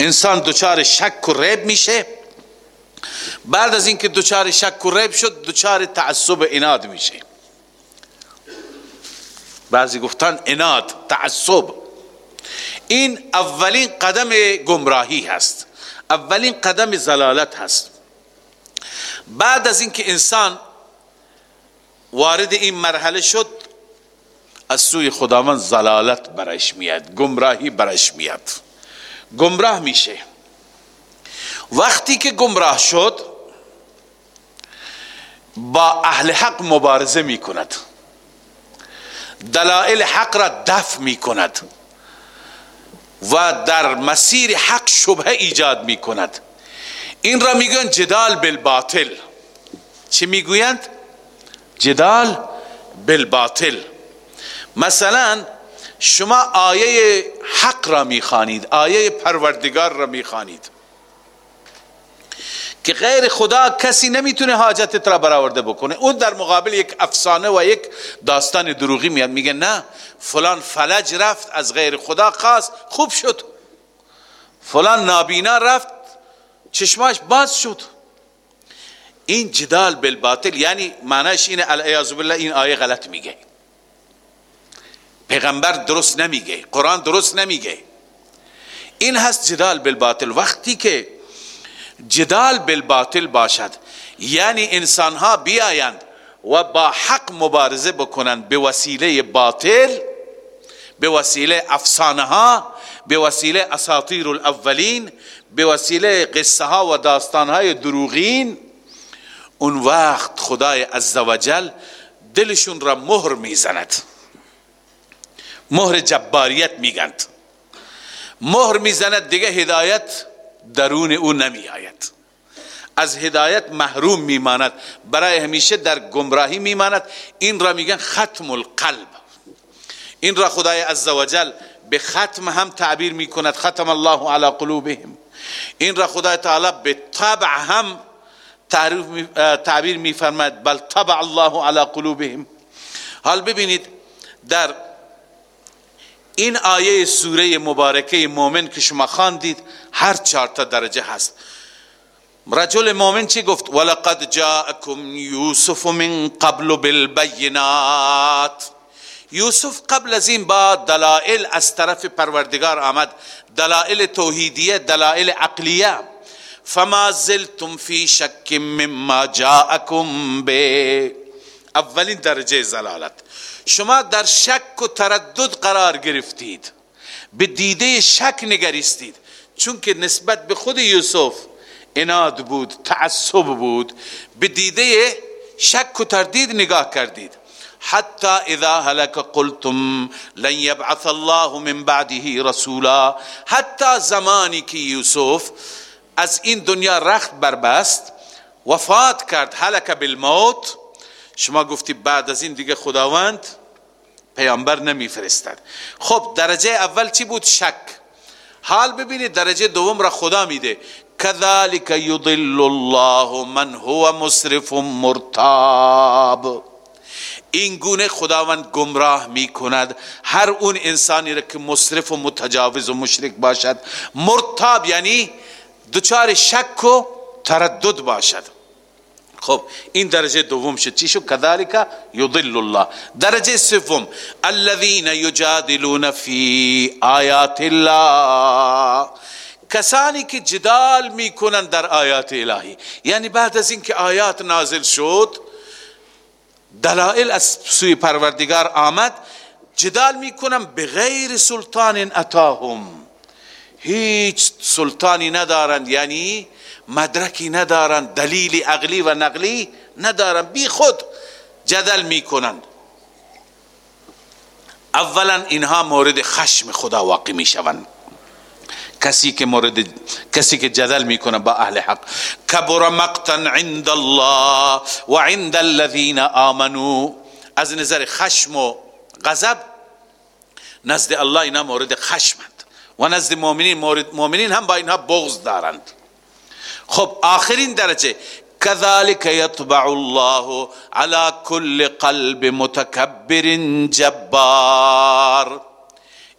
انسان دچار شک و ریب میشه. بعد از اینکه دچار شک و ریب شد دچار تعصب اناد میشه. بعضی گفتن اناد تعصب. این اولین قدم گمراهی هست. اولین قدم زلالت هست. بعد از اینکه انسان وارد این مرحله شد از سوی خداوند زلالت برش میاد گمراهی برش میاد. گمراه میشه. وقتی که گمراه شد با اهل حق مبارزه می کند دلائل حق را دفع می کند و در مسیر حق شبه ایجاد می کند این را میگن جدال بالباطل. چی می‌گویند؟ جدال بالباطل. مثلا شما آیه حق را می‌خوانید آیه پروردگار را می‌خوانید. که غیر خدا کسی نمی‌تونه حاجتت را برآورده بکنه. اون در مقابل یک افسانه و یک داستان دروغی میاد. میگه نه فلان فلج رفت از غیر خدا خواست خوب شد. فلان نابینا رفت چشماش باز شد. این جدال بالباطل یعنی معنیش اینه الایاذ بالله این آیه غلط میگه. پیغمبر درست نمیگه قرآن درست نمیگه. این هست جدال بالباطل. وقتی که جدال بالباطل باشد. یعنی انسان ها بیایند و با حق مبارزه بکنند به وسیله باطل به وسیله افسانه ها به وسیله اساطیر الاولین به وسیله قصه ها و داستان های دروغین. اون وقت خدای عزوجل دلشون را مهر می‌زند. مهر جباریت میگند. مهر می‌زند دیگه هدایت درون او نمی آید از هدایت محروم میماند برای همیشه در گمراهی میماند. این را میگن ختم القلب. این را خدای عزوجل به ختم هم تعبیر می‌کند. ختم الله علی قلوبهم. این را خدای تعالی به طبع هم تعبیر میفرماید. بل طبع الله علی قلوبهم. حال ببینید در این آیه سوره مبارکه مومن که شما خواندید هر چهار تا درجه هست. رجل مومن چی گفت؟ ولقد جاءكم یوسف من قبل بالبینات. یوسف قبل از این با دلائل از طرف پروردگار آمد. دلائل توحیدیه دلائل عقلیه. فما زلتم فی شک مما جاءكم به. اولین درجه زلالت. شما در شک و تردد قرار گرفتید. به دیده شک نگریستید. چون که نسبت به خود یوسف اناد بود تعصب بود به دیده شک و تردید نگاه کردید. حتی اذا هلك قلتم لن يبعث الله من بعده رسولا. حتی زمانی که یوسف از این دنیا رخت بربست وفات کرد هلک بالموت شما گفتی بعد از این دیگه خداوند پیامبر نمیفرستد. خب درجه اول چی بود؟ شک. حال ببینید درجه دوم را خدا میده. كذلك يضل الله من هو مسرف مرتاب. این گونه خداوند گمراه می کند هر اون انسانی را که مصرف و متجاوز و مشرک باشد. مرتاب یعنی دچار شک و تردد باشد. خب این درجه دوم شد. چی شد؟ کذالک یضل الله درجه سوم. الذين یجادلون فی آیات الله کسانی که جدال می‌کنند در آیات الهی یعنی بعد از اینکه آیات نازل شد دلائل از سوی پروردگار آمد جدال می‌کنن به غیر سلطان اتاهم. هیچ سلطانی ندارند. یعنی مدرکی ندارند دلیل عقلی و نقلی ندارند بی خود جدل می‌کنند اولا اینها مورد خشم خدا واقع می‌شوند. کسی که مورد کسی که جدل می‌کنه با اهل حق. کبر مقتا عند الله و عند الذين آمنوا از نظر خشم و غضب نزد الله اینا مورد خشمند. و نزد مؤمنین مورد مؤمنین هم با اینها بغض دارند. خب آخرین درجه. كذلك يطبع الله على كل قلب متكبر جبار.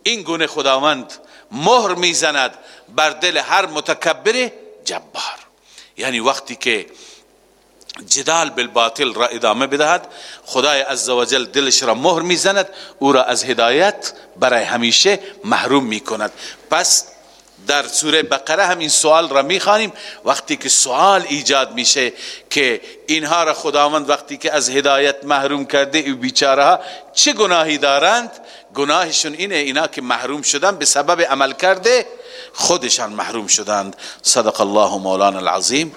این گونه خداوند مهر می‌زند بر دل هر متکبر جبار. یعنی وقتی که جدال بالباطل را ادامه بدهد خدای عزوجل دلش را مهر می‌زند او را از هدایت برای همیشه محروم می‌کند. پس در سوره بقره هم این سوال را می‌خوانیم. وقتی که سوال ایجاد میشه که اینها را خداوند وقتی که از هدایت محروم کرده ای بیچاره ها چه گناهی دارند؟ گناهشون اینه اینا که محروم شدن به سبب عمل کرده خودشان محروم شدند. صدق الله مولانا العظیم.